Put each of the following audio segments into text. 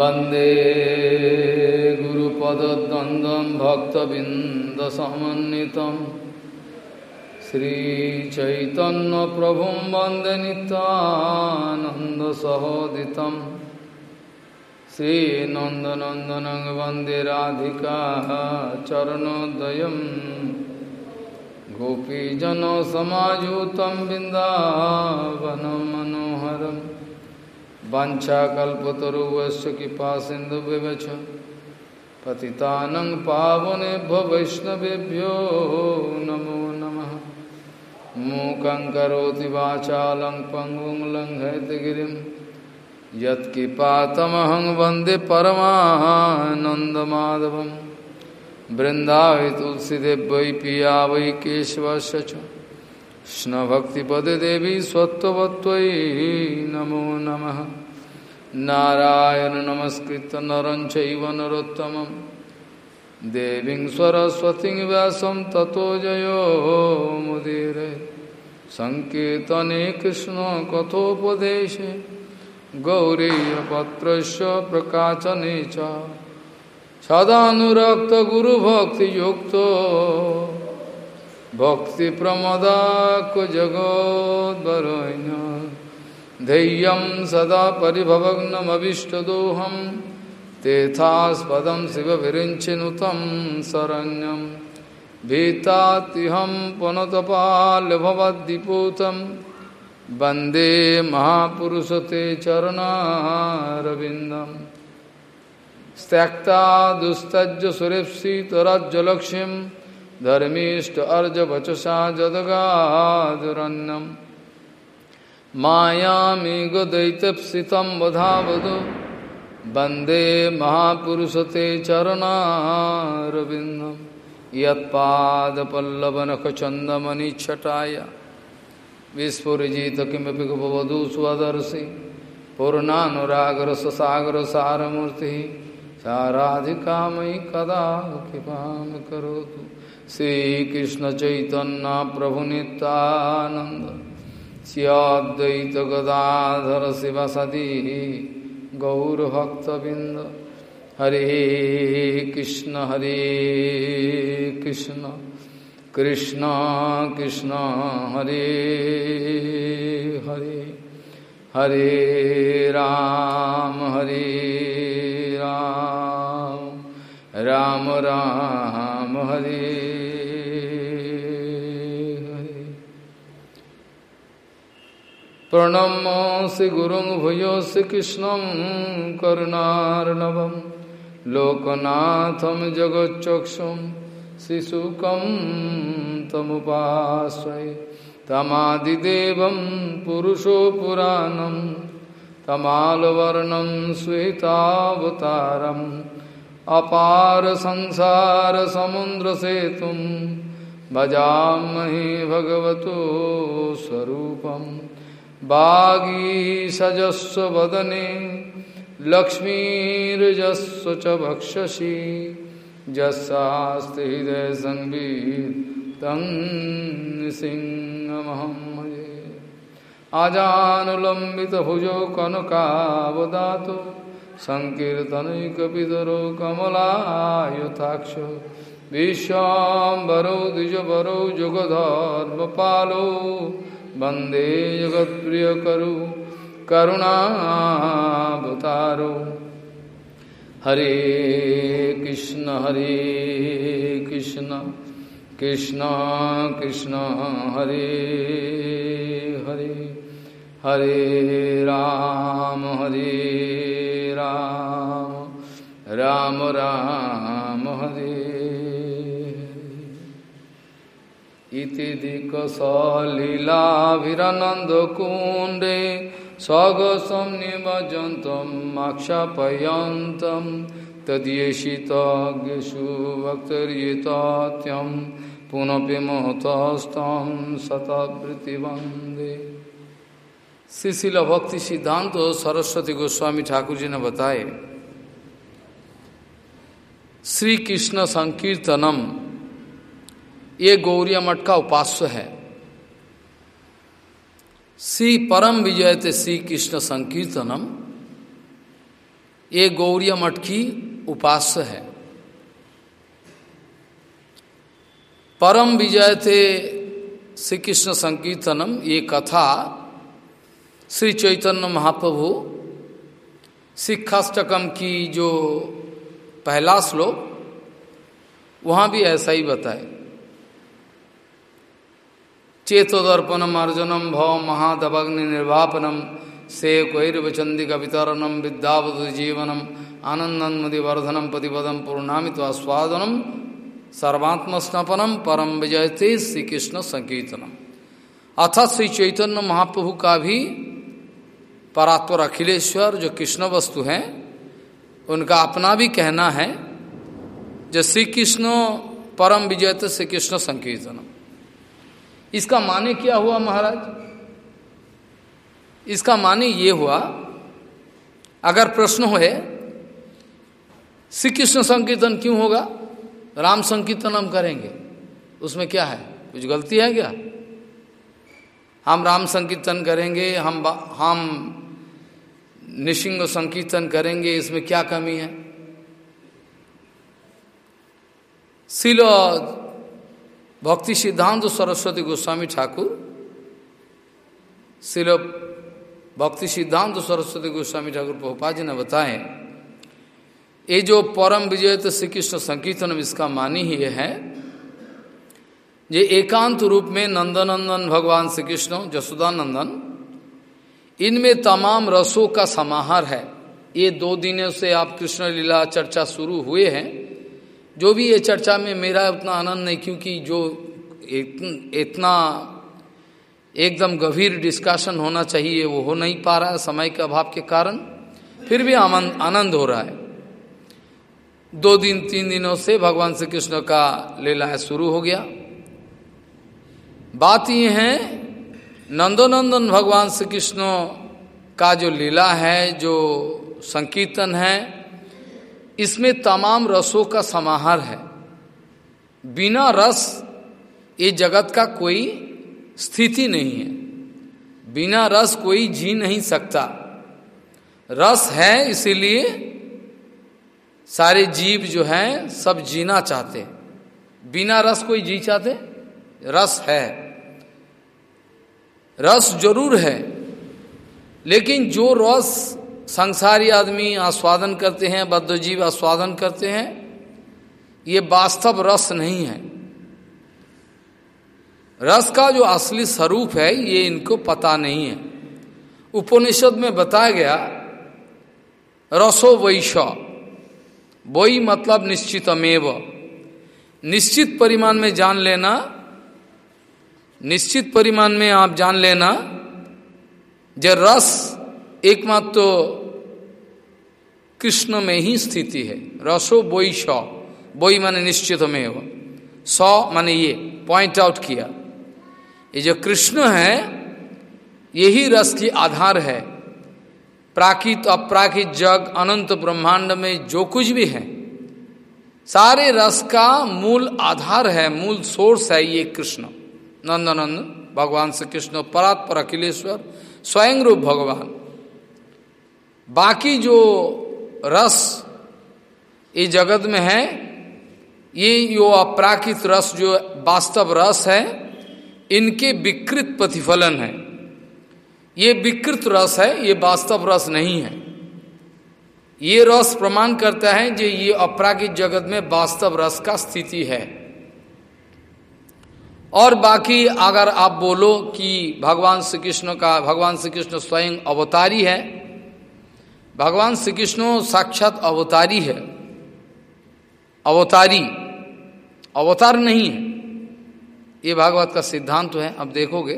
वंदे गुरुपदद्वन्द्वं भक्तबिन्दसमन्वितं श्रीचैतन्यप्रभुं वंदे श्रीनन्दनन्दनं वंदे राधिका चरणोदयं गोपीजनसमायुतं बिन्दावनं मनोहरम् वाछाकल्पतरुवश्च कृपा सिंधु विवच पतितानं पावनेभ्य वैष्णवेभ्यो नमो नमः। मूकं करोति वाचालं पङ्गुं लङ्घयतगिरिं यत्किपातमहं वंदे परमानन्दमाधवं। बृन्दावै तुलसीदेव वै पिया वै केशवस्य च। नमो नमः। नारायण नमस्कृत नरं चैव नरोत्तमं। देवीं सरस्वतीं व्यासं ततो जयो मुदीरे। सङ्कीर्तने कृष्णकथोपदेशे गौरीयपत्रस्य प्रकाशने च। सदानुरक्तगुरुभक्तियुक्तो। भक्तिप्रमदाकुजगोद्वरुण्य धैर्यं सदा परिभवग्नमभीष्टदोहं तेथास्पदं शिवविरिञ्चिनुतं शरण्यं। भीतात्युहं पुनतपाल्यभवद्दिपूतं वंदे महापुरुषते चरणारविन्दं। त्यक्ता दुस्तज्य सुरेप्सितराज्यलक्ष्मीं धर्मीष्ट अर्ज़ वचसा जदगादुरन्नम। मायामेघ दैतप्सितं वधावधो। वंदे महापुरुषते चरणारविन्दं। यत्पादपल्लवनखचन्दमनिच्छटाय। विस्फुरिजित किमपि गपवधू स्वदर्शि। पूर्णानुरागरससागरसारमूर्तिः। साराधिका मयि कदा कृपां करोतु श्रीकृष्ण चैतन्य श्याद्वैत गदाधर शिवसदी गौरभक्तबिंद हरे कृष्ण हरे कृष्ण। कृष्ण कृष्ण, हरे हरे। हरे राम हरे राम। राम राम, हरे। प्रणमोऽसि गुरुं भूयोऽसि कृष्णं करुणार्णवं लोकनाथं जगच्चक्षुं शिशुकं तमुपाश्रये। तमादिदेवं पुरुषो पुराणं, तमालवर्णं श्वेतावतारम्। अपार संसार समुद्र सेतुं, भजामहे भगवतो स्वरूपम्। बागीसजस्व वदने, लक्ष्मीर्जस्व च भक्षसि, जस्सास्ति हृदय संवीतं सिंहमहं भजे आजानुलम्बितभुजो कनकावदातो सङ्कीर्तनैकपितरो कमलायुताक्ष विश्वाम्बरौ, द्विजवरौ, जुगधर्मपालो वंदे जगत्प्रियकरु, करुणावतारो। हरे कृष्ण हरे कृष्ण कृष्ण कृष्ण, हरे हरे। हरे राम हरे राम। राम राम। इति दिक्सलीलाभिरनन्दकुण्डे स्वगसं निमज्जन्तं माक्षापयन्तं तद्येषितज्ञेषु भक्तर्येतात्यं पुनपि महतस्तं शतवृत्तिवन्दे श्रीशिल भक्ति सिद्धांत सरस्वती गोस्वामी ठाकुर जी ने बताए श्री कृष्ण संकीर्तनम ये गौरिया मठ का उपास्य है। श्री परम विजयते श्री कृष्ण संकीर्तनम, ये गौरिया मठ की उपास्य है। परम विजय थे श्री कृष्ण संकीर्तनम, ये कथा श्री चैतन्य महाप्रभु शिक्षाष्टकम की जो पहला श्लोक, वहाँ भी ऐसा ही बताए। चेतोदर्पणम अर्जुनम भव महादभग्नि निर्वापनम से कैरवचंदिका वितरणम, विद्यावध जीवनम आनंदन्मदिवर्धनम पतिपदम पूर्णामित आस्वादनम सर्वात्मस्नपनम, परम विजयते श्री कृष्ण संकीर्तनम। अर्थात श्री चैतन्य महाप्रभु का भी परात्पर अखिलेश्वर, जो कृष्ण वस्तु हैं, उनका अपना भी कहना है, जो श्री कृष्ण परम विजयते श्री कृष्ण संकीर्तनम। इसका माने क्या हुआ महाराज? इसका माने ये हुआ, अगर प्रश्न हो श्री कृष्ण संकीर्तन क्यों होगा? राम संकीर्तन हम करेंगे। उसमें क्या है? कुछ गलती है क्या? हम राम संकीर्तन करेंगे, हम हम निशिंग संकीर्तन करेंगे, इसमें क्या कमी है? शिलो भक्ति सिद्धांत सरस्वती गोस्वामी ठाकुर शिलो भक्ति सिद्धांत सरस्वती गोस्वामी ठाकुर पोपा जी ने बताए, ये जो परम विजय तो श्री कृष्ण संकीर्तन इसका मानी ही है, ये एकांत रूप में नंदनंदन भगवान श्री कृष्ण जसुदानंदन, इनमें तमाम रसों का समाहार है। ये दो दिनों से आप कृष्ण लीला चर्चा शुरू हुए हैं। जो भी ये चर्चा में मेरा उतना आनंद नहीं, क्योंकि जो इतना एकदम गंभीर डिस्कशन होना चाहिए, वो हो नहीं पा रहा है समय के अभाव के कारण, फिर भी आनंद हो रहा है। दो दिन, तीन दिनों से भगवान श्री कृष्ण का लीला शुरू हो गया। बात ये है, नंदोनंदन भगवान श्री कृष्ण का जो लीला है, जो संकीर्तन है इसमें तमाम रसों का समाहार है। बिना रस ये जगत का कोई स्थिति नहीं है। बिना रस कोई जी नहीं सकता। रस है इसीलिए सारे जीव जो हैं सब जीना चाहते। बिना रस कोई जी चाहते? रस है। रस ज़रूर है। लेकिन जो रस संसारी आदमी आस्वादन करते हैं बद्ध जीव आस्वादन करते हैं, ये वास्तव रस नहीं है। रस का जो असली स्वरूप है, ये इनको पता नहीं है। उपनिषद में बताया गया, रसो वैश वही मतलब निश्चितमेव। निश्चित परिमाण में जान लेना, निश्चित परिमाण में आप जान लेना, जो रस एकमात्र तो कृष्ण में ही स्थिति है। रसो बोई स बोई माने निश्चित में हो। सौ माने ये पॉइंट आउट किया। ये जो कृष्ण है, यही रस की आधार है। प्राकृत, अप्राकृत, जग, अनंत, ब्रह्मांड में जो कुछ भी है, सारे रस का मूल आधार है, मूल सोर्स है ये कृष्ण। नंदनंद भगवान श्री कृष्ण, परात्पर अखिलेश्वर, स्वयं रूप भगवान। बाकी जो रस इस जगत में है, ये जो अपराकित रस जो वास्तव रस है, इनके विकृत प्रतिफलन है। ये विकृत रस है, ये वास्तव रस नहीं है। ये रस प्रमाण करता है जो ये अपराकित जगत में वास्तव रस का स्थिति है। और बाकी अगर आप बोलो कि भगवान श्री कृष्ण का, भगवान श्री कृष्ण स्वयं अवतारी है भगवान श्री कृष्ण साक्षात अवतारी है। अवतारी। अवतार नहीं है। ये भागवत का सिद्धांत है अब देखोगे।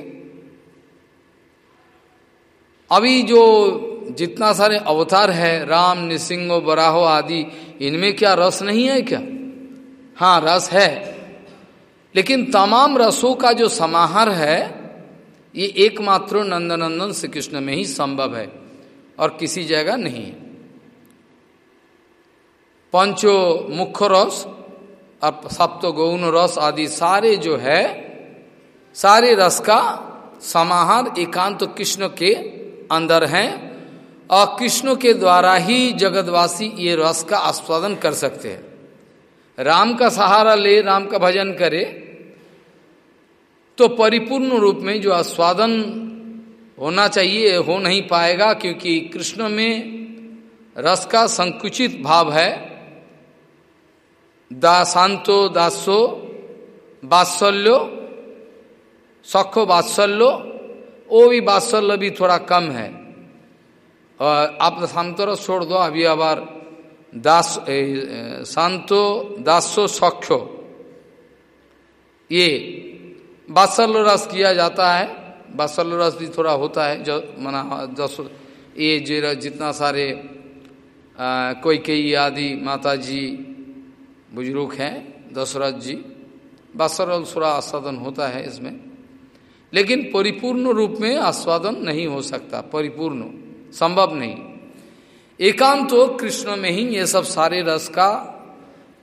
अभी जो जितना सारे अवतार है, राम, निसिंह, बराहो आदि, इनमें क्या रस नहीं है क्या? हाँ रस है। लेकिन तमाम रसों का जो समाहार है, ये एकमात्र नंदनंदन श्री कृष्ण में ही संभव है। और किसी जगह नहीं। पंचो मुख्य रस और सप्त गौण रस आदि सारे जो है, सारे रस का समाहार एकांत तो कृष्ण के अंदर हैं और कृष्ण के द्वारा ही जगतवासी ये रस का आस्वादन कर सकते हैं। राम का सहारा ले, राम का भजन करे तो परिपूर्ण रूप में जो आस्वादन होना चाहिए, हो नहीं पाएगा, क्योंकि कृष्ण में रस का संकुचित भाव है। दासांतो दासो बात्सल्यो, सखो बात्सल्यो वो भी बात्सल्य भी थोड़ा कम है। और आप शांतरस छोड़ दो, अभी आबार दास शांतो दासो सख्यो ये बात्सल्य रस किया जाता है। बात्सल्य रस भी थोड़ा होता है, जो मना दस ये जो जितना सारे कोई कई आदि माता जी बुज़ुर्ग हैं, दशरथ जी बात्सल्य थोड़ा आस्वादन होता है इसमें। लेकिन परिपूर्ण रूप में आस्वादन नहीं हो सकता, परिपूर्ण, संभव नहीं। एकांत तो कृष्ण में ही ये सब सारे रस का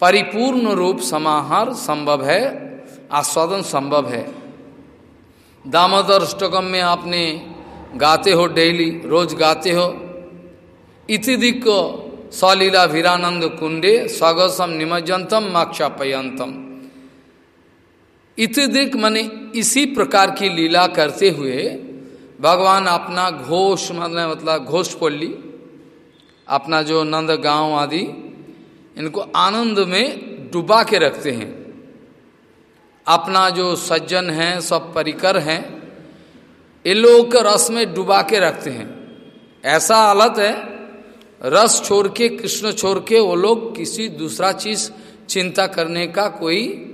परिपूर्ण रूप समाहार संभव है, आस्वादन संभव है। दामोदर अष्टकम में आपने गाते हो डेली, रोज गाते हो। इति को सलीला वीरानंद कुंडे स्वगसम निमज्जंतम, माक्षापयंतम। इतिदिक माने इसी प्रकार की लीला करते हुए भगवान अपना घोष मतलब मतलब घोष पल्ली अपना जो नंद गाँव आदि, इनको आनंद में डुबा के रखते हैं। अपना जो सज्जन है, सब परिकर हैं इन लोगों रस में डुबा के रखते हैं। ऐसा हालत है, रस छोड़ के, कृष्ण छोड़ के वो लोग किसी दूसरा चीज़ चिंता करने का कोई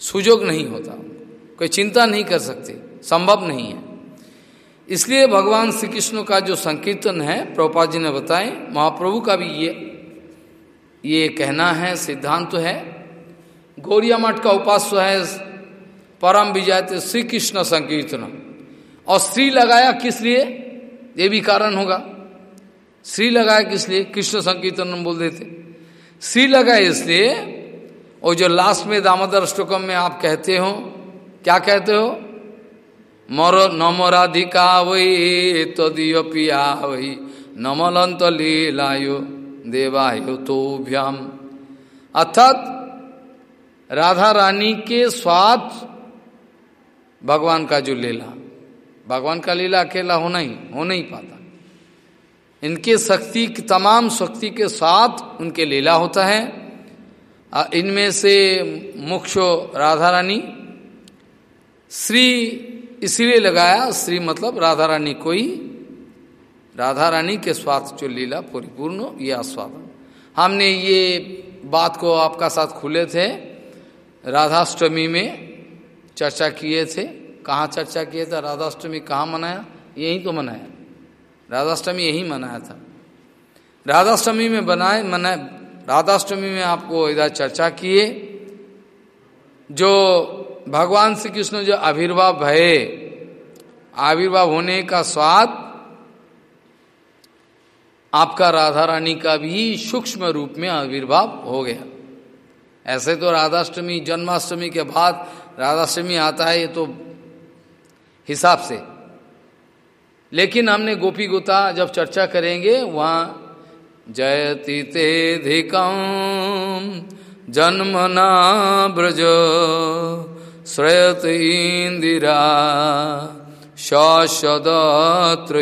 सुजोग नहीं होता। कोई चिंता नहीं कर सकते, संभव नहीं है। इसलिए भगवान श्री कृष्ण का जो संकीर्तन है प्रभुपा जी ने बताए, महाप्रभु का भी ये ये कहना है, सिद्धांत तो है। गौरिया मठ का उपास्य है परम विजय श्री कृष्ण संकीर्तन। और श्री लगाया किस लिए? ये भी कारण होगा। श्री लगाया किस लिए? कृष्ण संकीर्तन बोल देते। श्री लगाए इसलिए, और जो लास्ट में दामोदर अष्टकम में आप कहते हो, क्या कहते हो? मोरो नमराधिका वही तदीय पिया वही नमलंत लीलायो, देवायो तो भ्याम अर्थात राधा रानी के स्वाद भगवान का जो लीला। भगवान का लीला अकेला होना ही हो नहीं पाता। इनके शक्ति, तमाम शक्ति के साथ उनके लीला होता है। इनमें से मुख्य राधा रानी, श्री इसलिए लगाया, श्री मतलब राधा रानी को ही, राधा रानी के स्वास्थ्य जो लीला परिपूर्ण, ये आस्वादन। हमने ये बात को आपका साथ खुले थे। राधाष्टमी में चर्चा किए थे। कहाँ चर्चा किए थे? राधाष्टमी कहाँ मनाया? यही तो मनाया। राधाष्टमी यही मनाया था। राधाष्टमी में बनाए मनाए राधाष्टमी में आपको इधर चर्चा किए। जो भगवान श्री कृष्ण जो आविर्भाव भय आविर्भाव होने का स्वाद, आपका राधा रानी का भी सूक्ष्म रूप में आविर्भाव हो गया। ऐसे तो राधाष्टमी, जन्माष्टमी के बाद राधाष्टमी आता है ये तो हिसाब से। लेकिन हमने गोपी गोता जब चर्चा करेंगे, वहाँ जयति तेधिकम जन्मना ब्रज श्रयत इंदिरा शदत्र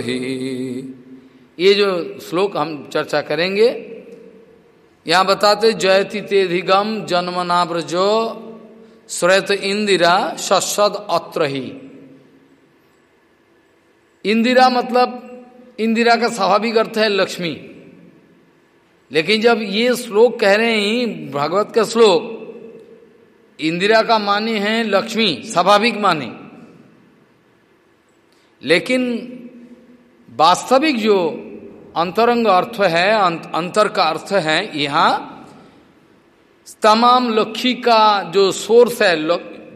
ये जो श्लोक हम चर्चा करेंगे यहाँ बताते जयति तेधिगम जन्मना ब्रजो श्रयत इंदिरा शद अत्र ही इंदिरा मतलब इंदिरा का स्वाभाविक अर्थ है लक्ष्मी। लेकिन जब ये श्लोक कह रहे हैं, भागवत का श्लोक, इंदिरा का माने है लक्ष्मी, स्वाभाविक माने। लेकिन वास्तविक जो अंतरंग अर्थ है अंतर का अर्थ है यहाँ। तमाम लक्ष्मी का जो सोर्स है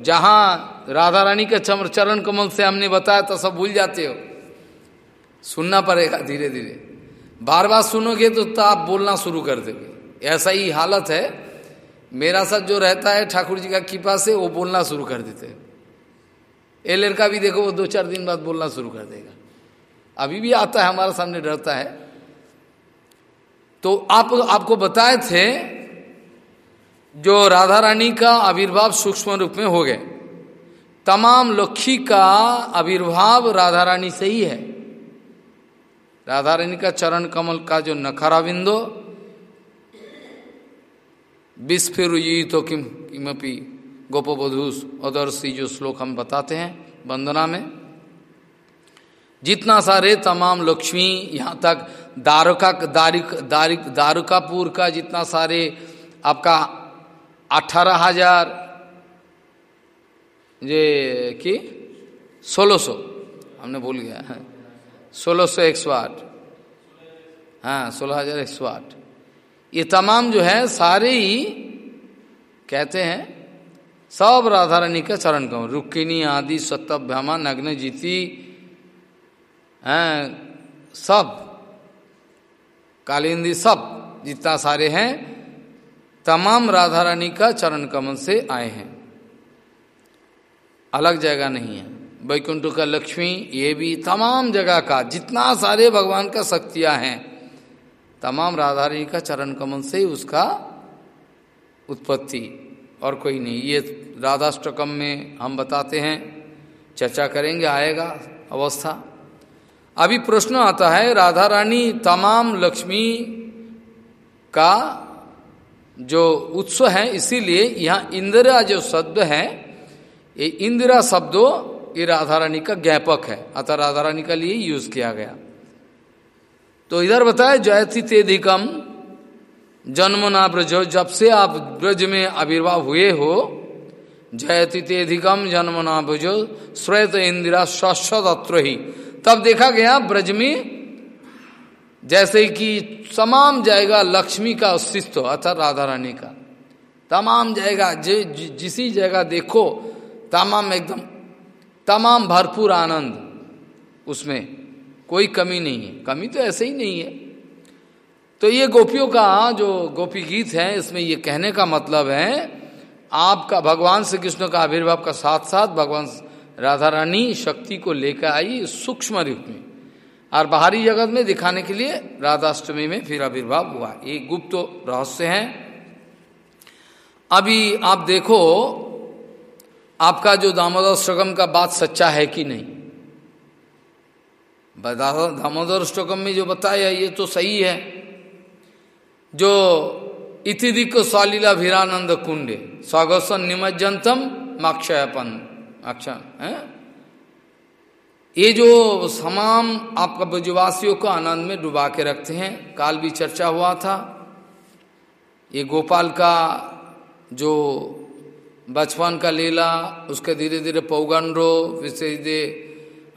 जहाँ राधा रानी के चरण कमल से हमने बताया तो सब भूल जाते हो। सुनना पड़ेगा धीरे धीरे बार बार सुनोगे तो, तो आप बोलना शुरू कर दोगे। ऐसा ही हालत है। मेरा साथ जो रहता है ठाकुर जी का कृपा से वो बोलना शुरू कर देते हैं। ये लड़का भी देखो वो दो चार दिन बाद बोलना शुरू कर देगा। अभी भी आता है हमारे सामने डरता है। तो आप आपको बताए थे जो राधा रानी का आविर्भाव सूक्ष्म रूप में हो गए। तमाम लक्ष्मी का आविर्भाव राधा रानी से ही है। राधा रानी का चरण कमल का जो नखारा बिंदो विस्फिर तो किम, किमपी गोपोबधूस, अदर्शी जो श्लोक हम बताते हैं वंदना में, जितना सारे तमाम लक्ष्मी यहाँ तक दारुका दारिक दारिक दारुकापुर का जितना सारे आपका अठारह हज़ार, ये कि सोलह सौ, हमने भूल गया है। सोलह सौ एक सौ आठ हाँ सोलह हज़ार एक सौ आठ। ये तमाम जो है, सारे ही कहते हैं, सब राधा रानी का चरण कम रुक्किनी आदि सत्यभ्यामा नग्न, जीती, हैं, सब। कालिंदी सब जितना सारे हैं, तमाम राधा रानी का चरण कमल से आए हैं। अलग जगह नहीं है। वैकुंठ का लक्ष्मी, ये भी तमाम जगह का, जितना सारे भगवान का शक्तियाँ हैं, तमाम राधा रानी का चरण कमल से उसका उत्पत्ति और कोई नहीं। ये राधाष्टकम में हम बताते हैं, चर्चा करेंगे, आएगा अवस्था। अभी प्रश्न आता है राधा रानी तमाम लक्ष्मी का जो उत्सव है, इसीलिए यहाँ इंदिरा जो शब्द है, ये इंदिरा शब्दों, ये राधा रानी का ज्ञापक है। अतः राधा रानी का लिए यूज़ किया गया। तो इधर बताए, जयति तेधिकम जन्मना ब्रज, जब से आप ब्रज में आविर्भाव हुए हो, जयति तेधिकम जन्मना ब्रज, श्वेत इंदिरा शस्त्र ही। तब देखा गया ब्रज में जैसे कि तमाम जाएगा लक्ष्मी का अस्तित्व, अर्थात राधा रानी का। तमाम जाएगा, जे जिसी जगह देखो, तमाम एकदम, तमाम भरपूर आनंद उसमें, कोई कमी नहीं है। कमी तो ऐसे ही नहीं है। तो ये गोपियों का, जो गोपी गीत है, इसमें ये कहने का मतलब है, आपका, भगवान श्री कृष्ण का आविर्भाव का साथ साथ भगवान राधा रानी शक्ति को लेकर आई सूक्ष्म रूप में। और बाहरी जगत में दिखाने के लिए राधाष्टमी में फिर आविर्भाव हुआ। ये गुप्त तो रहस्य है। अभी आप देखो, आपका जो दामोदर स्टोकम का बात सच्चा है कि नहीं? दामोदर स्टोकम में जो बताया, ये तो सही है। जो इतिदिक सालीला भीरानंद कुंडे स्वागसन निमज्जनतम माक्षयपन। अच्छा है? ये जो तमाम आपका ब्रजवासियों को आनंद में डुबा के रखते हैं, काल भी चर्चा हुआ था। ये गोपाल का जो बचपन का लीला, उसके धीरे धीरे पौगंडो फिर धीरे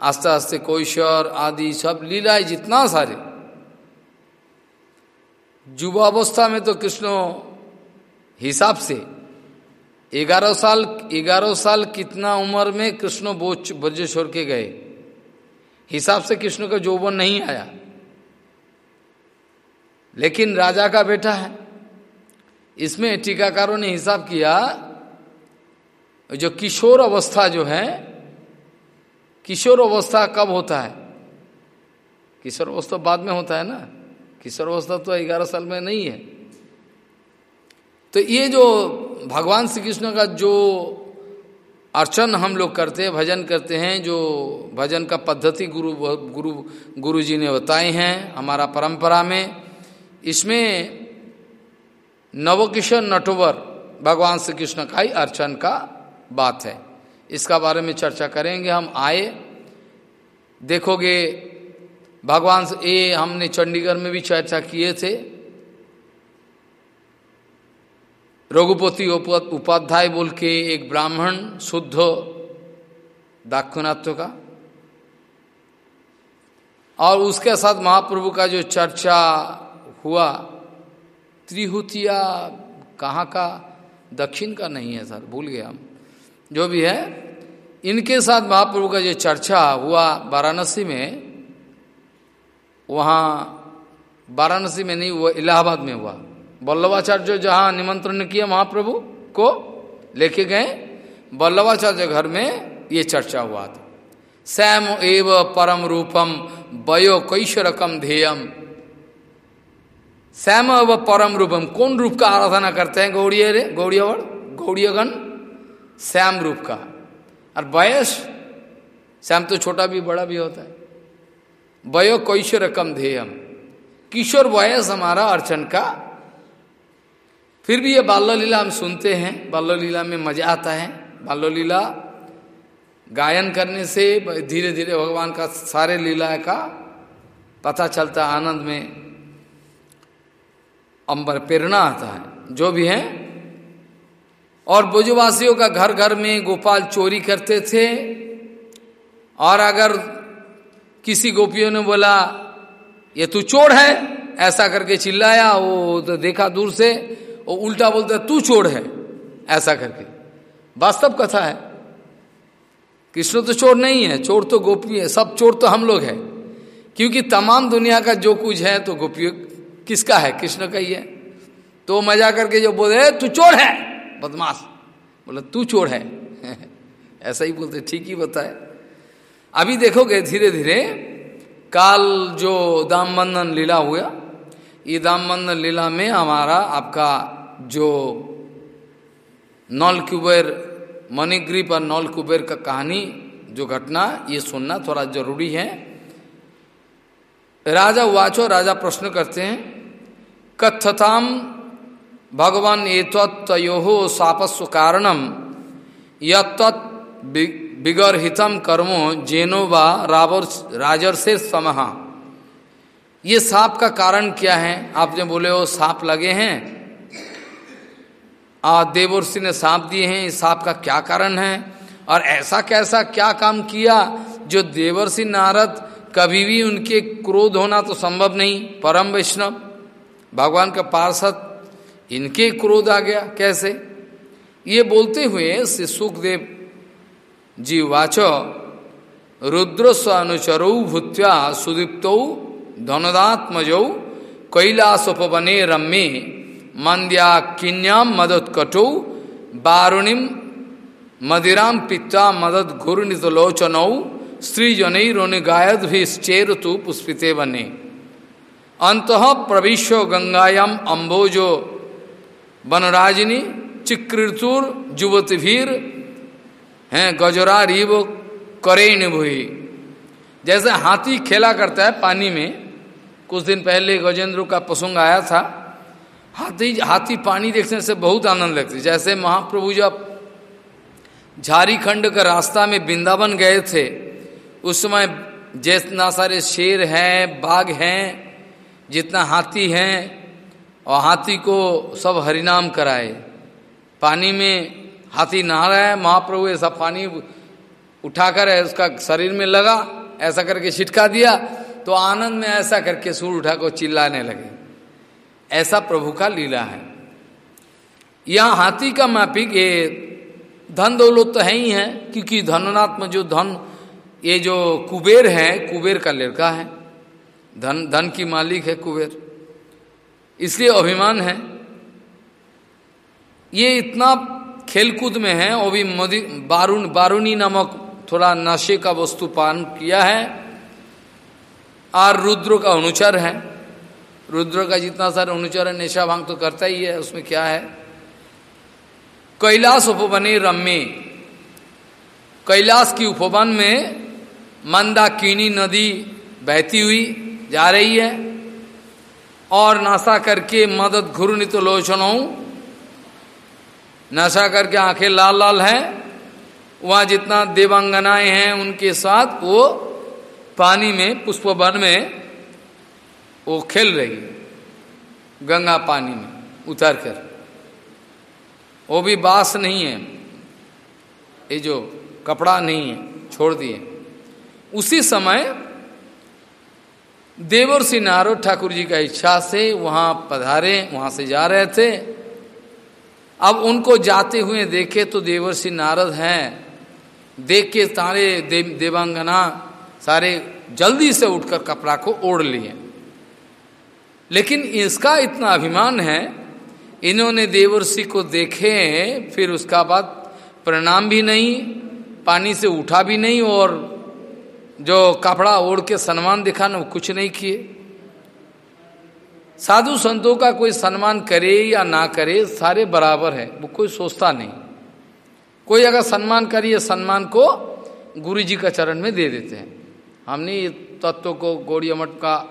आस्ते आस्ते कोईश्वर, आदि, सब लीलाएँ जितना सारे। युवावस्था में तो कृष्ण हिसाब से ग्यारह साल ग्यारह साल कितना उम्र में कृष्ण बोच ब्रज छोड़ के गए? हिसाब से कृष्ण का जोबन नहीं आया। लेकिन राजा का बेटा है। इसमें टीकाकारों ने हिसाब किया, जो किशोर अवस्था जो है, किशोर अवस्था कब होता है? किशोर अवस्था बाद में होता है ना? किशोर अवस्था तो ग्यारह साल में नहीं है। तो ये जो भगवान श्री कृष्ण का जो अर्चन हम लोग करते हैं, भजन करते हैं, जो भजन का पद्धति गुरु गुरु गुरु जी ने बताए हैं हमारा परंपरा में, इसमें नवकिशोर नटोवर भगवान श्री कृष्ण का ही अर्चन का बात है। इसका बारे में चर्चा करेंगे हम, आए, देखोगे, भगवान ये हमने चंडीगढ़ में भी चर्चा किए थे रघुपति उपाध्याय बोल के एक ब्राह्मण शुद्ध दाक्षिणात्व का। और उसके साथ महाप्रभु का जो चर्चा हुआ, त्रिहुतिया कहाँ का, दक्षिण का नहीं है सर, भूल गया हम। जो भी है, इनके साथ महाप्रभु का जो चर्चा हुआ वाराणसी में, वहाँ वाराणसी में नहीं हुआ इलाहाबाद में हुआ। वल्लभाचार्य जहाँ निमंत्रण किया महाप्रभु को लेके गए, वल्लभाचार्य घर में ये चर्चा हुआ था। सैम एव परम रूपम वयो कैश्वरकम ध्येयम। सैम व परम रूपम, कौन रूप का आराधना करते हैं गौड़िया रे गौड़ियावड़ गौड़ियगण? श्याम रूप का। और वयस श्याम तो छोटा भी, बड़ा भी होता है। वयो कैशोर कम ध्येयम। किशोर वयस हमारा अर्चन का फिर भी ये बाल्य लीला हम सुनते हैं। बाल्य लीला में मज़ा आता है। बाल्य लीला गायन करने से धीरे धीरे भगवान का सारे लीला का पता चलता, आनंद में अंबर प्रेरणा आता है। जो भी है। और बुजवासियों का घर घर में गोपाल चोरी करते थे। और अगर किसी गोपियों ने बोला, ये तू चोर है, ऐसा करके चिल्लाया, वो तो देखा दूर से। वो उल्टा बोलता तू चोर है। ऐसा करके। वास्तव कथा है। कृष्ण तो चोर नहीं है, चोर तो गोपी है, सब चोर तो हम लोग हैं। क्योंकि तमाम दुनिया का जो कुछ है तो गोपी किसका है? कृष्ण का ही है। तो मज़ा करके जो बोले तू चोर है! बदमाश। बोला, तू चोर है? ऐसा ही बोलते, ठीक ही बताए अभी देखोगे धीरे धीरे काल जो दाम लीला हुआ, ये दाम लीला में हमारा आपका जो नौल कुबेर मणिग्रीप और नौल कुबेर का कहानी, जो घटना, ये सुनना थोड़ा ज़रूरी है। राजा वाचो, राजा प्रश्न करते हैं, कथताम भगवान एतत्तो सापस्व कारणम यत्त विगर्हितम कर्मो जेनो व रावर, राजर्षे समहा ये सांप का कारण क्या है? आपने बोले वो सांप लगे हैं। आ देवर्षि ने सांप दिए हैं, इस सांप का क्या कारण है? और ऐसा कैसा क्या काम किया जो देवर्षि नारद कभी भी उनके क्रोध होना तो संभव नहीं? परम वैष्णव, भगवान का पार्षद, इनके क्रोध आ गया कैसे? ये बोलते हुए श्री सुखदेव जी वाचो रुद्र स्व भूत्या सुदीप्त धनदात्मजौ कैलासोपवने रम्ये मंद्या किन्याम मदोत्कटौ बारुणिम मदिराम पिता मदद भी स्त्रीजनैरुनिगायद्भिश्चेर तु पुष्पिते बने अंत प्रविश्व गंगायाम अम्बोजो वनराजिनी चिक्तुर युवतीभीर हैं गजरा रीव करेण भुई जैसे हाथी खेला करता है पानी में कुछ दिन पहले गजेंद्र का प्रसंग आया था हाथी हाथी पानी देखने से बहुत आनंद लगती जैसे महाप्रभु जब झारीखंड का रास्ता में वृंदावन गए थे, उस समय जितना सारे शेर हैं, बाघ हैं, जितना हाथी हैं, और हाथी को सब हरिनाम कराए। पानी में हाथी नहा रहा है, महाप्रभु ऐसा पानी उठाकर उसका शरीर में लगा, ऐसा करके छिटका दिया तो आनंद में ऐसा करके सूर उठा को चिल्लाने लगे। ऐसा प्रभु का लीला है। यह हाथी का मापिक ये धन दौलत तो है ही है, क्योंकि धननात्म जो धन, ये जो कुबेर है, कुबेर का लड़का है। धन धन की मालिक है कुबेर। इसलिए अभिमान है। ये इतना खेलकूद में है, वो भी मदि बारुण बारूणी नामक थोड़ा नशे का वस्तु पान किया है। और रुद्र का अनुचर है। रुद्र का जितना सारा अनुचर नेशा भाँग तो करता ही है, उसमें क्या है? कैलाश उपवने रम्य। कैलाश की उपवन में मंदाकिनी नदी बहती हुई जा रही है और नाशा करके मदद घुरनित लोचनों, नशा करके आँखें लाल लाल हैं, वहाँ जितना देवांगनाएँ हैं, उनके साथ वो पानी में, पुष्पवन में वो खेल रही गंगा पानी में उतर कर। वो भी बास नहीं है। ये जो कपड़ा नहीं है छोड़ दिए। उसी समय देवर सिंह नारद ठाकुर जी का इच्छा से वहाँ पधारे वहाँ से जा रहे थे। अब उनको जाते हुए देखे तो देवर्षि नारद हैं। देख के सारे देव, देवांगना सारे जल्दी से उठकर कपड़ा को ओढ़ लिए। लेकिन इसका इतना अभिमान है, इन्होंने देवर्षि को देखे, फिर उसका बाद प्रणाम भी नहीं, पानी से उठा भी नहीं, और जो कपड़ा ओढ़ के सम्मान दिखाना कुछ नहीं किए। साधु संतों का कोई सम्मान करे या ना करे, सारे बराबर है, वो कोई सोचता नहीं। कोई अगर सम्मान करिए सम्मान को गुरु जी का चरण में दे देते हैं। हमने ये तत्व को गौड़ी मठ का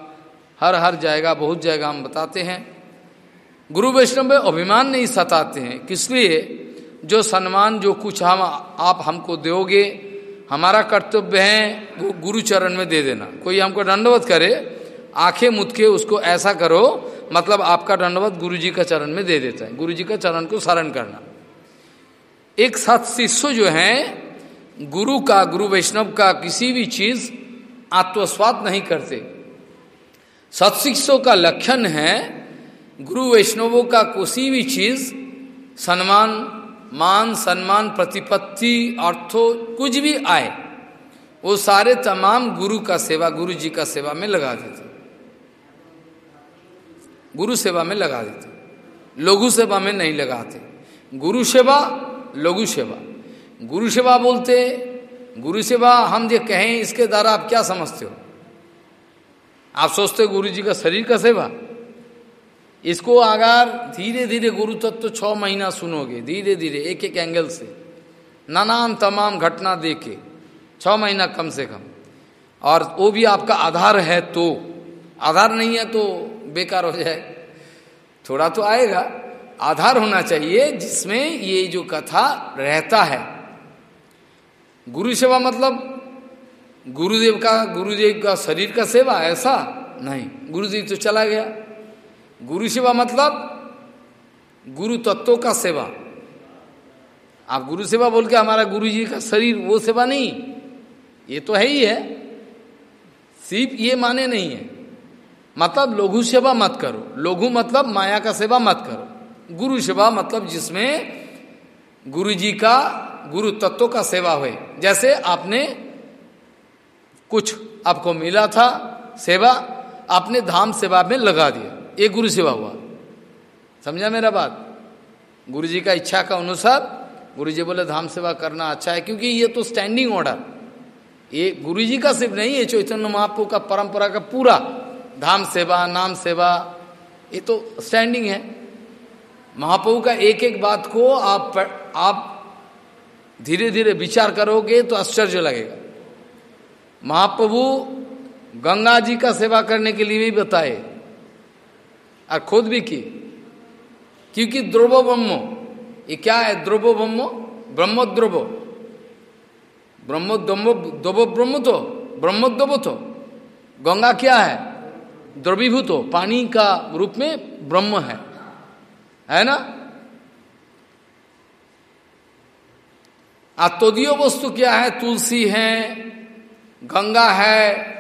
हर हर जाएगा, बहुत जाएगा, हम बताते हैं। गुरु वैष्णव में अभिमान नहीं सताते हैं। किसलिए जो सम्मान, जो कुछ हम, आप हमको दोगे, हमारा कर्तव्य है, वो गुरु चरण में दे देना। कोई हमको दंडवत करे, आँखें मुद के उसको ऐसा करो मतलब आपका दंडवत गुरु जी का चरण में दे देता है। गुरु जी का चरण को शरण करना। एक साथ शिष्य जो है, गुरु का, गुरु वैष्णव का किसी भी चीज़ आत्मस्वाद नहीं करते। सत्शिष्यों का लक्षण है, गुरु वैष्णवों का किसी भी चीज़ सम्मान मान सम्मान प्रतिपत्ति, अर्थो, कुछ भी आए, वो सारे तमाम गुरु का सेवा, गुरु जी का सेवा में लगा देते। गुरु सेवा में लगा देते। लघु सेवा में नहीं लगाते। गुरु सेवा, लघु सेवा। गुरु सेवा बोलते, गुरु सेवा हम जो कहें, इसके द्वारा आप क्या समझते हो? आप सोचते गुरु जी का शरीर का सेवा? इसको अगर धीरे धीरे गुरु तत्व तो छह महीना सुनोगे, धीरे धीरे एक एक एंगल से। नानान तमाम घटना देखे, छह महीना कम से कम। और वो भी आपका आधार है तो। आधार नहीं है तो बेकार हो जाए। थोड़ा तो आएगा। आधार होना चाहिए जिसमें ये जो कथा रहता है। गुरु सेवा मतलब गुरुदेव का गुरुदेव का शरीर का सेवा, ऐसा? नहीं। गुरुदेव तो चला गया। गुरु सेवा मतलब गुरु तत्वों का सेवा। आप गुरु सेवा बोल के हमारा गुरु जी का शरीर, वो सेवा नहीं। ये तो है ही है। सिर्फ़ ये माने नहीं है। मतलब लघु सेवा मत करो। लघु मतलब माया का सेवा मत करो। गुरु सेवा मतलब जिसमें गुरु जी का, गुरु तत्व का सेवा हुए। जैसे आपने कुछ आपको मिला था सेवा, आपने धाम सेवा में लगा दिया। ये गुरु सेवा हुआ। समझा मेरा बात? गुरु जी का इच्छा का अनुसार गुरु जी बोले, धाम सेवा करना अच्छा है, क्योंकि ये तो स्टैंडिंग ऑर्डर ये गुरु जी का सिर्फ़ नहीं है चैतन्य महापु का परंपरा का पूरा धाम सेवा, नाम सेवा, ये तो स्टैंडिंग है। महाप्रभु का एक एक बात को आप आप धीरे धीरे विचार करोगे तो आश्चर्य लगेगा। महाप्रभु गंगा जी का सेवा करने के लिए भी बताए और खुद भी की। क्योंकि द्रवो ब्रह्मो ये क्या है द्रवो ब्रह्मो ब्रह्म द्रवो ब्रह्मो द्रवो ब्रह्म तो ब्रह्मोद्रव तो। गंगा क्या है? द्रवीभूत हो, पानी का रूप में ब्रह्म है। है ना? आतोदीय वस्तु क्या है? तुलसी है गंगा है,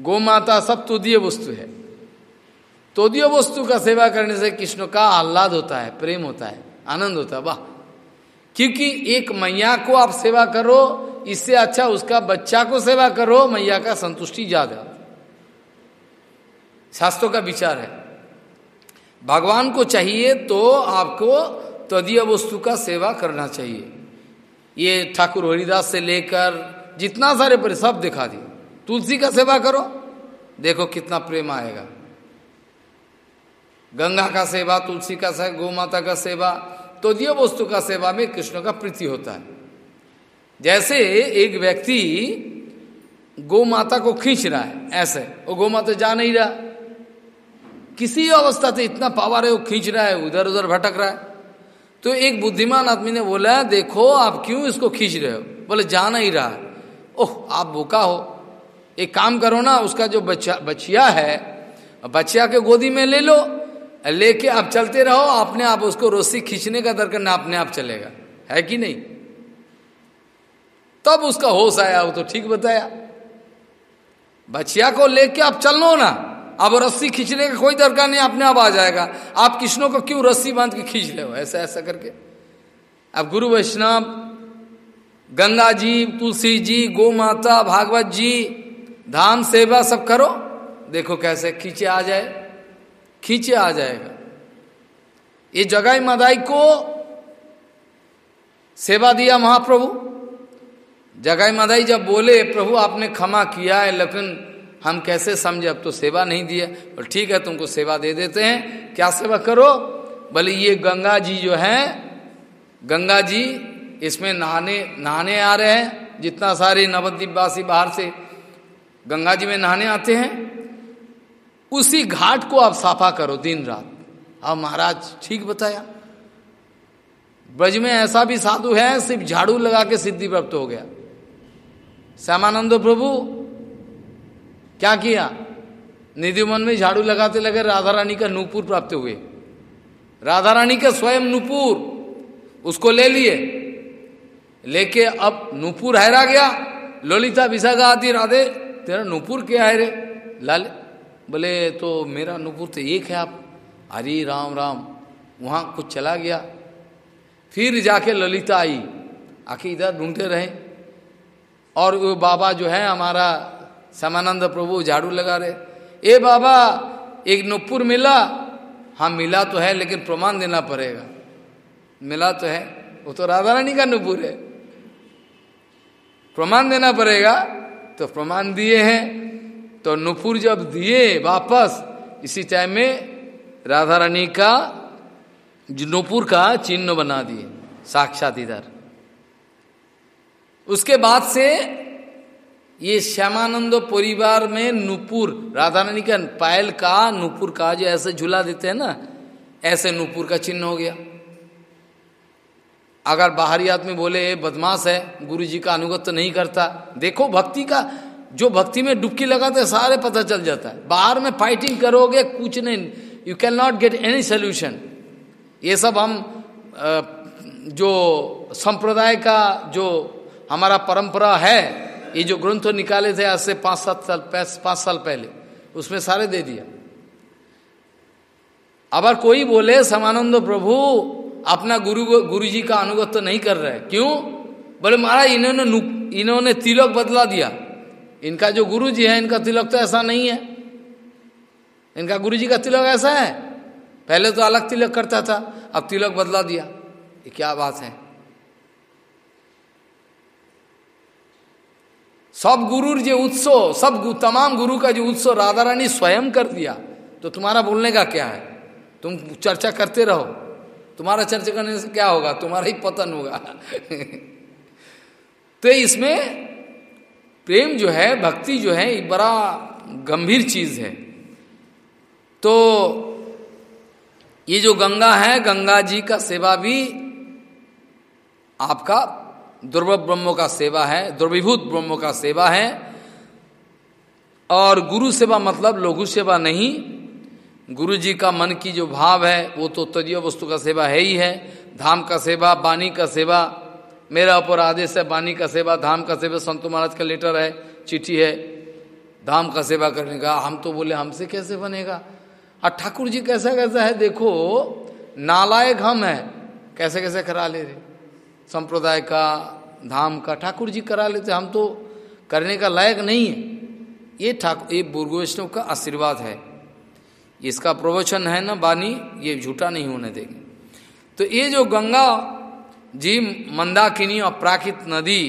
गोमाता सब तोदीय वस्तु है। तोदीय वस्तु का सेवा करने से कृष्ण का आह्लाद होता है, प्रेम होता है, आनंद होता है, वाह। क्योंकि एक मैया को आप सेवा करो, इससे अच्छा उसका बच्चा को सेवा करो, मैया का संतुष्टि ज़्यादा। शास्त्रों का विचार है। भगवान को चाहिए तो आपको तदीय वस्तु का सेवा करना चाहिए। ये ठाकुर हरिदास से लेकर जितना सारे पर सब दिखा दिए तुलसी का सेवा करो, देखो कितना प्रेम आएगा। गंगा का सेवा, तुलसी का सेवा गौ माता का सेवा तो ये वस्तु का सेवा में कृष्ण का प्रीति होता है। जैसे एक व्यक्ति गौ माता को खींच रहा है, ऐसे वो गौ माता जा नहीं रहा। किसी अवस्था से इतना पावर है, वो खींच रहा है, उधर उधर भटक रहा है। तो एक बुद्धिमान आदमी ने बोला, देखो, आप क्यों इसको खींच रहे हो? बोले, जा नहीं रहा। ओह, आप भूखा हो। एक काम करो ना, उसका जो बच्चा बच्चिया है बच्चिया के गोदी में ले लो, लेके आप चलते रहो, अपने आप उसको रस्सी खींचने का दरकार ना, अपने आप चलेगा। है कि नहीं? तब उसका होश आया, वो तो ठीक बताया। बचिया को लेके आप चल लो ना, अब रस्सी खींचने का कोई दरकार नहीं, अपने आप आ जाएगा। आप कृष्णों को क्यों रस्सी बाँध के खींच रहे हो, ऐसा ऐसा करके? अब गुरु वैष्णव गंगा जी तुलसी जी गौ माता भागवत जी धाम सेवा सब करो। देखो कैसे खींचे आ जाए। खींचे आ जाएगा। ये जगाई मदाई को सेवा दिया महाप्रभु। जगाई मदाई जब बोले, प्रभु, आपने क्षमा किया है, लेकिन हम कैसे समझे? अब तो सेवा नहीं दिया। और ठीक है, तुमको सेवा दे देते हैं। क्या सेवा करो? बोले, ये गंगा जी जो है गंगा जी इसमें नहाने नहाने आ रहे हैं, जितना सारे नवद्वीपवासी बाहर से गंगा जी में नहाने आते हैं, उसी घाट को आप साफा करो दिन रात। अब महाराज, ठीक बताया। ब्रज में ऐसा भी साधु है, सिर्फ़ झाड़ू लगा के सिद्धि प्राप्त हो गया। श्यामानंद प्रभु, क्या किया? निधि मन में झाड़ू लगाते लगे, राधा रानी का नूपुर प्राप्त हुए। राधा रानी का स्वयं नूपुर, उसको ले लिए। लेके अब नूपुर हैरा गया। ललिता विशाखा आदि राधे, तेरा नूपुर क्या है रे? लाल, बोले तो मेरा नूपुर तो एक है आप। हरी राम राम, वहाँ कुछ चला गया। फिर जाके ललिता आई। आके इधर ढूंढते रहे। और वो बाबा जो है, हमारा श्यामानंद प्रभु, झाड़ू लगा रहे। ए बाबा, एक नुपुर मिला। हाँ मिला तो है, लेकिन प्रमाण देना पड़ेगा। मिला तो है। वो तो राधा रानी का नुपुर है। प्रमाण देना पड़ेगा। तो प्रमाण दिए हैं। तो नुपुर जब दिए वापस, इसी टाइम में राधा रानी का, नुपुर का चिन्ह बना दिए, साक्षात इधर। उसके बाद से ये श्यामानंद परिवार में नुपुर राधा रानी का पायल का नुपुर का जो ऐसे झूला देते हैं ना, ऐसे नुपुर का चिन्ह हो गया। अगर बाहरी आदमी बोले बदमाश है गुरु जी का अनुगत तो नहीं करता। देखो, भक्ति का, जो भक्ति में डुबकी लगाते सारे पता चल जाता है। बाहर में फाइटिंग करोगे, कुछ नहीं। You can not get any solution ये सब हम जो संप्रदाय का, जो हमारा परंपरा है, ये जो ग्रंथ निकाले थे आज से पाँच सात साल पाँच साल पहले, उसमें सारे दे दिया। अगर कोई बोले, समानंद प्रभु अपना गुरु गुरु जी का अनुगत तो नहीं कर रहे क्यों? बोले, महाराज, इन्होंने इन्होंने तिलक बदला दिया। इनका जो गुरु जी है, इनका तिलक तो ऐसा नहीं है। इनका गुरु जी का तिलक ऐसा है। पहले तो अलग तिलक करता था, अब तिलक बदला दिया। ये क्या बात है? सब गुरु जो उत्सव, सब तमाम गुरु का जो उत्सव, राधा रानी स्वयं कर दिया। तो तुम्हारा बोलने का क्या है? तुम चर्चा करते रहो। तुम्हारा चर्चा करने से क्या होगा? तुम्हारा ही पतन होगा। तो इसमें प्रेम जो है, भक्ति जो है बड़ा गंभीर चीज़ है। तो ये जो गंगा है, गंगा जी का सेवा भी आपका दुर्व ब्रह्मों का सेवा है, दुर्विभूत ब्रह्मों का सेवा है। और गुरु सेवा मतलब लघु सेवा नहीं गुरु जी का मन की जो भाव है, वो तो तजीय वस्तु का सेवा है ही है। धाम का सेवा, बानी का सेवा, मेरा ऊपर आदेश है, बानी का सेवा, धाम का सेवा, संतो महाराज का लेटर है, चिट्ठी है। धाम का सेवा करने का, हम तो बोले, हमसे कैसे बनेगा? और ठाकुर जी कैसा कैसा है, देखो, नालायक हम है। कैसे कैसे करा ले रहे? संप्रदाय का, धाम का, ठाकुर जी करा लेते, हम तो करने का लायक नहीं है। ये ठाकुर, ये बुर्ग वैष्णव का आशीर्वाद है। इसका प्रवचन है ना बानी, ये झूठा नहीं होने देंगे। तो ये जो गंगा जी, मंदाकिनी और प्राकृत नदी,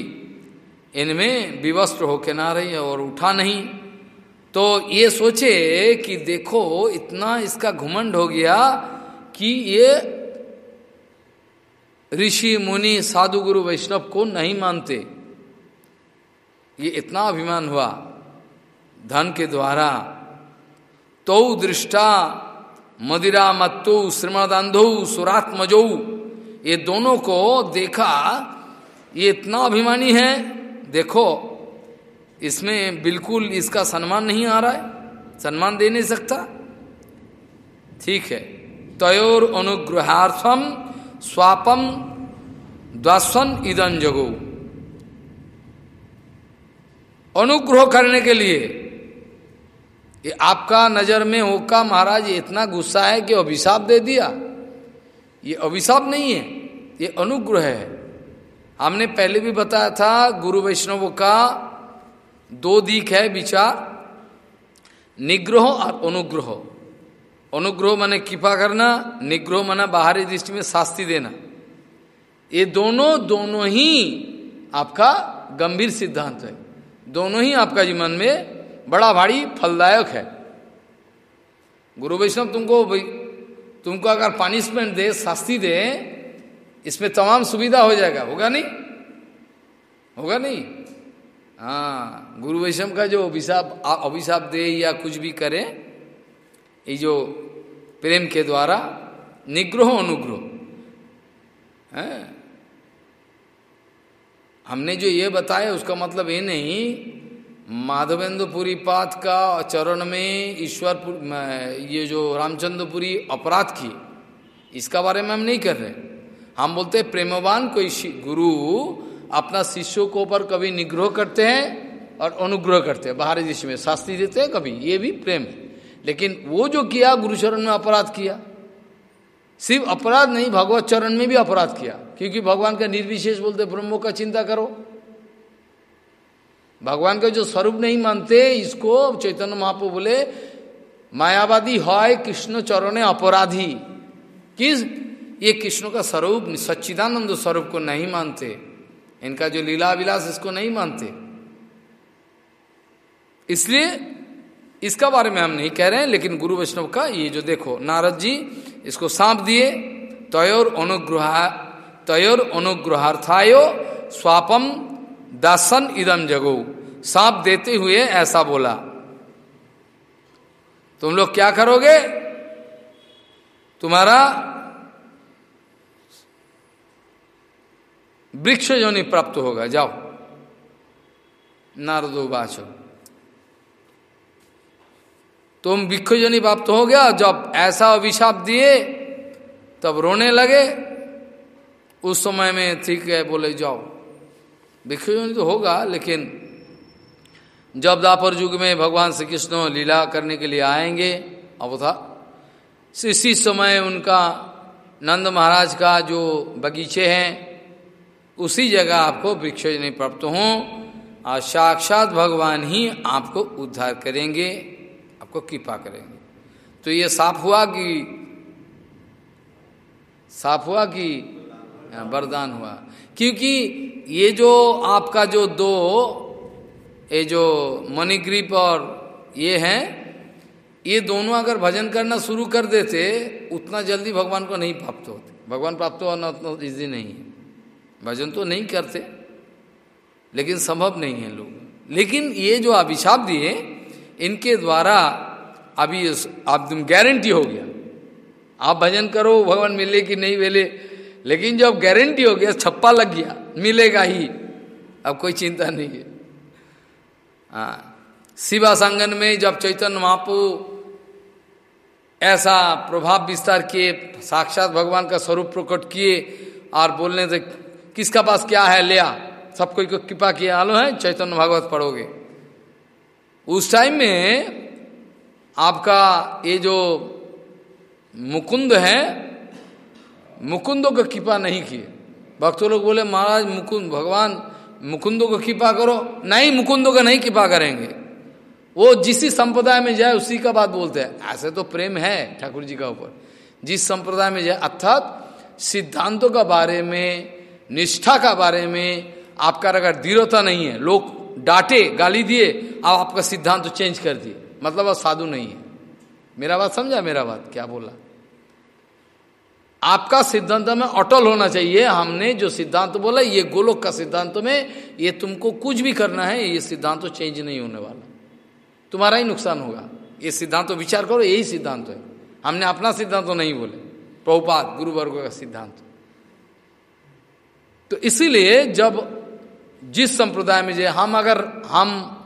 इनमें विवस्त्र होके ना रही है और उठा नहीं तो ये सोचे कि देखो, इतना इसका घुमंड हो गया कि ये ऋषि, मुनि, साधु गुरु, वैष्णव को नहीं मानते। ये इतना अभिमान हुआ, धन के द्वारा तो दृष्टा मदिरा मत्तो श्रीमदांधो सुरात्मजो, ये दोनों को देखा, ये इतना अभिमानी है, देखो, इसमें बिल्कुल इसका सम्मान नहीं आ रहा है सम्मान दे नहीं सकता। ठीक है, तयोर अनुग्रहार्थम स्वापम द्वासन इदन जगो। अनुग्रह करने के लिए ये आपका नज़र में होका महाराज इतना गुस्सा है कि अभिशाप दे दिया। ये अभिशाप नहीं है, ये अनुग्रह है। हमने पहले भी बताया था, गुरु वैष्णव का दो दिख है विचार। निग्रह और अनुग्रह। अनुग्रह माने कृपा करना, निग्रह माना बाहरी दृष्टि में शास्ति देना। ये दोनों दोनों ही आपका गंभीर सिद्धांत है। दोनों ही आपका जीवन में बड़ा भारी फलदायक है। गुरु वैष्णव तुमको तुमको अगर पनिशमेंट दे, शास्ति दे, इसमें तमाम सुविधा हो जाएगा। होगा नहीं? होगा नहीं? हाँ गुरु वैष्णव का जो अभिशाप अभिशाप दे या कुछ भी करे, ये जो प्रेम के द्वारा निग्रह अनुग्रह। हमने जो ये बताया, उसका मतलब ये नहीं माधवेंद्रपुरी पाठ का चरण में ईश्वरपुर ये जो रामचंद्रपुरी अपराध की, इसका बारे में हम नहीं कर रहे। हम बोलते हैं, प्रेमवान कोई गुरु अपना शिष्यों को ऊपर कभी निग्रह करते हैं और अनुग्रह करते हैं। बाहरी देश में शास्त्री देते हैं कभी, ये भी प्रेम है। लेकिन वो जो किया गुरुचरण में अपराध किया, सिर्फ़ अपराध नहीं, भगवत चरण में भी अपराध किया, क्योंकि भगवान का निर्विशेष बोलते ब्रह्मों का चिंता करो। भगवान का जो स्वरूप नहीं मानते, इसको चैतन्य महापो बोले, मायावादी है कृष्ण चरण अपराधी। किस? ये कृष्ण का स्वरूप, सच्चिदानंद स्वरूप को नहीं मानते। इनका जो लीला विलास, इसको नहीं मानते। इसलिए, इसका बारे में हम नहीं कह रहे हैं, लेकिन गुरु वैष्णव का ये जो देखो, नारद जी, इसको सांप दिए, तयोर अनुग्रह, तयोर अनुग्रहार्थायो स्वापम दासन इदम जगो। सांप देते हुए ऐसा बोला। तुम लोग क्या करोगे? तुम्हारा वृक्ष जोनि प्राप्त होगा। जाओ। नारदो बाचो तुम वृक्ष जोनि प्राप्त हो गया। जब ऐसा अभिशाप दिए, तब रोने लगे। उस समय में ठीक है, बोले जाओ। वृक्ष जोनि तो होगा, लेकिन जब दापर युग में भगवान श्री कृष्ण लीला करने के लिए आएँगे, अब था। इसी समय उनका नंद महाराज का जो बगीचे हैं, उसी जगह आपको नहीं प्राप्त हो। और साक्षात भगवान ही आपको उद्धार करेंगे, आपको कृपा करेंगे। तो ये साफ़ हुआ कि, साफ़ हुआ कि वरदान हुआ। क्योंकि ये जो आपका जो दो, ये जो मणिग्रीप और ये हैं, ये दोनों अगर भजन करना शुरू कर देते, उतना जल्दी भगवान को नहीं प्राप्त होते। भगवान प्राप्त होना उतना ईजी नहीं है। भजन तो नहीं करते, लेकिन संभव नहीं है लोग। लेकिन ये जो अभिशाप दिए, इनके द्वारा अभी आप गारंटी हो गया। आप भजन करो, भगवान मिले कि नहीं मिले लेकिन जब गारंटी हो गया, छप्पा लग गया, मिलेगा ही। अब कोई चिंता नहीं है। हाँ शिवा संगन में जब चैतन्य महापू ऐसा प्रभाव विस्तार किए, साक्षात भगवान का स्वरूप प्रकट किए और बोलने से, किसका पास क्या है, लिया? सब कोई को कृपा किया आलो है, चैतन्य भागवत पढ़ोगे। उस टाइम में आपका ये जो मुकुंद है मुकुंदों को कृपा नहीं किए। भक्तों लोग बोले, महाराज, मुकुंद, भगवान, मुकुंदों को कृपा करो। नहीं, मुकुंदों का नहीं कृपा करेंगे। वो जिस संप्रदाय में जाए, उसी का बात बोलते हैं। ऐसे तो प्रेम है ठाकुर जी का ऊपर। जिस संप्रदाय में जाए, अर्थात सिद्धांतों का बारे में, निष्ठा का बारे में आपका अगर दृढ़ता नहीं है, लोग डांटे, गाली दिए आप आपका सिद्धांत तो चेंज कर दिए। मतलब आप साधु नहीं है। मेरा बात समझा? मेरा बात? क्या बोला? आपका सिद्धांत में अटल होना चाहिए। हमने जो सिद्धांत बोला, ये गोलोक का सिद्धांत में ये तुमको कुछ भी करना है, ये सिद्धांत तो चेंज नहीं होने वाला। तुम्हारा ही नुकसान होगा। ये सिद्धांत तो विचार करो, यही सिद्धांत है। हमने अपना सिद्धांत तो नहीं बोले। प्रभुपात गुरु वर्ग का सिद्धांत। तो इसीलिए जब जिस संप्रदाय में जाए, हम अगर, हम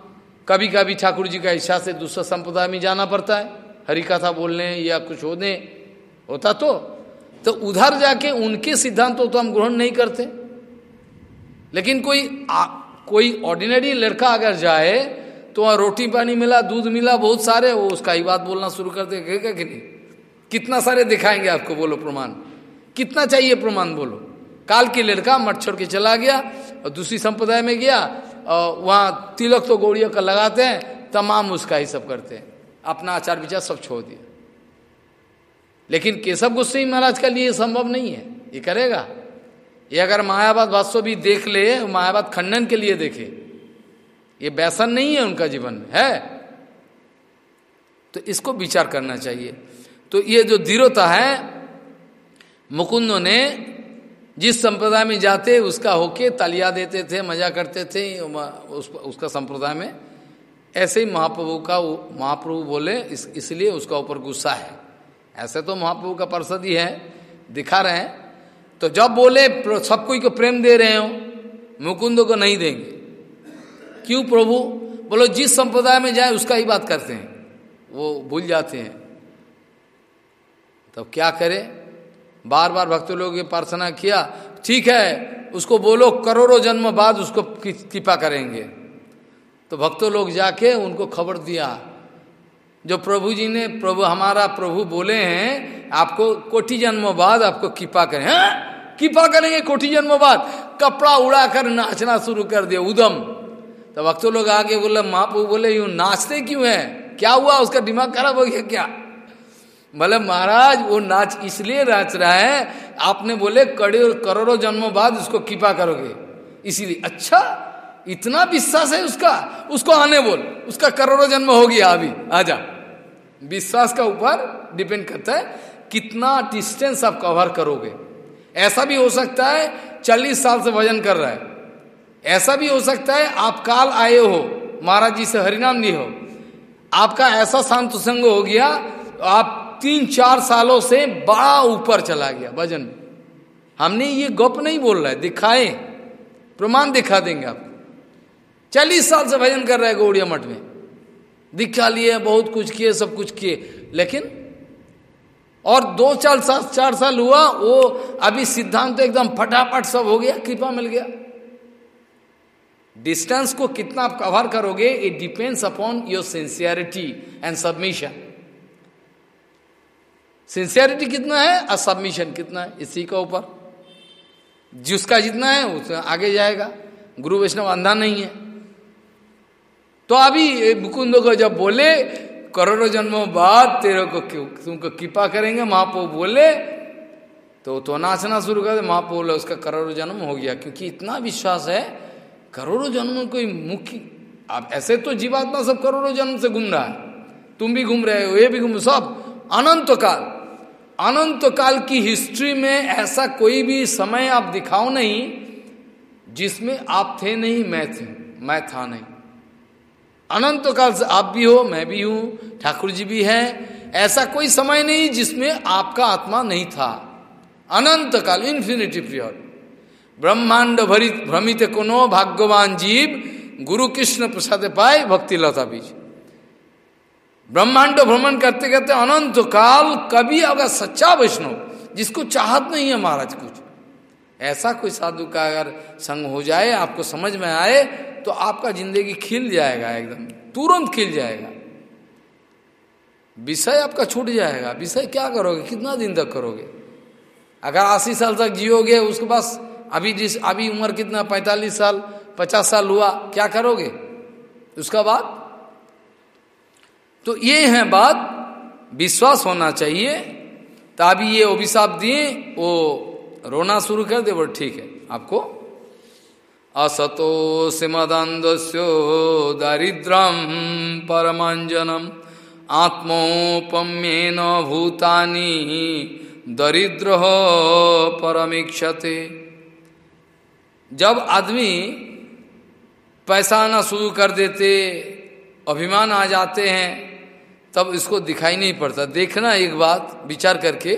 कभी कभी ठाकुर जी का इच्छा से दूसरा संप्रदाय में जाना पड़ता है। हरी कथा बोलने या कुछ होने, होता तो तो उधर जाके उनके सिद्धांतों तो हम ग्रहण नहीं करते। लेकिन कोई आ, कोई ऑर्डिनरी लड़का अगर जाए तो वहाँ रोटी पानी मिला दूध मिला बहुत सारे वो उसका ही बात बोलना शुरू कर देगा कि नहीं? कितना सारे दिखाएँगे आपको बोलो प्रमाण। कितना चाहिए प्रमाण बोलो। काल की लड़का मठ छोड़ के चला गया और दूसरी संप्रदाय में गया और वहाँ तिलक तो गौड़ियों का लगाते हैं तमाम उसका ही सब करते हैं। अपना आचार विचार सब छोड़ दिया। लेकिन केशव गोस्वामी महाराज का लिए संभव नहीं है। ये करेगा। ये अगर मायावाद वास्तव भी देख ले मायावाद खंडन के लिए देखे। ये बैसन नहीं है उनका जीवन में है? तो इसको विचार करना चाहिए। तो ये जो दृढ़ता है मुकुंदों ने जिस संप्रदाय में जाते उसका होके तालिया देते थे मज़ा करते थे उस, उसका संप्रदाय में ऐसे ही महाप्रभु का महाप्रभु बोले इस, इसलिए उसका ऊपर गुस्सा है। ऐसे तो महाप्रभु का पार्षद ही है, दिखा रहे हैं। तो जब बोले सब कोई को प्रेम दे रहे हो, मुकुंद को नहीं देंगे। क्यों प्रभु? बोलो, जिस संप्रदाय में जाए, उसका ही बात करते हैं। वो भूल जाते हैं। तब तो क्या करें? बार बार भक्त लोग प्रार्थना किया, ठीक है, उसको बोलो, करोड़ों जन्म बाद उसको कृपा करेंगे। तो भक्तों लोग जाके उनको खबर दिया। जो प्रभु जी ने प्रभु, हमारा प्रभु बोले हैं, आपको कोटि जन्मों बाद आपको कृपा करें। हाँ? कृपा करेंगे कोटि जन्म बाद। कपड़ा उड़ाकर नाचना शुरू कर दिया, उदम। तो भक्तों लोग आगे बोले, माँ महाप्रभु बोले, यूँ नाचते क्यों है? क्या हुआ? उसका दिमाग खराब हो गया क्या? बोले, महाराज, वो नाच इसलिए नाच रहा है, आपने बोले, कड़े करोड़ों जन्मों बाद उसको कृपा करोगे। इसीलिए अच्छा इतना विश्वास है उसका। उसको आने बोल। उसका करोड़ों जन्म हो गया अभी। आजा। विश्वास का ऊपर डिपेंड करता है कितना डिस्टेंस आप कवर करोगे। ऐसा भी हो सकता है चालीस साल से भजन कर रहा है। ऐसा भी हो सकता है आप काल आए हो, महाराज जी से हरिनाम नहीं हो। आपका ऐसा शांत संग हो गया तो आप तीन चार सालों से बड़ा ऊपर चला गया भजन। हमने ये गप नहीं बोल रहा है, दिखाए। प्रमाण दिखा देंगे आपको चालीस साल से भजन कर रहे हैं गौड़िया मठ में। दिखा लिए, बहुत कुछ किए, सब कुछ किए। लेकिन, और दो चार साल चार साल हुआ, वो अभी सिद्धांत तो एकदम फटाफट सब हो गया, कृपा मिल गया। डिस्टेंस को कितना आप कवर करोगे it depends upon your sincerity and submission sincerity कितना है, और सबमिशन कितना है, इसी के ऊपर। जिसका जितना है उसमें आगे जाएगा। गुरु वैष्णव अंधा नहीं है। तो अभी मुकुंद को जब बोले, करोड़ों जन्मों बाद तेरे को तुमको कृपा करेंगे, महापो बोले तो तो नाचना शुरू कर महापो बोले, उसका करोड़ों जन्म हो गया, क्योंकि इतना विश्वास है, करोड़ों जन्म कोई मुख्य, आप ऐसे तो जीवात्मा सब करोड़ों जन्म से घूम रहा है। तुम भी घूम रहे हो, ये भी घूम, सब। अनंत काल अनंत काल की हिस्ट्री में ऐसा कोई भी समय आप दिखाओ नहीं, जिसमें आप थे नहीं, मैं थे, मैं था नहीं। अनंत काल से आप भी हो, मैं भी हूँ ठाकुर जी भी हैं। ऐसा कोई समय नहीं जिसमें आपका आत्मा नहीं था। अनंत काल इन्फिनिटी पीरियड ब्रह्मांड भरित भ्रमित कोनो भाग्यवान जीव गुरु कृष्ण प्रसाद पाए भक्ति लता बीज। ब्रह्मांड भ्रमण करते करते अनंत काल कभी अगर सच्चा वैष्णव, जिसको चाहत नहीं है महाराज कुछ ऐसा कोई साधु का अगर संग हो जाए, आपको समझ में आए तो आपका ज़िंदगी खिल जाएगा एकदम। तुरंत खिल जाएगा। विषय आपका छूट जाएगा। विषय क्या करोगे? कितना दिन तक करोगे? अगर अस्सी साल तक जियोगे, उसके पास अभी जिस, अभी उम्र कितना? पैंतालीस साल, पचास साल हुआ, क्या करोगे? उसका बाद? तो ये है बात। विश्वास होना चाहिए। तभी ये अभिशाप दिए, वो रोना शुरू कर दे, बोले, ठीक है, आपको असतो सिमदंदस्यो दारिद्रम परमांजनम आत्मोपम्येन भूतानी दरिद्र परमीक्षते। जब आदमी पैसा आना शुरू कर देते, अभिमान आ जाते हैं, तब इसको दिखाई नहीं पड़ता। देखना एक बात, विचार करके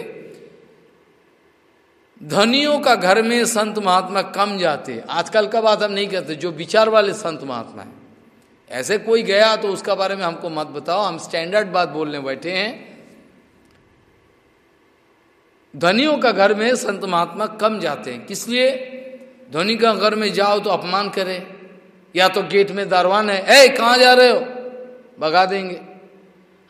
धनियों का घर में संत महात्मा कम जाते आजकल का बात हम नहीं करते, जो विचार वाले संत महात्मा है। ऐसे कोई गया तो उसका बारे में हमको मत बताओ, हम स्टैंडर्ड बात बोलने बैठे हैं। धनियों का घर में संत महात्मा कम जाते हैं। किस लिए? धनी का घर में जाओ तो अपमान करे। या तो गेट में दरवान है, ए, कहाँ जा रहे हो? भगा देंगे।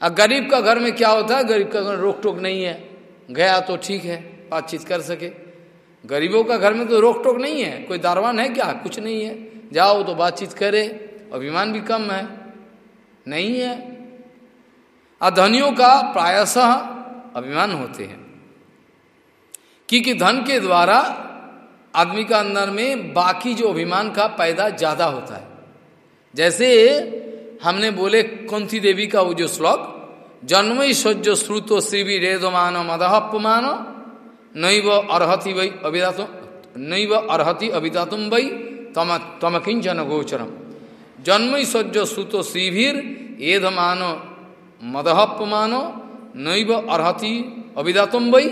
अब गरीब का घर में क्या होता है? गरीब का घर रोक टोक नहीं है। गया तो ठीक है। बातचीत कर सके। गरीबों का घर में तो रोक टोक नहीं है, कोई दारवान है क्या? कुछ नहीं है। जाओ तो बातचीत करे, अभिमान भी कम है। नहीं है। अधनियों का प्रायशः अभिमान होते हैं। क्योंकि धन के द्वारा आदमी का अंदर में बाकी जो अभिमान का पैदा ज़्यादा होता है। जैसे हमने बोले कुंती देवी का वो जो श्लोक, जन्म ही सज्ज श्रुतो श्री रेदमान मदहपमान नैव अर्ति वै अभिधातु नैव अर्ति अभिधातुम वै तम तम किंचन गोचरम जन्म सज्ज श्रुतो श्रीभीर एधमान मदहपमान नैव अर्ति अभिधातुम वै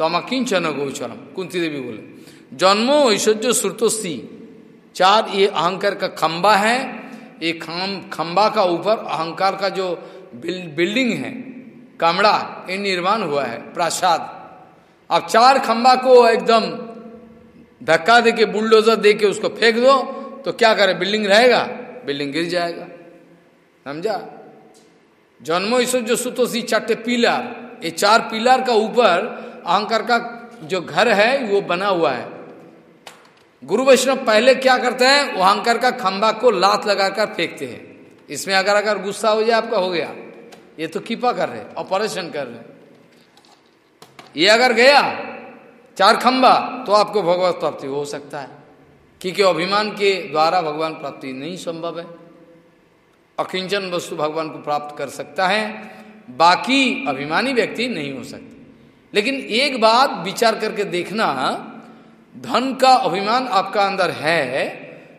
तम किंचन गोचरम कुंती देवी बोले जन्मो ऐश्वर्य श्रुतोस्ती चार ये अहंकार का खंबा है ये खम खंबा का ऊपर अहंकार का जो बिल, बिल्डिंग है कमड़ा ये निर्माण हुआ है प्रासाद। अब चार खंबा को एकदम धक्का दे के बुलडोजर दे के उसको फेंक दो तो क्या करे? बिल्डिंग रहेगा? बिल्डिंग गिर जाएगा। समझा? जन्मो ईश्वर जो सुतोषी चारटे पिलर, ये चार पिलर का ऊपर अहंकार का जो घर है, वो बना हुआ है। गुरु वैष्णव पहले क्या करते हैं? वो अहंकार का खंबा को लात लगाकर फेंकते हैं। इसमें अगर अगर गुस्सा हो जाए, आपका हो गया। ये तो कीपा कर रहे ऑपरेशन कर रहे ये अगर गया, चार खंबा तो आपको भगवत प्राप्ति हो सकता है। क्योंकि अभिमान के द्वारा भगवान प्राप्ति नहीं संभव है। अकिंचन वस्तु भगवान को प्राप्त कर सकता है, बाकी अभिमानी व्यक्ति नहीं हो सकते। लेकिन एक बात विचार करके देखना, धन का अभिमान आपका अंदर है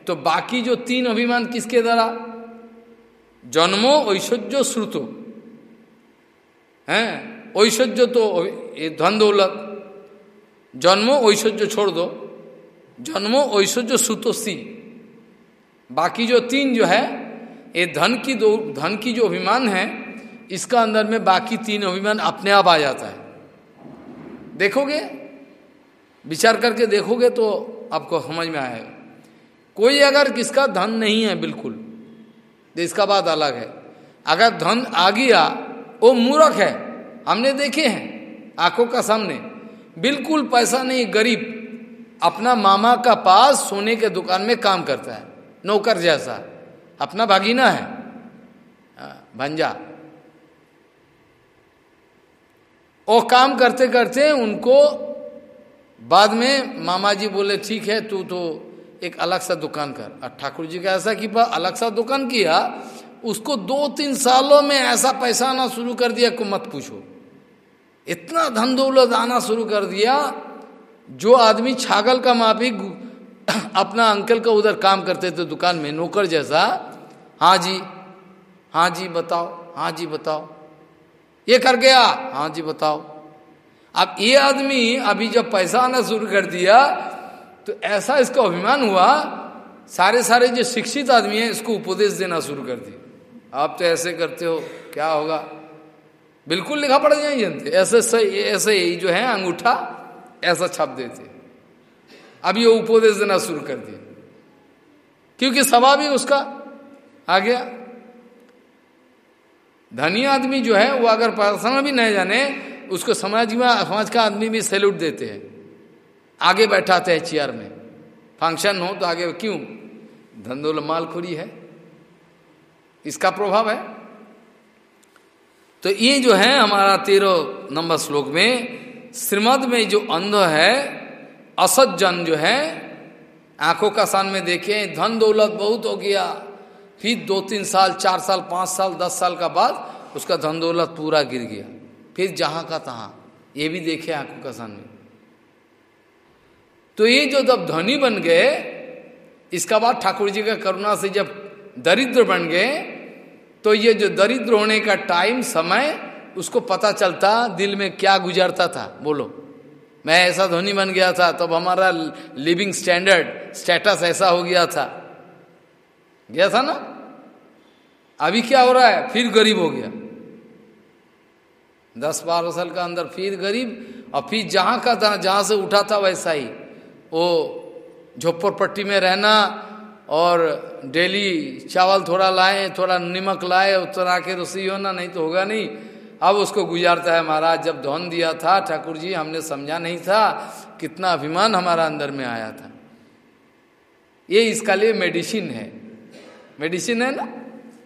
तो बाकी जो तीन अभिमान किसके द्वारा? जन्मो, ऐश्वर्य, श्रुतो। है? ऐश्वर्य तो धन दौलत जन्मो ऐश्वर्य छोड़ दो जन्मो ऐश्वर्य सी बाकी जो तीन जो है ये धन की दो धन की जो अभिमान है इसका अंदर में बाकी तीन अभिमान अपने आप आ जाता है देखोगे विचार करके देखोगे तो आपको समझ में आएगा कोई अगर किसका धन नहीं है बिल्कुल इसका बात अलग है अगर धन आ गया वो मूर्ख है हमने देखे हैं आँखों का सामने। बिल्कुल पैसा नहीं गरीब। अपना मामा का पास सोने के दुकान में काम करता है नौकर जैसा। अपना भागीना है। हाँ, भंजा। वो काम करते करते उनको बाद में मामा जी बोले ठीक है तू तो एक अलग सा दुकान कर। और ठाकुर जी का ऐसा कि अलग सा दुकान किया उसको दो तीन सालों में ऐसा पैसा आना शुरू कर दिया को मत पूछो। इतना धन दौलत आना शुरू कर दिया, जो आदमी छागल का माफ़ी अपना अंकल का उधर काम करते थे दुकान में, नौकर जैसा हाँ जी हाँ जी बताओ हाँ जी बताओ। ये कर गया हाँ जी बताओ। अब ये आदमी अभी जब पैसा आना शुरू कर दिया तो ऐसा इसका अभिमान हुआ, सारे सारे जो शिक्षित आदमी है, इसको उपदेश देना शुरू कर दिया आप तो ऐसे करते हो, क्या होगा? बिल्कुल लिखा पड़ जाए जनते ऐसे ऐसे ही जो है अंगूठा, ऐसा छाप देते। अब ये उपदेश देना शुरू कर दिए। क्योंकि स्वभाव ही उसका आ गया। धनी आदमी जो है, वो अगर प्रार्थना भी नहीं जाने, उसको समाज में, समाज का आदमी भी सैल्यूट देते हैं। आगे बैठाते हैं चेयर में। फ़ंक्शन हो तो आगे क्यों? धंधोल मालखोरी है। इसका प्रभाव है। तो ये जो है हमारा तेरह नंबर श्लोक में, श्रीमद में जो अंध है, असत जन जो है, आँखों का सान में देखें, धन दौलत बहुत हो गया। फिर दो तीन साल, चार साल, पाँच साल, दस साल का बाद उसका धन दौलत पूरा गिर गया। फिर जहाँ का तहां, ये भी देखे आँखों का सामने तो ये जो जब धनी बन गए, इसका बाद ठाकुर जी का करुणा से जब दरिद्र बन गए तो ये जो दरिद्र होने का टाइम समय, उसको पता चलता, दिल में क्या गुजरता था। बोलो। मैं ऐसा धोनी बन गया था, तब हमारा लिविंग स्टैंडर्ड स्टेटस ऐसा हो गया था। गया था ना? अभी क्या हो रहा है? फिर गरीब हो गया। दस बारह साल का अंदर फिर गरीब, और फिर जहाँ का था जहाँ से उठा था वैसा ही। वो झोपड़ पट्टी में रहना और डेली चावल थोड़ा लाए, थोड़ा नमक लाए उतरा के रसोई होना, नहीं तो होगा नहीं। अब उसको गुजारता है महाराज, जब धन दिया था, ठाकुर जी, हमने समझा नहीं था कितना अभिमान हमारा अंदर में आया था। ये इसका लिए मेडिसिन है। मेडिसिन है ना?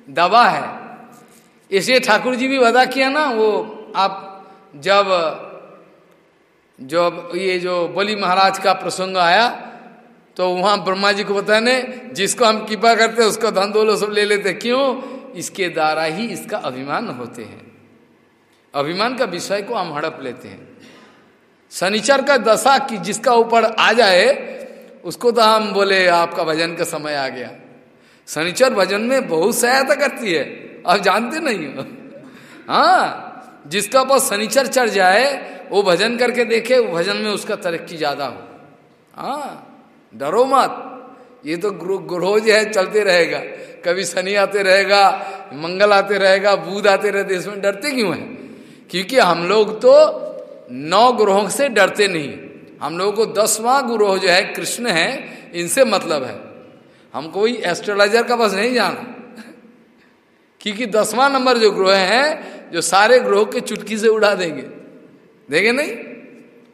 दवा है। इसलिए ठाकुर जी भी वदा किया ना, वो आप जब जब ये जो बलि महाराज का प्रसंग आया तो वहाँ ब्रह्मा जी को बताने जिसको हम कृपा करते हैं, उसका धन दौलो सब ले लेते क्यों? इसके द्वारा ही इसका अभिमान होते हैं। अभिमान का विषय को हम हड़प लेते हैं। शनिचर का दशा की जिसका ऊपर आ जाए, उसको तो हम बोले, आपका भजन का समय आ गया। शनिचर भजन में बहुत सहायता करती है। आप जानते नहीं हो। हाँ जिसका पास शनिचर चढ़ जाए, वो भजन करके देखे, वो भजन में उसका तरक्की ज़्यादा हो। हाँ। डरो मत। ये तो रोज है, चलते रहेगा। कभी शनि आते रहेगा, मंगल आते रहेगा, बुध आते रहते इसमें डरते क्यों है? क्योंकि हम लोग तो नौ ग्रहों से डरते नहीं। हम लोगों को दसवां ग्रोह जो है, कृष्ण है, इनसे मतलब है। हम कोई एस्ट्रोलॉजर का बस नहीं जाना। क्योंकि दसवां नंबर जो ग्रह है, जो सारे ग्रहों के चुटकी से उड़ा देंगे। देंगे नहीं?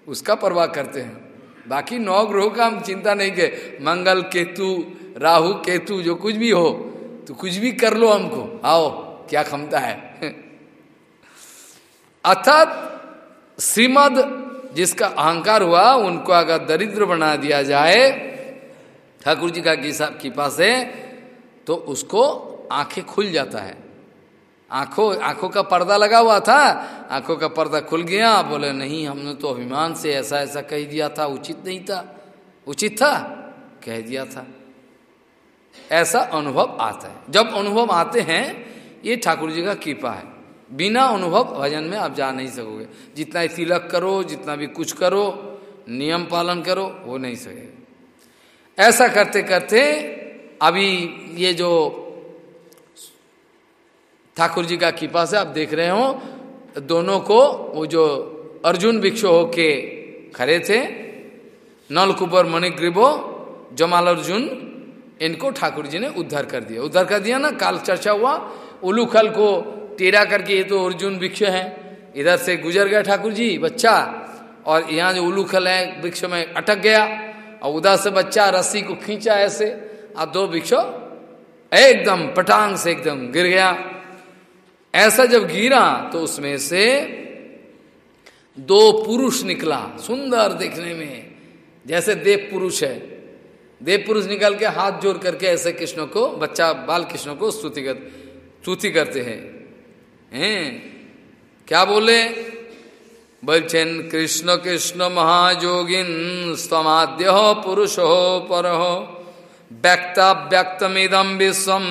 उसका परवाह करते हैं। बाकी नौ ग्रहों का हम चिंता नहीं के मंगल केतु, राहु केतु, जो कुछ भी हो तो कुछ भी कर लो हमको। आओ, क्या क्षमता है? अर्थात श्रीमद जिसका अहंकार हुआ, उनको अगर दरिद्र बना दिया जाए, ठाकुर जी का कृपा से तो उसको आँखें खुल जाता है। आँखों आँखों का पर्दा लगा हुआ था, आँखों का पर्दा खुल गया, बोले, नहीं, हमने तो अभिमान से ऐसा ऐसा कह दिया था, उचित नहीं था। उचित था? कह दिया था। ऐसा अनुभव आता है। जब अनुभव आते हैं, ये ठाकुर जी का कृपा है। बिना अनुभव भजन में आप जा नहीं सकोगे। जितना तिलक करो, जितना भी कुछ करो, नियम पालन करो वो नहीं सकेगा। ऐसा करते करते अभी ये जो ठाकुर जी का कृपा से आप देख रहे हो, दोनों को वो जो अर्जुन भिक्षु होके खड़े थे नलकुबर मणिग्रीबो, जमाल अर्जुन, इनको ठाकुर जी ने उद्धार कर दिया। उद्धार कर दिया ना, काल चर्चा हुआ, उलूखल को टेरा करके, ये तो अर्जुन वृक्ष है, इधर से गुजर गया ठाकुर जी, बच्चा, और यहाँ जो उलूखल है वृक्ष में अटक गया, और उधर से बच्चा रस्सी को खींचा ऐसे और दो वृक्ष एकदम पटांग से एकदम गिर गया। ऐसा जब गिरा तो उसमें से दो पुरुष निकला सुंदर देखने में। जैसे देव पुरुष है। देव पुरुष निकल के हाथ जोड़ करके ऐसे कृष्ण को, बच्चा बाल कृष्ण को स्तुति कर, स्तुति करते हैं। हैं? क्या बोले? बलचन, कृष्ण कृष्ण महाजोगिन स्तमाद्य हो पुरुष हो पर हो व्यक्ता व्यक्तमिदम विश्वम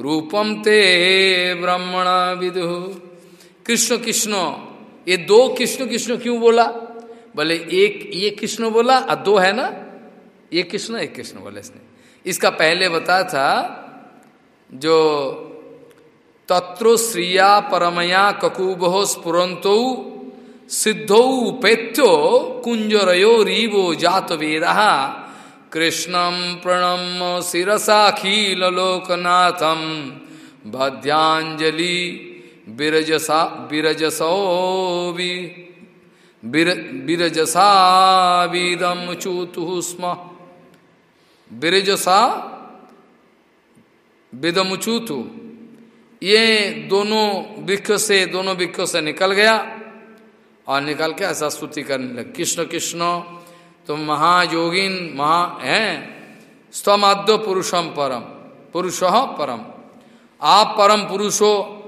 रूपम ते ब्राह्मण विदु। कृष्ण कृष्ण, ये दो कृष्ण कृष्ण क्यों बोला? बोले, एक, ये कृष्ण बोला, और दो है ना? ये कृष्ण, एक कृष्ण बोले इसने। इसका पहले बताया था, जो तत्रो श्रिया परमया ककुबहो स्फुरंतो सिद्धौ उपेत्यो कुंजरयो रीवो जात वेद कृष्णं प्रणम शिरसाखिलोकनाथम भद्यांजलि बिरजसा बिरजसो बिरजसा विदम चूतु स्म। बिरजसा विदमुचूतु ये दोनों वृक्ष से, दोनों वृक्ष से निकल गया और निकल के ऐसा स्तुति करने लगे। कृष्ण कृष्ण तो महायोगिन, महा, है? स्तमाद्य पुरुषम परम, पुरुष परम। आप परम पुरुषो,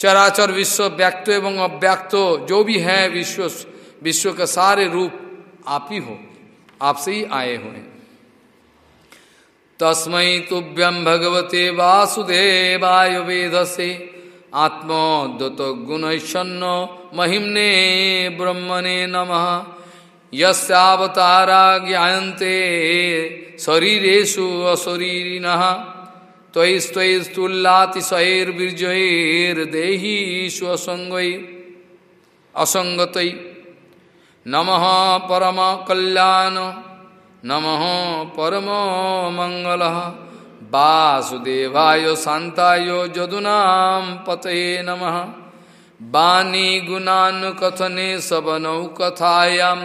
चराचर विश्व व्यक्त एवं अव्यक्त, जो भी है विश्व विश्व का सारे रूप, आप ही हो। आपसे ही आए हुए तस्मय तुभ्यम भगवते वासुदेवाय वेद से आत्मोदत गुणैषण्य महिमने ब्रह्मणे नमः। यस्यावतारा ज्ञाते शरीरेशु अशरीरिण त्वयिस्तुल्लातिशैर्बीर्जैर्देहीषु असंगै असंगत नम परम कल्याण नम परम मंगल वासुदेवाय शांताय जदुना पतये नमः। वाणी गुणानुकथने सबनौ कथायां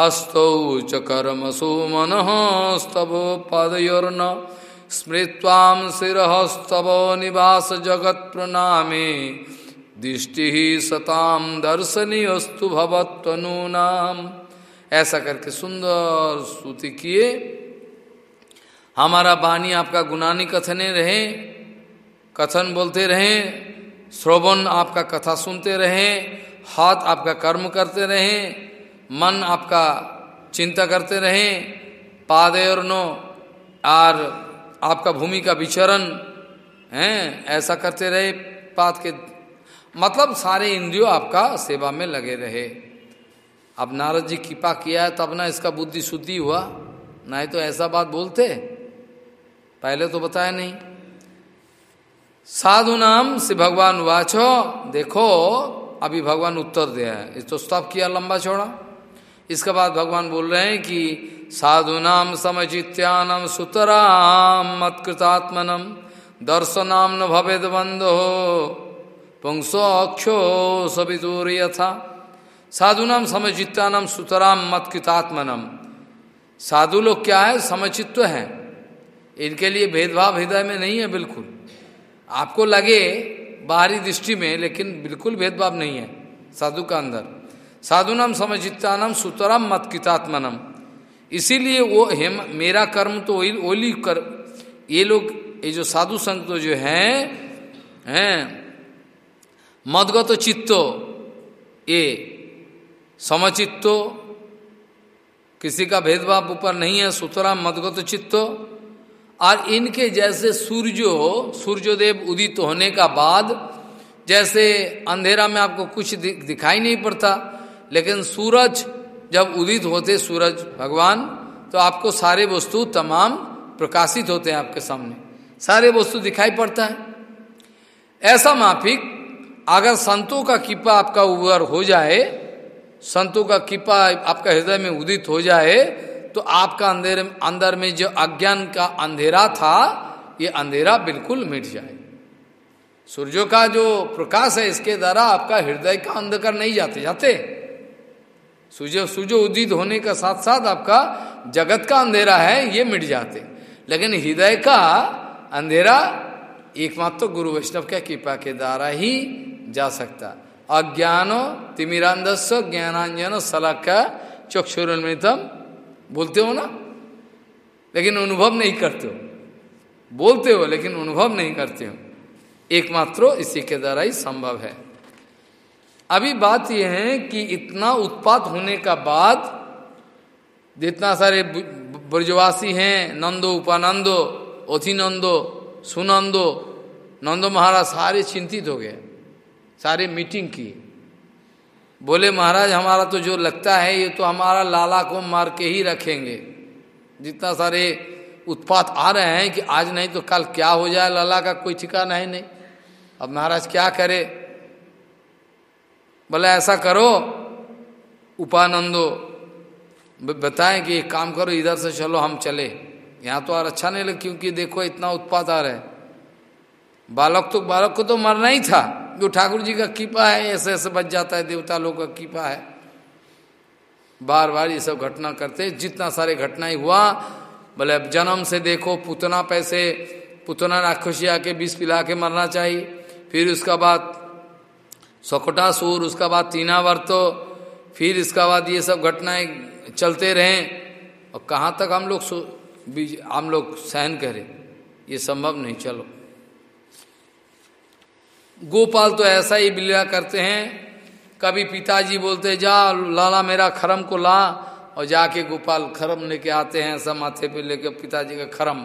हस्तौ च कर्मसु मनस्तवो पादयोर्न स्मृत्वां शिरहस्तव निवास जगत प्रणामे। दृष्टि सताम दर्शनी दर्शनीयस्तु भवत्वनूनाम ऐसा करके सुंदर स्तुति किए। हमारा वाणी आपका गुनानी कथने रहे, कथन बोलते रहे श्रोवन आपका कथा सुनते रहें, हाथ आपका कर्म करते रहें मन आपका चिंता करते रहें। पादयोर्नो और आपका भूमि का विचरण, है, ऐसा करते रहे पाद के। मतलब सारे इंद्रियों आपका सेवा में लगे रहे। अब नारद जी कृपा किया है, तब ना इसका बुद्धि शुद्धि हुआ। नहीं तो ऐसा बात बोलते। पहले तो बताया नहीं। साधु नाम से भगवान वाचो, देखो, अभी भगवान उत्तर दिया है। इस तो स्तप किया लंबा छोड़ा इसके बाद भगवान बोल रहे हैं कि साधु नाम समचित्यानम सुतराम मत्कृतात्मनम दर्शनाम न भवेद बंधो पुंसो अक्षो सवितूर यथा। साधु नाम समचित्तानम सुतराम मत्कृतात्मनम। साधु लोग क्या है? समचित्व है। इनके लिए भेदभाव हृदय में नहीं है बिल्कुल। आपको लगे बाहरी दृष्टि में, लेकिन बिल्कुल भेदभाव नहीं है साधु का अंदर। साधु नाम समचित्तानम सुतराम मत कितात्मनम। इसीलिए वो हेम, मेरा कर्म तो ओली कर, ये लोग, ये जो साधु संत तो जो है, हैं, मदगत चित्तो, ये समचित्तो, किसी का भेदभाव ऊपर नहीं है, सुतराम मदगत चित्तो, और इनके जैसे सूर्यो सूर्योदेव उदित होने का बाद, जैसे अंधेरा में आपको कुछ दिखाई नहीं पड़ता लेकिन सूरज जब उदित होते, सूरज भगवान तो आपको सारे वस्तु तमाम प्रकाशित होते हैं आपके सामने। सारे वस्तु दिखाई पड़ता है। ऐसा माफिक, अगर संतों का कृपा आपका ऊपर हो जाए, संतों का कृपा आपका हृदय में उदित हो जाए तो आपका अंधेरे, अंदर में जो अज्ञान का अंधेरा था, ये अंधेरा बिल्कुल मिट जाए। सूर्यों का जो प्रकाश है, इसके द्वारा आपका हृदय का अंधकार नहीं जाते जाते। सूर्य सूर्य उदित होने का साथ साथ आपका जगत का अंधेरा है, ये मिट जाते। लेकिन हृदय का अंधेरा एकमात्र तो गुरु वैष्णव के कृपा के द्वारा ही जा सकता। अज्ञानो तिमिरांधस्व ज्ञानांजन सलक चक्षुरमृतम बोलते हो ना? लेकिन अनुभव नहीं करते हो। बोलते हो, लेकिन अनुभव नहीं करते हो। एकमात्र इसी के द्वारा ही संभव है। अभी बात यह है कि इतना उत्पात होने का बाद जितना सारे ब्रजवासी हैं, नंदो, उपानंदो, ओथिनंदो, सुनंदो, नंदो महाराज सारे चिंतित हो गए, सारे मीटिंग की। बोले, महाराज, हमारा तो जो लगता है, ये तो हमारा लाला को मार के ही रखेंगे। जितना सारे उत्पात आ रहे हैं कि आज नहीं तो कल क्या हो जाए, लाला का कोई ठिकाना है नहीं। अब महाराज क्या करे? बोले ऐसा करो, उपानंदो बताएँ कि एक काम करो, इधर से चलो, हम चले। यहाँ तो और अच्छा नहीं लगे, क्योंकि देखो इतना उत्पात आ रहा है। बालक तो बालक को तो मरना ही था। जो ठाकुर जी का कीपा है, ऐसे ऐसे बच जाता है, देवता लोग का कीपा है। बार बार ये सब घटना करते जितना सारे घटनाएँ हुआ बोले अब जन्म से देखो, पुतना पैसे, पुतना राक्षसी आके बीस पिला के मरना चाहिए। फिर उसका बाद सुर, उसका बाद तीना वर्तो फिर इसका बाद ये सब घटनाएँ चलते रहें। और कहाँ तक हम लोग हम लोग सहन करें, ये संभव नहीं, चलो। गोपाल तो ऐसा ही बिलिया करते हैं, कभी पिताजी बोलते, जा, लाला मेरा खरम को ला। और जाके गोपाल खरम लेके आते हैं ऐसा माथे पे लेके, पिताजी का खरम।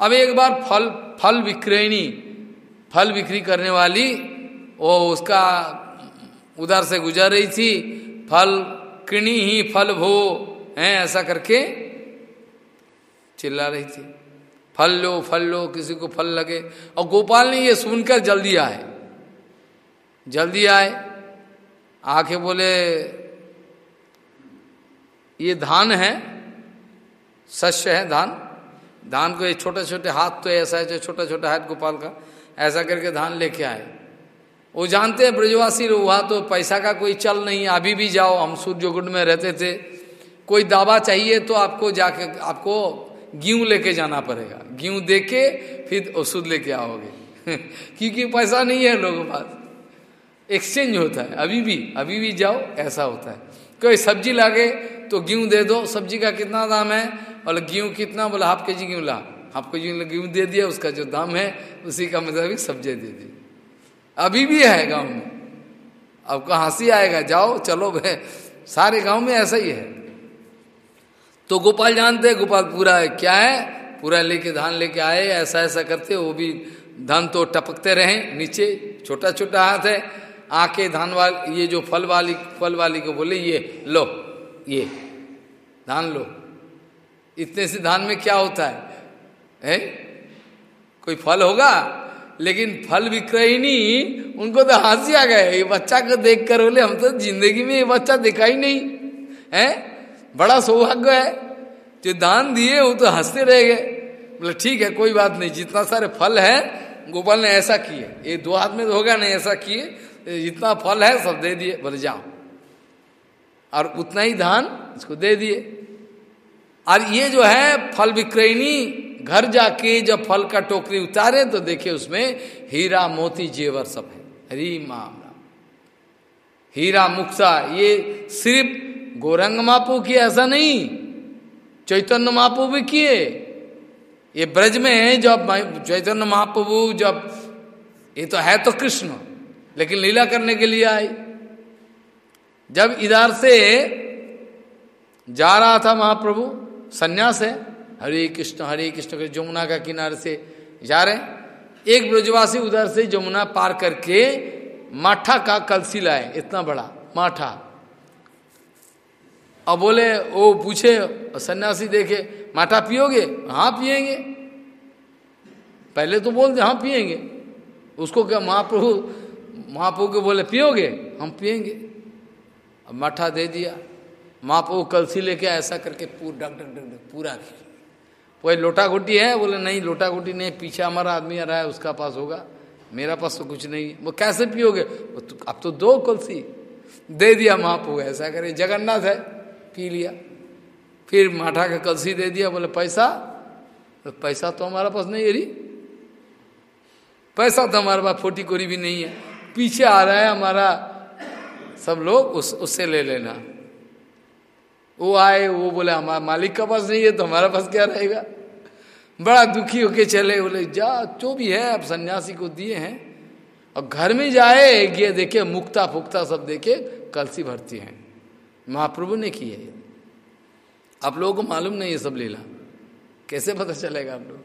अब एक बार फल फल विक्रयणी, फल बिक्री करने वाली वो उसका उधर से गुजर रही थी, फल किणी ही फल भो, है, ऐसा करके चिल्ला रही थी। फल लो फल लो, किसी को फल लगे। और गोपाल ने ये सुनकर जल्दी आए। जल्दी आए, आके बोले, ये धान है शस्य है धान। धान को ये छोटे छोटे हाथ तो ऐसा है जो छोटा छोटा हाथ गोपाल का। ऐसा करके धान लेके आए। वो जानते हैं ब्रजवासी लोग, वहाँ तो पैसा का कोई चल नहीं अभी भी जाओ, हम सूर्यगुंड में रहते थे। कोई दावा चाहिए तो आपको जाके, आपको गेहूँ लेके जाना पड़ेगा। गेहूँ दे के फिर औषध लेके आओगे। क्योंकि पैसा नहीं है लोगों पास। एक्सचेंज होता है। अभी भी अभी भी जाओ, ऐसा होता है। कोई सब्ज़ी लागे तो गेहूँ दे दो। सब्ज़ी का कितना दाम है? बोले, गेहूँ कितना? बोला, हाफ़ के जी गेहूँ ला। हाफ़ के जी गेहूँ दे दिया, उसका जो दाम है, उसी का मुताबिक सब्ज़ी दे दी। अभी भी है गाँव में। अब कहा हँसी आएगा? जाओ चलो भाई सारे गाँव में ऐसा ही है। तो गोपाल जानते हैं गोपाल पूरा है। क्या है? पूरा लेके धान लेके आए ऐसा ऐसा करते वो भी धान तो टपकते रहे। नीचे छोटा छोटा हाथ है। आके धान वाल ये जो फल वाली फल वाली को बोले ये लो ये धान लो। इतने से धान में क्या होता है, है? कोई फल होगा? लेकिन फल विक्रय नहीं उनको तो हँसी आ गए ये बच्चा को देख कर बोले, हम तो ज़िंदगी में ये बच्चा देखा ही नहीं। है? बड़ा सौभाग्य है। जो दान दिए, वो तो हँसते रह गए। बोले, ठीक है, कोई बात नहीं। जितना सारे फल है, गोपाल ने ऐसा किए। ये दो हाथ में तो होगा, नहीं ऐसा किए। जितना फल है, सब दे दिए। बोले, जाओ। और उतना ही धान इसको दे दिए। और ये जो है फल विक्रयणी घर जाके जब फल का टोकरी उतारे तो देखे उसमें हीरा मोती जेवर सब है। हरी माम हीरा मुक्सा, ये सिर्फ़ गोरंग मापू की ऐसा नहीं, चैतन्य महाप्रभु भी किए। ये ब्रज में है, जब चैतन्य महाप्रभु जब, ये तो है तो कृष्ण, लेकिन लीला करने के लिए आए। जब इधर से जा रहा था महाप्रभु, सन्यास है हरे कृष्ण हरे कृष्ण कर जमुना का किनारे से जा रहे एक ब्रजवासी उधर से जमुना पार करके माठा का कलसी लाए, इतना बड़ा माठा। अब बोले वो पूछे, सन्यासी देखे, माठा पियोगे? हाँ पिएँगे पहले तो बोल दे हाँ पिएँगे उसको क्या महाप्रभु महाप्रभु के बोले, पियोगे? हम पिएँगे अब माठा दे दिया। महाप्रभु कलसी लेके ऐसा करके पूरा डक डक डक पूरा कोई लोटा घुटी है? बोले नहीं लोटा घुटी नहीं पीछे हमारा आदमी आ रहा है उसका पास होगा। मेरा पास तो कुछ नहीं वो कैसे पियोगे? तो, अब तो दो कलसी। दे दिया महाप्रभु ऐसा करे। जगन्नाथ है पी लिया। फिर माठा का कलसी दे दिया बोले पैसा? तो पैसा तो हमारा पास नहीं है पैसा तो हमारे पास फोटी कोरी भी नहीं है। पीछे आ रहा है हमारा सब लोग उस उससे ले लेना। वो आए, वो बोले, हमारा मालिक का पास नहीं है तो हमारा पास क्या रहेगा? बड़ा दुखी होके चले, बोले, जा, जो भी है अब सन्यासी को दिए हैं। और घर में जाए ये देखे, मुक्ता फुक्ता सब देखे, कलसी भरती हैं। महाप्रभु ने की है आप लोगों को मालूम नहीं है सब लीला। कैसे पता चलेगा आप लोग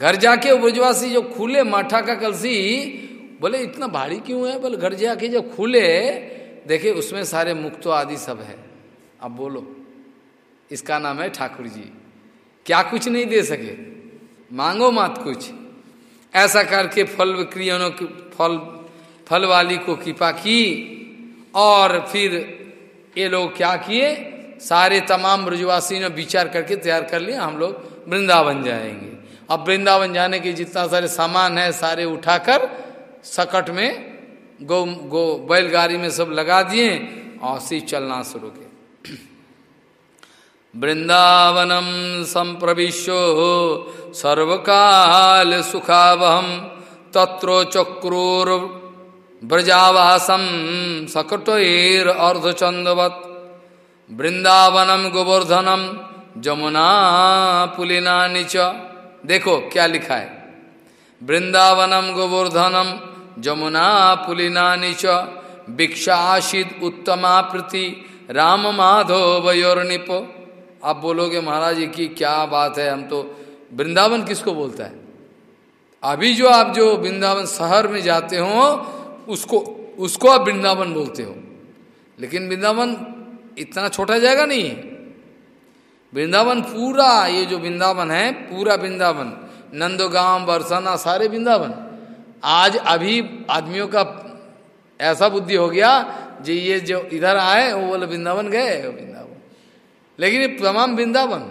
घर जाके ब्रजवासी जो खुले माठा का कलसी, बोले, इतना भारी क्यों है? बोले, घर जाके जब खुले, देखे, उसमें सारे मुक्तो आदि सब है। अब बोलो। इसका नाम है ठाकुर जी। क्या कुछ नहीं दे सके? मांगो मत कुछ। ऐसा करके फल क्रियनों विक्रियनों फल फल वाली को कृपा की और फिर ये लोग क्या किए? सारे तमाम ब्रजवासी ने विचार करके तैयार कर लिया। हम लोग वृंदावन जाएँगे। अब वृंदावन जाने के जितना सारे सामान है, सारे उठाकर सकट में गो गो बैलगाड़ी में सब लगा दिए और सी चलना शुरू किया। वृंदावनम संप्रविशो सर्वकाल सुखावहम तत्रो चक्रोर ब्रजावासम सकटैर अर्धचंदवत वृंदावनम गोवर्धनम जमुना पुलिना नीच देखो, क्या लिखा है? वृंदावनम गोवर्धनम जमुना पुलिना नीच भिक्षाशिद उत्तमा प्रति राम माधव वयोर्निप आप बोलोगे, महाराज जी की क्या बात है? हम तो वृंदावन किसको बोलता है? अभी जो आप जो वृंदावन शहर में जाते हो, उसको उसको आप वृंदावन बोलते हो। लेकिन वृंदावन इतना छोटा जगह नहीं है। वृंदावन पूरा, ये जो वृंदावन है, पूरा वृंदावन। नंदोगांव, बरसाना, सारे वृंदावन। आज अभी आदमियों का ऐसा बुद्धि हो गया, जो, ये जो इधर आए, वो बोले, वृंदावन गए? वृंदावन। लेकिन तमाम वृंदावन,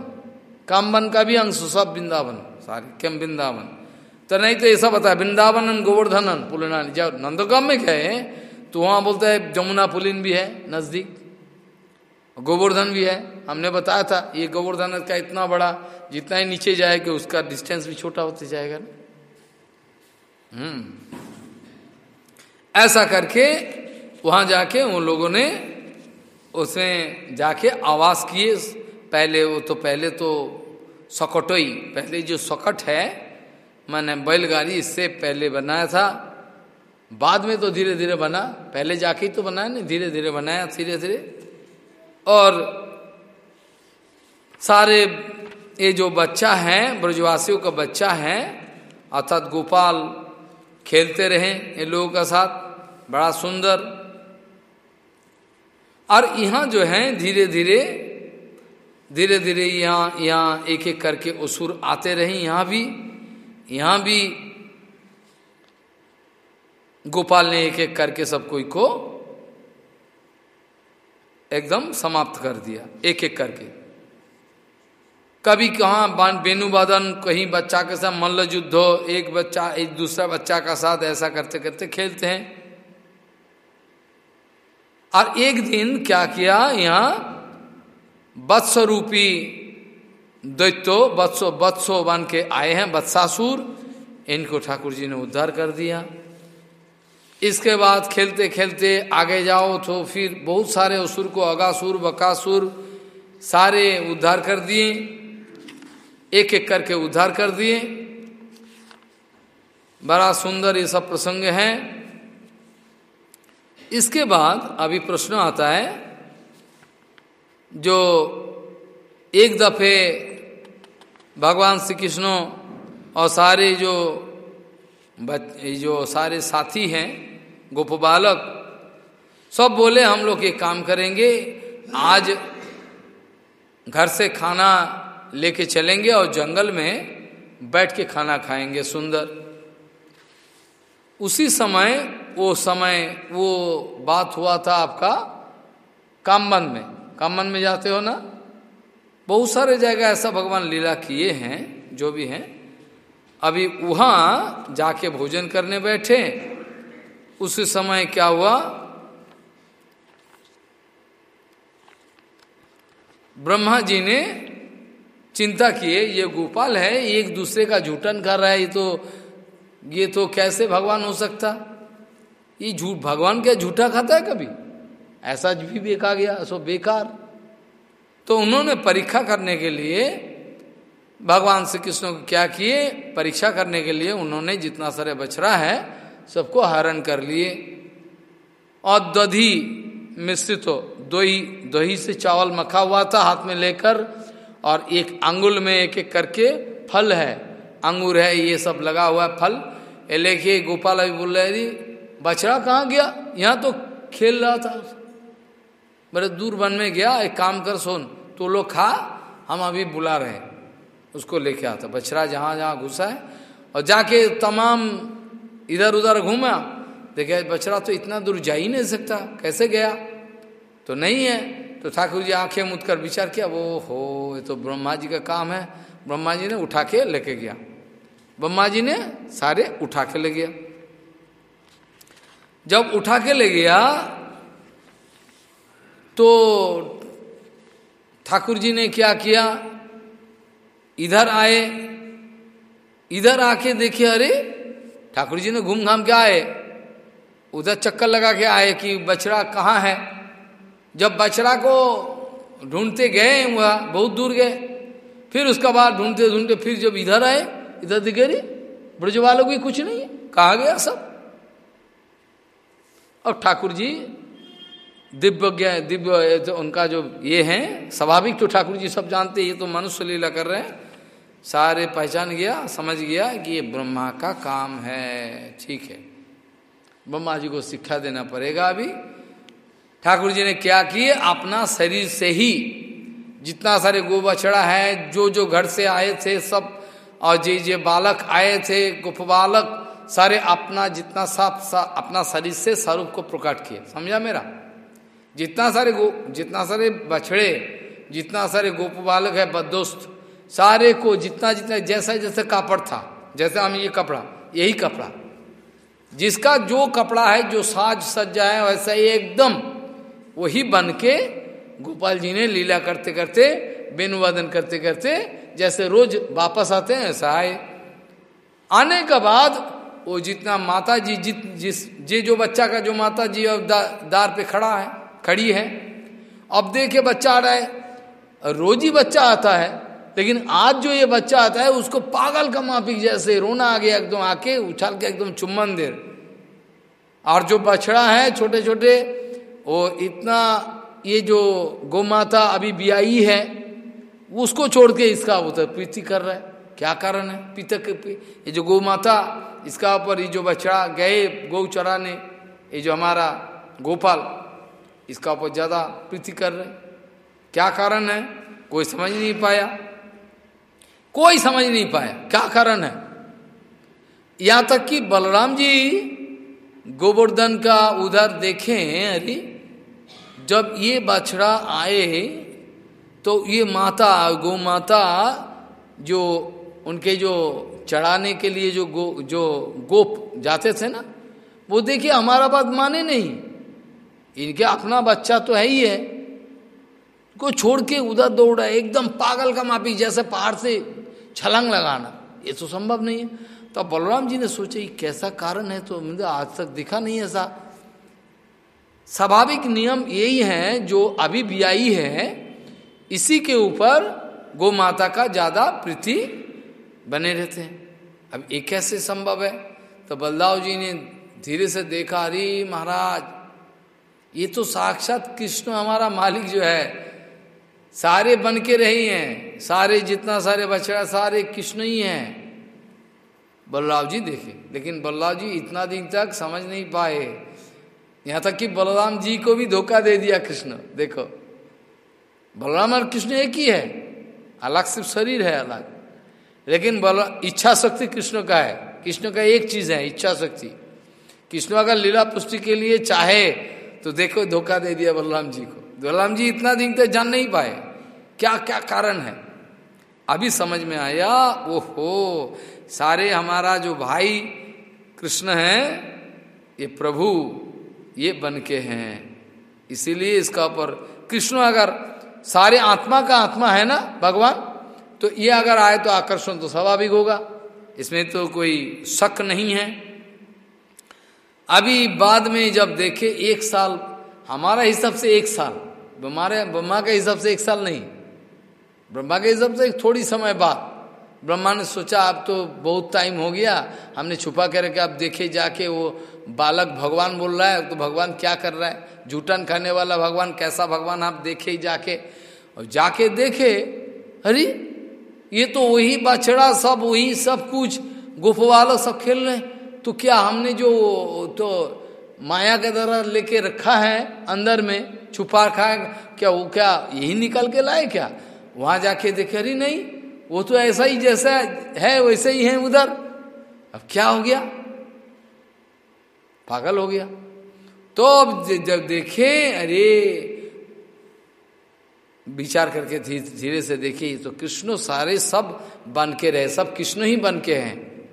कामबन का भी अंश, सब वृंदावन, सारे कम वृंदावन। तो नहीं तो ऐसा बता वृंदावन गोवर्धनन पुलिनानी, जब नंदोगाम में गए तो वहाँ बोलते हैं, जमुना पुलिन भी है, नज़दीक। गोवर्धन भी है। हमने बताया था, ये गोवर्धन का इतना बड़ा, जितना ही नीचे जाएगा उसका डिस्टेंस भी छोटा होते जाएगा ना। हम्म। ऐसा करके, वहाँ जाके उन लोगों ने उसमें जाके आवास किए, पहले वो तो पहले तो सकटोई पहले जो सकट है, मैंने बैलगाड़ी इससे पहले बनाया था, बाद में तो धीरे धीरे बना। पहले जाके तो बनाया नहीं धीरे धीरे बनाया धीरे धीरे और सारे ये जो बच्चा है, ब्रजवासियों का बच्चा है, अर्थात गोपाल खेलते रहे इन लोगों का साथ, बड़ा सुंदर। और यहाँ जो है धीरे धीरे धीरे धीरे यहाँ यहाँ एक एक करके असुर आते रहे, यहाँ भी यहाँ भी गोपाल ने एक एक करके सब कोई को एकदम समाप्त कर दिया एक एक करके। कभी कहा बेनु बादन कहीं बच्चा के साथ मल्ल युद्ध एक बच्चा, एक दूसरा बच्चा का साथ ऐसा करते करते खेलते हैं। और एक दिन क्या किया यहाँ? वत्स रूपी दैत्यो वत्सो वत्सो बन के आए हैं वत्सासुर इनको ठाकुर जी ने उद्धार कर दिया। इसके बाद खेलते खेलते आगे जाओ तो फिर बहुत सारे असुर को अगासुर, बकासुर सारे उद्धार कर दिए। एक एक करके उद्धार कर दिए। बड़ा सुंदर ये सब प्रसंग है। इसके बाद अभी प्रश्न आता है, जो एक दफे भगवान श्री कृष्ण और सारे जो जो सारे साथी हैं, गोप बालक, सब बोले हम लोग ये काम करेंगे, आज घर से खाना लेके चलेंगे और जंगल में बैठ के खाना खाएँगे, सुंदर। उसी समय वो समय, वो बात हुआ था आपका कामबन में। कामबन में जाते हो ना? बहुत सारे जगह ऐसा भगवान लीला किए हैं, जो भी हैं। अभी वहाँ जाके भोजन करने बैठे। उस समय क्या हुआ? ब्रह्मा जी ने चिंता किए, ये गोपाल है एक दूसरे का झूठन कर रहा है, ये तो ये तो कैसे भगवान हो सकता? ये झूठ, भगवान क्या झूठा खाता है कभी? ऐसा भी बेका गया, सो बेकार। तो उन्होंने परीक्षा करने के लिए, भगवान श्री कृष्ण को क्या किए? परीक्षा करने के लिए उन्होंने जितना सारे बछड़ा है, सबको हरण कर लिए। और दधी मिश्रित हो, दही दही से चावल मखा हुआ था हाथ में लेकर, और एक अंगुल में एक एक करके फल है, अंगूर है, ये सब लगा हुआ है फल। ये लेके गोपाल अभी बोल रहे थी बछड़ा कहाँ गया? यहाँ तो खेल रहा था। बड़े दूर वन में गया, एक काम कर सोन तो लोग खा, हम अभी बुला रहे हैं। उसको लेके आता, बछड़ा जहाँ जहाँ घुसा है, और जाके तमाम इधर उधर घूमा। देखे बछड़ा तो इतना दूर जा ही नहीं सकता, कैसे गया? तो नहीं है। तो ठाकुर जी आँखें मुद कर विचार किया वो हो ये तो ब्रह्मा जी का काम है। ब्रह्मा जी ने उठा के लेके गया। ब्रह्मा जी ने सारे उठा के ले गया। जब उठा के ले गया तो ठाकुर जी ने क्या किया? इधर आए, इधर आके देखे, अरे, ठाकुर जी ने घूम घाम के आए। उधर चक्कर लगा के आए कि बछड़ा कहाँ है? जब बछड़ा को ढूंढते गए वह, बहुत दूर गए। फिर उसका बाद ढूंढते ढूंढते फिर जब इधर आए इधर दिखे रे ब्रज वालों की कुछ नहीं, कहा गया सब। और ठाकुर जी, दिव्य दिव्य तो उनका जो ये है, स्वाभाविक तो ठाकुर जी सब जानते हैं, ये तो मनुष्य लीला कर रहे हैं। सारे पहचान गया, समझ गया कि ये ब्रह्मा का काम है। ठीक है। ब्रह्मा जी को शिक्षा देना पड़ेगा अभी। ठाकुर जी ने क्या किए? अपना शरीर से ही जितना सारे गो बछड़ा है, जो जो घर से आए थे सब और जे जे बालक आए थे गुफ बालक सारे अपना जितना साफ़ सा, अपना शरीर से स्वरूप को प्रकट किए। समझा मेरा? जितना सारे गो जितना सारे बछड़े जितना सारे गोप बालक है बदोस्त सारे को जितना जितना जैसा जैसा कापड़ था जैसे हम ये कपड़ा यही कपड़ा। जिसका जो कपड़ा है जो साज सज्जा है वैसा ही एकदम वही बन के गोपाल जी ने लीला करते करते बेनुवादन करते करते जैसे रोज वापस आते हैं ऐसा आए आने के बाद वो जितना माता जी जित जिस जे जो बच्चा का जो माता जी अब दा, दार पे खड़ा है खड़ी है अब देखे बच्चा आ रहा है रोज ही बच्चा आता है लेकिन आज जो ये बच्चा आता है उसको पागल का माफिक जैसे रोना आ गया एकदम आके उछाल के एकदम चुम्बन दे। और जो बछड़ा है छोटे छोटे वो इतना ये जो गौ माता अभी बियाई है उसको छोड़ के इसका उतर प्रीति कर रहा है। क्या कारण है? पितक ये जो गौ माता, इसका ऊपर ये जो बछड़ा गए गौ चराने, ये जो हमारा गोपाल, इसका ऊपर ज़्यादा प्रीति कर रहे क्या कारण है? कोई समझ नहीं पाया। कोई समझ नहीं पाया। क्या कारण है? यहाँ तक कि बलराम जी गोवर्धन का उधर देखें, अरे, जब ये बछड़ा आए तो ये माता गो माता जो उनके जो चढ़ाने के लिए जो गो, जो गोप जाते थे ना, वो देखिए हमारा बात माने नहीं। इनके अपना बच्चा तो है ही है। को छोड़ के उधर दौड़ा, एकदम पागल का मापी, जैसे पहाड़ से छलंग लगाना। ये तो संभव नहीं है। तो बलराम जी ने सोचा, ये कैसा कारण है? तो मुझे आज तक दिखा नहीं ऐसा। स्वाभाविक नियम यही है, जो अभी बियाई है इसी के ऊपर गो माता का ज़्यादा प्रीति बने रहते हैं। अब ये कैसे संभव है? तो बलदाव जी ने धीरे से देखा, अरे महाराज, ये तो साक्षात कृष्ण हमारा मालिक जो है, सारे बन के रही हैं, सारे जितना सारे बछड़ा, सारे कृष्ण ही हैं। बलराव जी देखे, लेकिन बलराव जी इतना दिन तक समझ नहीं पाए। यहाँ तक कि बलराम जी को भी धोखा दे दिया कृष्ण। देखो बलराम और कृष्ण एक ही है? अलग सिर्फ़ शरीर है अलग। लेकिन बल इच्छा शक्ति कृष्ण का है। कृष्ण का एक चीज़ है, इच्छा शक्ति। कृष्ण अगर लीला पुष्टि के लिए चाहे तो देखो धोखा दे दिया बलराम जी को। बलराम जी इतना दिन तक जान नहीं पाए। क्या क्या कारण है? अभी समझ में आया, ओहो, सारे हमारा जो भाई कृष्ण है, ये प्रभु, ये बन के हैं। इसीलिए इसका ऊपर कृष्ण अगर सारे आत्मा का आत्मा है ना, भगवान? तो ये अगर आए तो आकर्षण तो स्वाभाविक होगा। इसमें तो कोई शक नहीं है। अभी बाद में जब देखे, एक साल, हमारा हिसाब से एक साल हमारे ब्रह्मा के हिसाब से एक साल नहीं। ब्रह्मा के हिसाब से थोड़ी समय बाद। ब्रह्मा ने सोचा, अब तो बहुत टाइम हो गया, हमने छुपा कर रखे अब देखे जाके वो बालक भगवान बोल रहा है तो भगवान क्या कर रहा है? जूटन खाने वाला भगवान, कैसा भगवान, आप देखे ही जाके। और जाके देखे, अरे, ये तो वही बछड़ा सब, वही सब कुछ, गुफ वालों सब खेल रहे तो क्या हमने जो तो माया के द्वारा लेके रखा है, अंदर में, छुपा रखा है, क्या वो क्या, यही निकल के लाए क्या? वहाँ जाके देखे, अरे नहीं, वो तो ऐसा ही जैसा है, वैसे ही है उधर। अब क्या हो गया? पागल हो गया। तो अब जब देखे, अरे, विचार करके धीरे से देखे तो कृष्ण सारे सब बन के रहे, सब कृष्ण ही बन के हैं।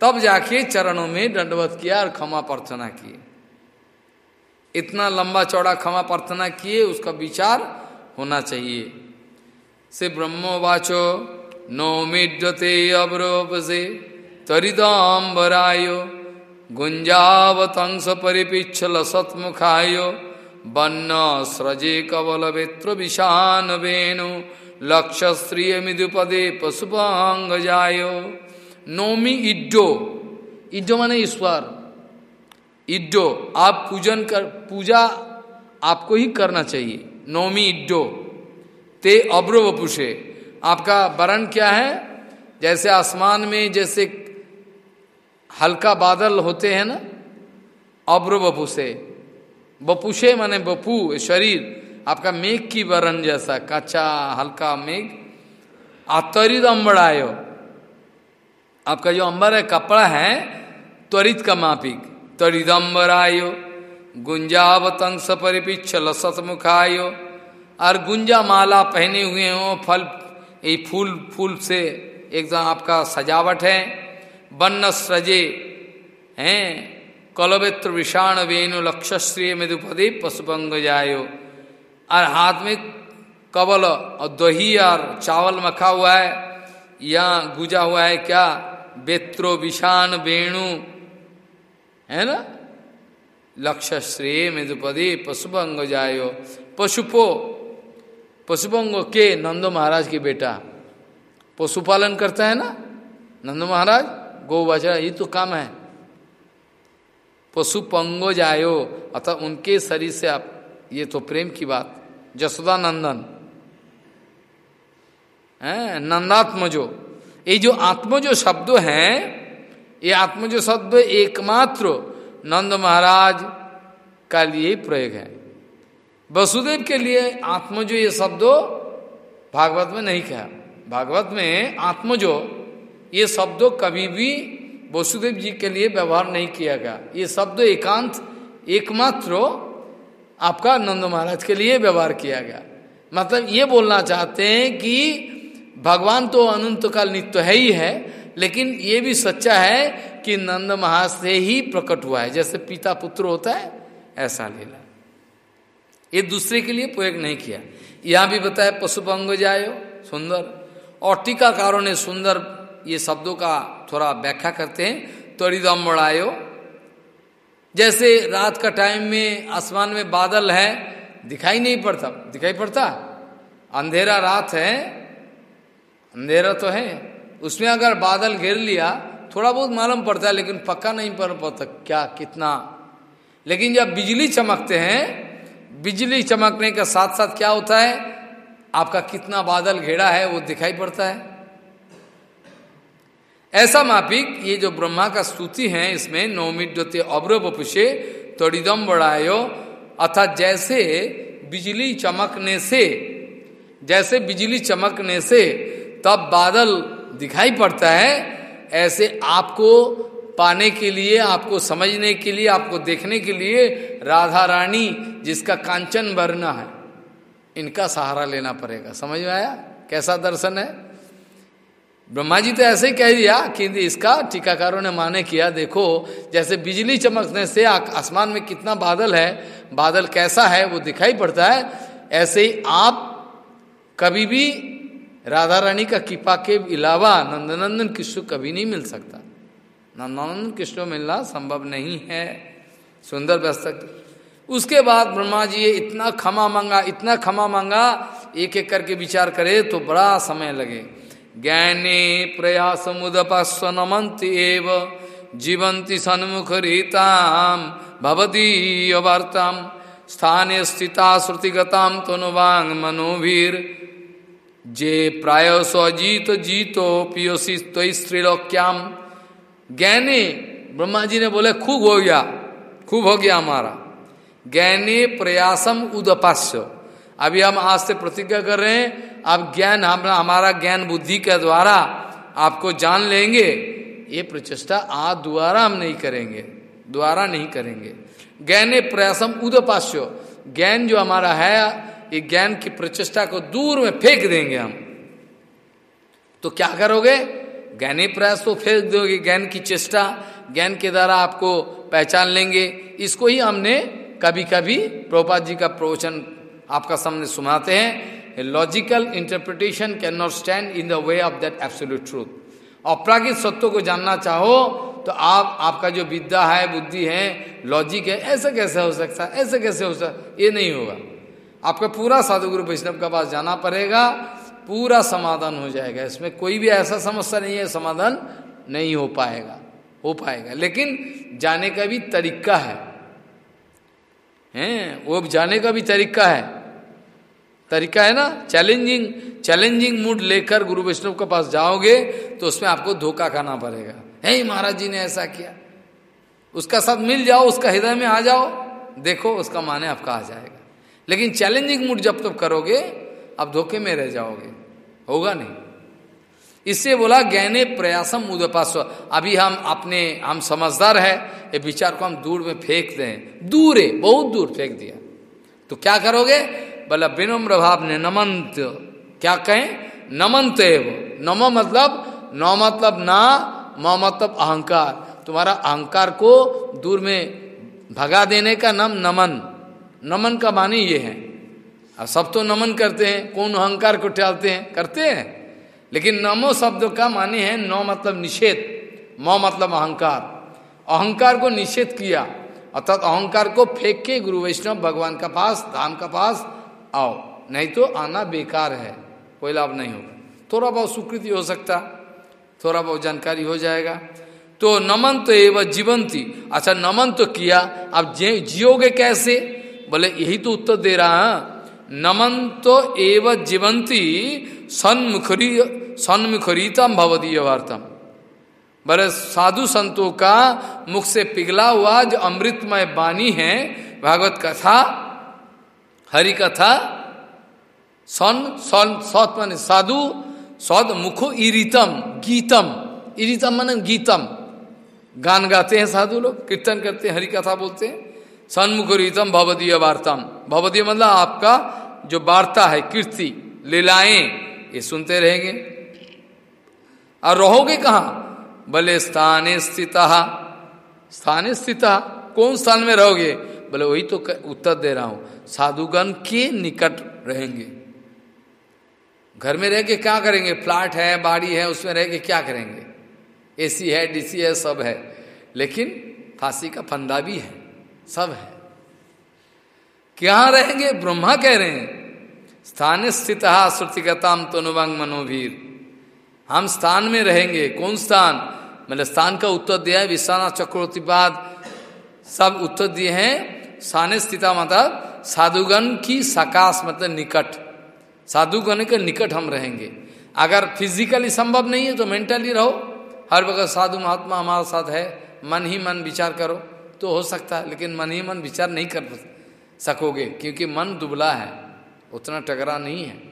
तब जाके चरणों में दंडवत किया और क्षमा प्रार्थना किए इतना लंबा चौड़ा क्षमा प्रार्थना किए, उसका विचार होना चाहिए। से ब्रह्मवाचो नौमिड्यते अवरोपसे तरिदाम्बराय गुंजावतंस परिपिच्छल सत्मुखाय बन्न स्रजे कवल वेत्र विषान वेणु लक्ष्य श्रिय मृदुपदे पशुपांग जाय नौमी इड्डो। इड्डो माने ईश्वर। इड्डो, आप पूजन कर, पूजा आपको ही करना चाहिए। नौमी इड्डो। ते अब्रो वपुषे आपका वरण क्या है? जैसे आसमान में जैसे हल्का बादल होते हैं ना, अब्र बपू से। बपुषे माने बपू शरीर। आपका मेघ की वरण जैसा, कच्चा, हल्का मेघ। आतरित अम्बड़ायो आपका जो अंबर है, कपड़ा है, त्वरित का मापिक। आयो त्वरिदम्बरायो गुंजावतंस परिपिच्छल सतमुखायो और गुंजा माला पहने हुए हो, फल ये फूल फूल से एकदम आपका सजावट है। बन्न सजे हैं? कलवेत्र विषाण वेणु लक्षश्री मधुपदे पशुपंग जायो और हाथ में कबल और दही और चावल मखा हुआ है या गुजा हुआ है क्या? बेत्रो विषाण वेणु, है ना? लक्ष्य श्रेय मधुपदे पशुपंग जायो पशुपो पशुपंग के नंदो महाराज के बेटा। पशुपालन करता है ना नंदो महाराज? गौ बछड़ा ये तो कम है। पशु पंगो जायो अर्थात उनके शरीर से आप, ये तो प्रेम की बात। जसोदा नंदन। है, नंदात्मजो। ये जो आत्मजो शब्द है, ये आत्मजो शब्द एकमात्र नंद महाराज का लिए प्रयोग है। वसुदेव के लिए आत्मजो ये शब्द भागवत में नहीं कहा। भागवत में आत्मजो ये शब्द कभी भी वसुदेव जी के लिए व्यवहार नहीं किया गया। ये शब्द एकांत, एकमात्र आपका नंद महाराज के लिए व्यवहार किया गया। मतलब ये बोलना चाहते हैं कि भगवान तो अनंत काल नित्य है ही है, लेकिन ये भी सच्चा है कि नंद महाराज से ही प्रकट हुआ है। जैसे पिता पुत्र होता है, ऐसा लीला। ये दूसरे के लिए प्रयोग नहीं किया। यहाँ भी बताया, पशुपंग जायो, सुंदर। और टीकाकारों ने सुंदर ये शब्दों का थोड़ा व्याख्या करते हैं। त्वरिदम बढ़ायो जैसे रात का टाइम में आसमान में बादल है, दिखाई नहीं पड़ता। दिखाई पड़ता? अंधेरा रात है। अंधेरा तो है। उसमें अगर बादल घेर लिया, थोड़ा बहुत मालूम पड़ता है, लेकिन पक्का नहीं पड़ पाता क्या, कितना। लेकिन जब बिजली चमकते हैं, बिजली चमकने के साथ साथ क्या होता है? आपका कितना बादल घेरा है, वो दिखाई पड़ता है। ऐसा मापिक, ये जो ब्रह्मा का स्तुति है, इसमें नौमिड्योते अब्र बपुषे तोड़िदम बढ़ायो अर्थात जैसे बिजली चमकने से, जैसे बिजली चमकने से तब बादल दिखाई पड़ता है, ऐसे आपको पाने के लिए, आपको समझने के लिए, आपको देखने के लिए राधा रानी जिसका कांचन वर्ण है, इनका सहारा लेना पड़ेगा। समझ में आया? कैसा दर्शन है? ब्रह्मा जी तो ऐसे ही कह दिया कि इसका टीकाकारों ने माने किया, देखो, जैसे बिजली चमकने से आसमान में कितना बादल है, बादल कैसा है, वो दिखाई पड़ता है। ऐसे ही आप कभी भी राधा रानी का कृपा के अलावा नंदनंदन कृष्ण कभी नहीं मिल सकता। नंदनंदन कृष्ण मिलना संभव नहीं है। सुंदर व्यस्तक उसके बाद ब्रह्मा जी इतना क्षमा मांगा, इतना क्षमा मांगा एक एक करके विचार करे तो बड़ा समय लगे। ज्ञाने प्रयास मुदपास्व नमंती एव। जीवंती सन्मुख रीताम भवदीय वार्ताम स्थाने स्थिता श्रुतिगताम तनुवांग मनोवीर। जे प्राय स्वजीत जीतो पियोसी तो स्त्रीलोक्याम। ज्ञाने ब्रह्मा जी ने बोले, खूब हो गया, खूब हो गया हमारा। ज्ञाने प्रयासम उदपास्य। अभी हम आज से प्रतिज्ञा कर रहे हैं, अब ज्ञान हम, हमारा ज्ञान बुद्धि के द्वारा आपको जान लेंगे। ये प्रचेष्टा आज द्वारा हम नहीं करेंगे द्वारा नहीं करेंगे। ज्ञान प्रयासम उदपास्य ज्ञान जो हमारा है, ये ज्ञान की प्रचेष्टा को दूर में फेंक देंगे हम। तो क्या करोगे? ज्ञानी प्रयास तो फेंक दोगे, ज्ञान की चेष्टा, ज्ञान के द्वारा आपको पहचान लेंगे। इसको ही हमने कभी कभी प्रभुपाद जी का प्रवचन आपका सामने सुनाते हैं। Logical interpretation can not stand in the way of that absolute truth अपरागित सत्यों को जानना चाहो तो आप, आपका जो विद्या है, बुद्धि है लॉजिक है, ऐसा कैसे हो सकता है, ऐसे कैसे हो सकता ये नहीं होगा। आपका पूरा साधुगुरु वैष्णव के पास जाना पड़ेगा, पूरा समाधान हो जाएगा। इसमें कोई भी ऐसा समस्या नहीं है, समाधान नहीं हो पाएगा हो पाएगा। लेकिन जाने का भी तरीका है। हैं, वो जाने का भी तरीका है। तरीका है ना चैलेंजिंग चैलेंजिंग मूड लेकर गुरु वैष्णव के पास जाओगे तो उसमें आपको धोखा खाना पड़ेगा। है महाराज जी ने ऐसा किया। उसका साथ मिल जाओ, उसका हृदय में आ जाओ, देखो उसका माने आपका आ जाएगा। लेकिन चैलेंजिंग मूड जब तक करोगे, आप धोखे में रह जाओगे। होगा नहीं। इससे बोला, ज्ञाने प्रयासम उदपास्व। अभी हम अपने, हम समझदार है, ये विचार को हम दूर में फेंक दें। दूर है, बहुत दूर फेंक दिया। तो क्या करोगे? बोला विनम्र भाव ने नमंत क्या कहें? नमंत नम मतलब न मतलब ना, म मतलब अहंकार। तुम्हारा अहंकार को दूर में भगा देने का नाम नमन। नमन का मानी ये है। अब सब तो नमन करते हैं, कौन अहंकार को टालते हैं? करते हैं। लेकिन नमो शब्द का माने है, नौ मतलब निषेध, म मतलब अहंकार। अहंकार को निषेध किया। अर्थात अहंकार को फेंक के गुरु वैष्णव भगवान का पास, धाम का पास आओ, नहीं तो आना बेकार है, कोई लाभ नहीं होगा। थोड़ा बहुत स्वीकृति हो सकता, थोड़ा बहुत जानकारी हो जाएगा। तो नमन तो एवं जीवंती। अच्छा नमन तो किया अब जियोगे कैसे? बोले, यही तो उत्तर दे रहा है। नमन तो एवं जीवंती, सन्मुखरी, सन्मुखरीतम भवदीय वार्तम बोले, साधु संतों का मुख से पिघला हुआ जो अमृतमय बानी है, भागवत कथा हरि कथा, सन सन, सौत मान साधु, सौद मुखो इरितम, गीतम। इरितम मान गीतम। गान गाते हैं साधु लोग, कीर्तन करते हैं, हरि कथा बोलते हैं। सन्मुख रीतम भवदीय वार्ताम। भवदीय मतलब आपका जो वार्ता है, कीर्ति, लीलाएँ, ये सुनते रहेंगे। और रहोगे कहा? भले स्थाने स्थित। स्थाने स्थित? कौन स्थान में रहोगे? बोले, वही तो उत्तर दे रहा हूँ। साधुगण के निकट रहेंगे। घर में रह के क्या करेंगे? फ्लैट है, बाड़ी है, उसमें रह के क्या करेंगे? एसी है, डीसी है, सब है। लेकिन फांसी का फंदा भी है, सब है। क्या रहेंगे? ब्रह्मा कह रहे हैं, स्थान स्थित श्रुतिगताम तनुवांग मनोवीर। हम स्थान में रहेंगे। कौन स्थान? मतलब स्थान का उत्तर दिया है, विश्वनाथ चक्रवर्ती बाद सब उत्तर दिए हैं। स्थान स्थिता मतलब साधुगण की सकाश मतलब निकट। साधुगण के निकट हम रहेंगे। अगर फिजिकली संभव नहीं है तो मेंटली रहो। हर वक्त साधु महात्मा हमारे साथ है। मन ही मन विचार करो। तो हो सकता है, लेकिन मन ही मन विचार नहीं कर सकोगे, क्योंकि मन दुबला है। उतना टकरा नहीं है।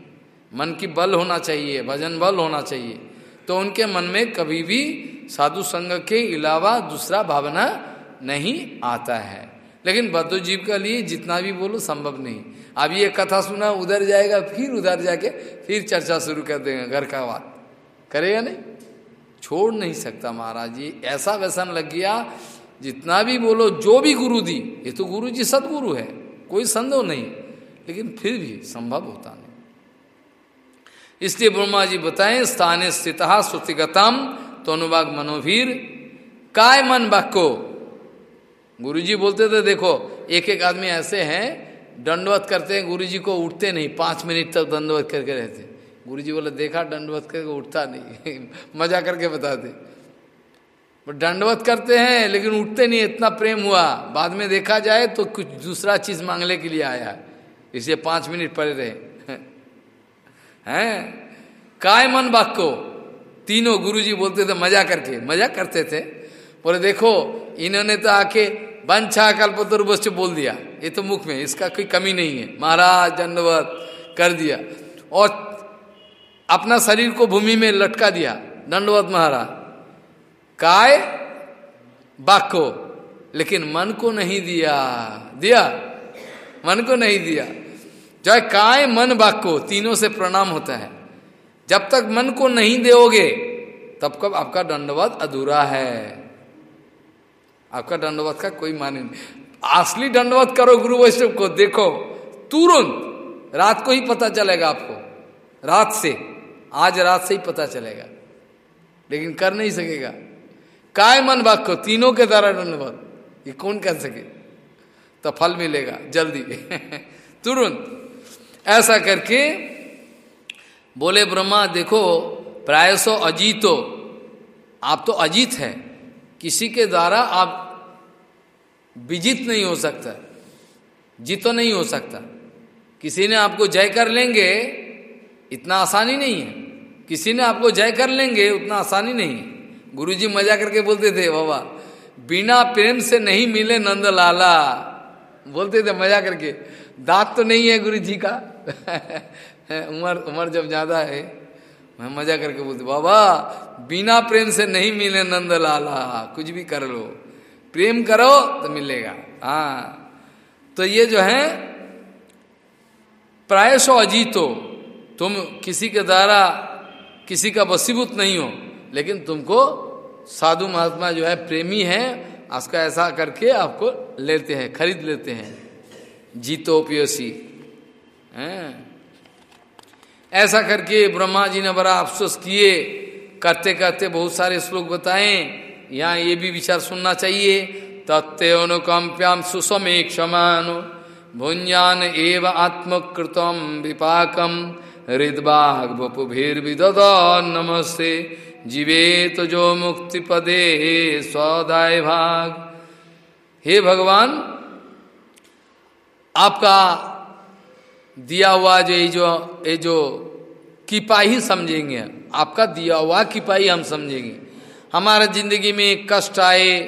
मन की बल होना चाहिए, भजन बल होना चाहिए। तो उनके मन में कभी भी साधु संग के अलावा दूसरा भावना नहीं आता है। लेकिन बद्ध जीव के लिए जितना भी बोलो संभव नहीं। अब ये कथा सुना, उधर जाएगा, फिर उधर जाके फिर चर्चा शुरू कर देगा, घर का बात। करेगा नहीं? छोड़ नहीं सकता महाराज जी। ऐसा व्यसन लग गया, जितना भी बोलो, जो भी गुरु दी, ये तो गुरु जी सदगुरु है, कोई संदेह नहीं। लेकिन फिर भी संभव होता नहीं। इसलिए ब्रह्मा जी बताएँ, स्थाने स्थित श्रुतिगतम तो अनुवाग मनोवीर, काय मन वाक्यो गुरु जी बोलते थे, देखो एक एक आदमी ऐसे हैं, दंडवत करते हैं गुरु जी को उठते नहीं, पाँच मिनट तक दंडवत करके रहते गुरु जी बोले, देखा, दंडवत करके उठता नहीं, मज़ा करके बताते दंडवत करते हैं, लेकिन उठते नहीं, इतना प्रेम हुआ। बाद में देखा जाए तो कुछ दूसरा चीज़ मांगने के लिए आया। इसलिए पाँच मिनट पड़े रहे हैं। काय मन वाक्यो तीनों गुरुजी बोलते थे, मज़ा करके, मज़ा करते थे। बोले, देखो, इन्होंने तो आके बंछा कल्पतुर्वश्च बोल दिया। ये तो मुख में, इसका कोई कमी नहीं है। महाराज दंडवत कर दिया। और अपना शरीर को भूमि में लटका दिया। दंडवत महाराज। काय? बाको। लेकिन मन को नहीं दिया। दिया? मन को नहीं दिया। जय काय मन बाको? तीनों से प्रणाम होता है। जब तक मन को नहीं दोगे तब कब आपका दंडवत अधूरा है। आपका दंडवत का कोई माने नहीं। असली दंडवत करो, गुरु वैष्णव को देखो। तुरंत रात को ही पता चलेगा आपको। रात से, आज रात से ही पता चलेगा। लेकिन कर नहीं सकेगा। काय मन वाक्य तीनों के द्वारा दंडवत। ये कौन कर सके? तो फल मिलेगा, जल्दी। तुरंत। ऐसा करके बोले ब्रह्मा, देखो प्रायसो अजीतो। आप तो अजीत है। किसी के द्वारा आप विजित नहीं हो सकता, जीतो नहीं हो सकता। किसी ने आपको जय कर लेंगे, इतना आसानी नहीं है। किसी ने आपको जय कर लेंगे, उतना आसानी नहीं है। गुरुजी मज़ा करके बोलते थे, बाबा, बिना प्रेम से नहीं मिले नंद लाला बोलते थे मज़ा करके। दांत तो नहीं है गुरु जी का। उम्र उम्र जब ज़्यादा है मैं मज़ा करके बोलते, बाबा, बिना प्रेम से नहीं मिले नंद लाला कुछ भी कर लो। प्रेम करो तो मिलेगा। हाँ। तो ये जो है, प्रायशो अजीतो, तुम किसी के द्वारा किसी का वसीभूत नहीं हो, लेकिन तुमको साधु महात्मा जो है, प्रेमी है, उसका ऐसा करके आपको लेते हैं, खरीद लेते हैं। जीतोपयोसी ऐसा करके ब्रह्मा जी ने बड़ा अफसोस किए। करते करते बहुत सारे श्लोक बताए। यहाँ ये भी विचार सुनना चाहिए। तत्ते तत्वनुकंप्याम सुसमे क्षमान भुंजान एव आत्मकृतम विपाकम हृदबाग बपुभिर्विद नमस्ते। जीवे तो जो मुक्ति पदे स्वदाय भाग। हे भगवान, आपका दिया हुआ जो ये जो ये जो किपा ही समझेंगे। आपका दिया हुआ किपा ही हम समझेंगे। हमारा ज़िंदगी में कष्ट आए,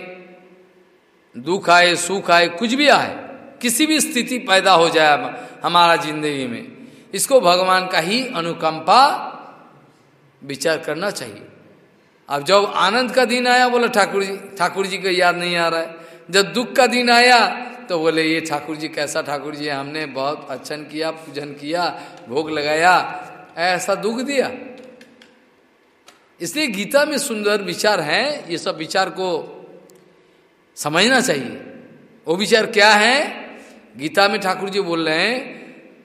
दुख आए, सुख आए, कुछ भी आए, किसी भी स्थिति पैदा हो जाए हमारा ज़िंदगी में। इसको भगवान का ही अनुकंपा विचार करना चाहिए। अब जब आनंद का दिन आया, बोले ठाकुर जी ठाकुर जी को याद नहीं आ रहा है। जब दुख का दिन आया तो बोले, ये ठाकुर जी, कैसा ठाकुर जी हमने बहुत अच्छन किया, पूजन किया, भोग लगाया, ऐसा दुख दिया। इसलिए गीता में सुंदर विचार है, ये सब विचार को समझना चाहिए। वो विचार क्या है? गीता में ठाकुर जी बोल रहे हैं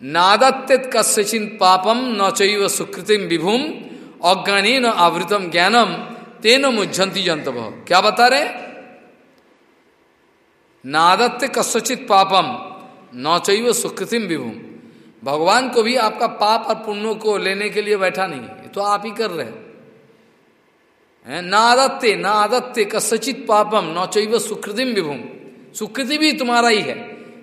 नादत्त कस्यचिन पापम न चैव सुकृतिम विभुम अज्ञानी न आवृतम ज्ञानम, तेन मुझंती जंतव क्या बता रहे नादत्त कस्यचित पापम न चैव सुकृतिम विभुम भगवान को भी आपका पाप और पुण्यों को लेने के लिए बैठा नहीं है। तो आप ही कर रहे हैं। नादत्ते नादत्ते कस्यचित पापम न चैव सुकृतिम विभुम सुकृति भी तुम्हारा ही है।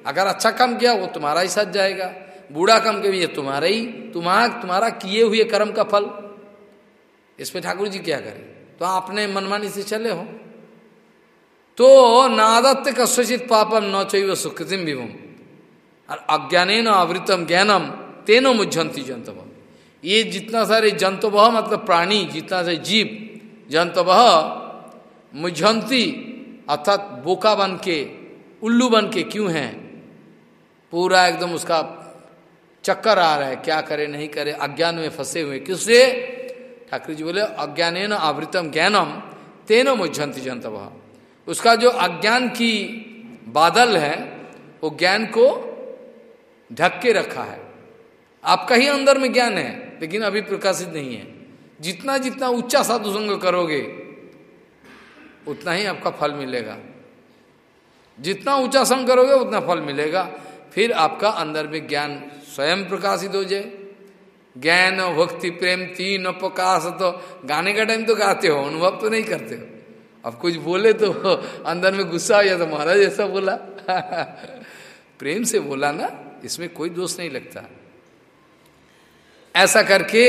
अगर अच्छा काम किया, वो तुम्हारा ही साथ जाएगा। बूढ़ा काम के भी ये तुम्हारा ही, तुम्हारा तुम्हारा किए हुए कर्म का फल। इस पर ठाकुर जी क्या करें? तो आपने मनमानी से चले हो। तो नादत्त कस्वचित पापम न चैव सुकृतिम विभुम। और अज्ञाने आवृतम ज्ञानम तेनो मुझंती जंतव ये जितना सारे जंतव मतलब प्राणी, जितना सारे जीव जंतव मुझंती अर्थात बोका बन के, उल्लू बन के क्यों हैं? पूरा एकदम उसका चक्कर आ रहा है, क्या करे, नहीं करे, अज्ञान में फंसे हुए। किससे? ठाकुर जी बोले अज्ञान आवृतम ज्ञानम तेनो मुझंती जंतव उसका जो अज्ञान की बादल है, वो ज्ञान को ढक के रखा है। आपका ही अंदर में ज्ञान है, लेकिन अभी प्रकाशित नहीं है। जितना जितना उच्चा साधु संग करोगे, उतना ही आपका फल मिलेगा। जितना ऊँचा संग करोगे, उतना फल मिलेगा। फिर आपका अंदर में ज्ञान स्वयं प्रकाशित हो जाए। ज्ञान, भक्ति, प्रेम, तीन प्रकाश तो गाने का टाइम तो गाते हो, अनुभव तो नहीं करते हो। अब कुछ बोले तो अंदर में गुस्सा हो जाता महाराज ऐसा बोला। प्रेम से बोला ना, इसमें कोई दोष नहीं लगता। ऐसा करके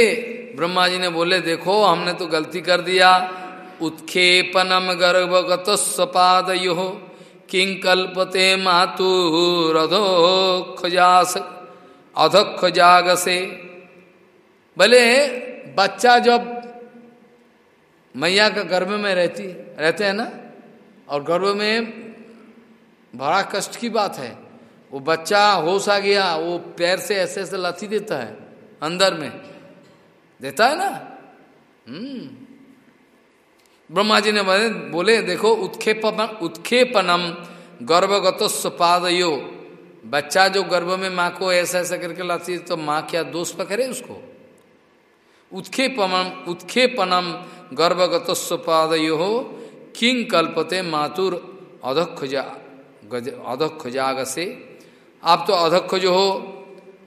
ब्रह्मा जी ने बोले, देखो, हमने तो गलती कर दिया। उत्खेपनम गर्भगत सपाद यो किं कल्पते मातुरधोखजास अधोख से भले बच्चा जब मैया का गर्भ में रहती, रहते हैं ना? और गर्भ में बड़ा कष्ट की बात है। वो बच्चा होश आ गया, वो पैर से ऐसे ऐसे लथी देता है, अंदर में। देता है ना? हम्म। ब्रह्मा जी ने बोले देखो, उत्खेपन, उत्खेपनम गर्भगत पादयो। बच्चा जो गर्भ में माँ को ऐसा ऐसा करके लाती है तो माँ क्या दोष पकड़े उसको? उत्खेपनम उत्खेपनम गर्भगत पादयो हो किंग कल्पते मातुर अधक्षजा अधक्षजाग से आप तो अधक्ष जो हो,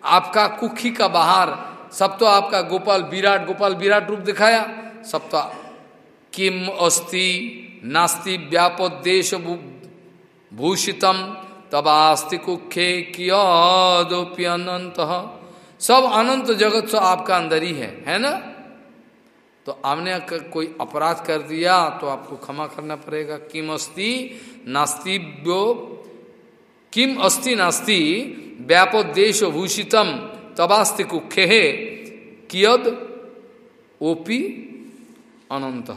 आपका कुखी का बाहर, सब तो आपका गोपाल विराट गोपाल विराट रूप दिखाया। सब तो किम अस्ति नास्ति व्यापोदेश भूषितम तब आस्ति कुखे कियोपि सब अनंत जगत तो आपका अंदर ही है है ना? तो आपने कोई अपराध कर दिया तो आपको क्षमा करना पड़ेगा। किम अस्ति नास्तिव्यो किम अस्ति नास्ति व्यापोदेश भूषितम तबास्ति कुखे कियद ओपी अनंत।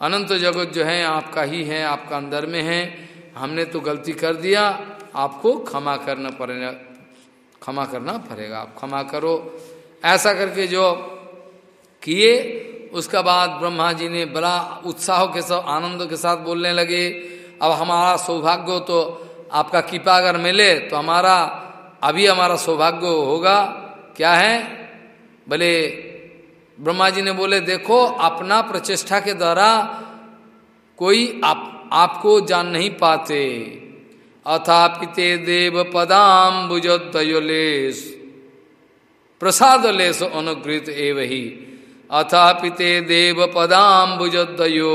अनंत जगत जो है, आपका ही है, आपका अंदर में है। हमने तो गलती कर दिया, आपको क्षमा करना पड़ेगा, क्षमा करना पड़ेगा। आप क्षमा करो। ऐसा करके जो किए। उसका बाद ब्रह्मा जी ने बड़ा उत्साह के साथ, आनंद के साथ बोलने लगे, अब हमारा सौभाग्य तो आपका कृपा अगर मिले तो हमारा, अभी हमारा सौभाग्य होगा। क्या है? भले ब्रह्मा जी ने बोले, देखो, अपना प्रचेष्टा के द्वारा कोई आप, आपको जान नहीं पाते। अथापिते देव पदाम बुजोदयोलेश प्रसाद लेस अनुगृत एव ही। अथापिते देव पदाबुजो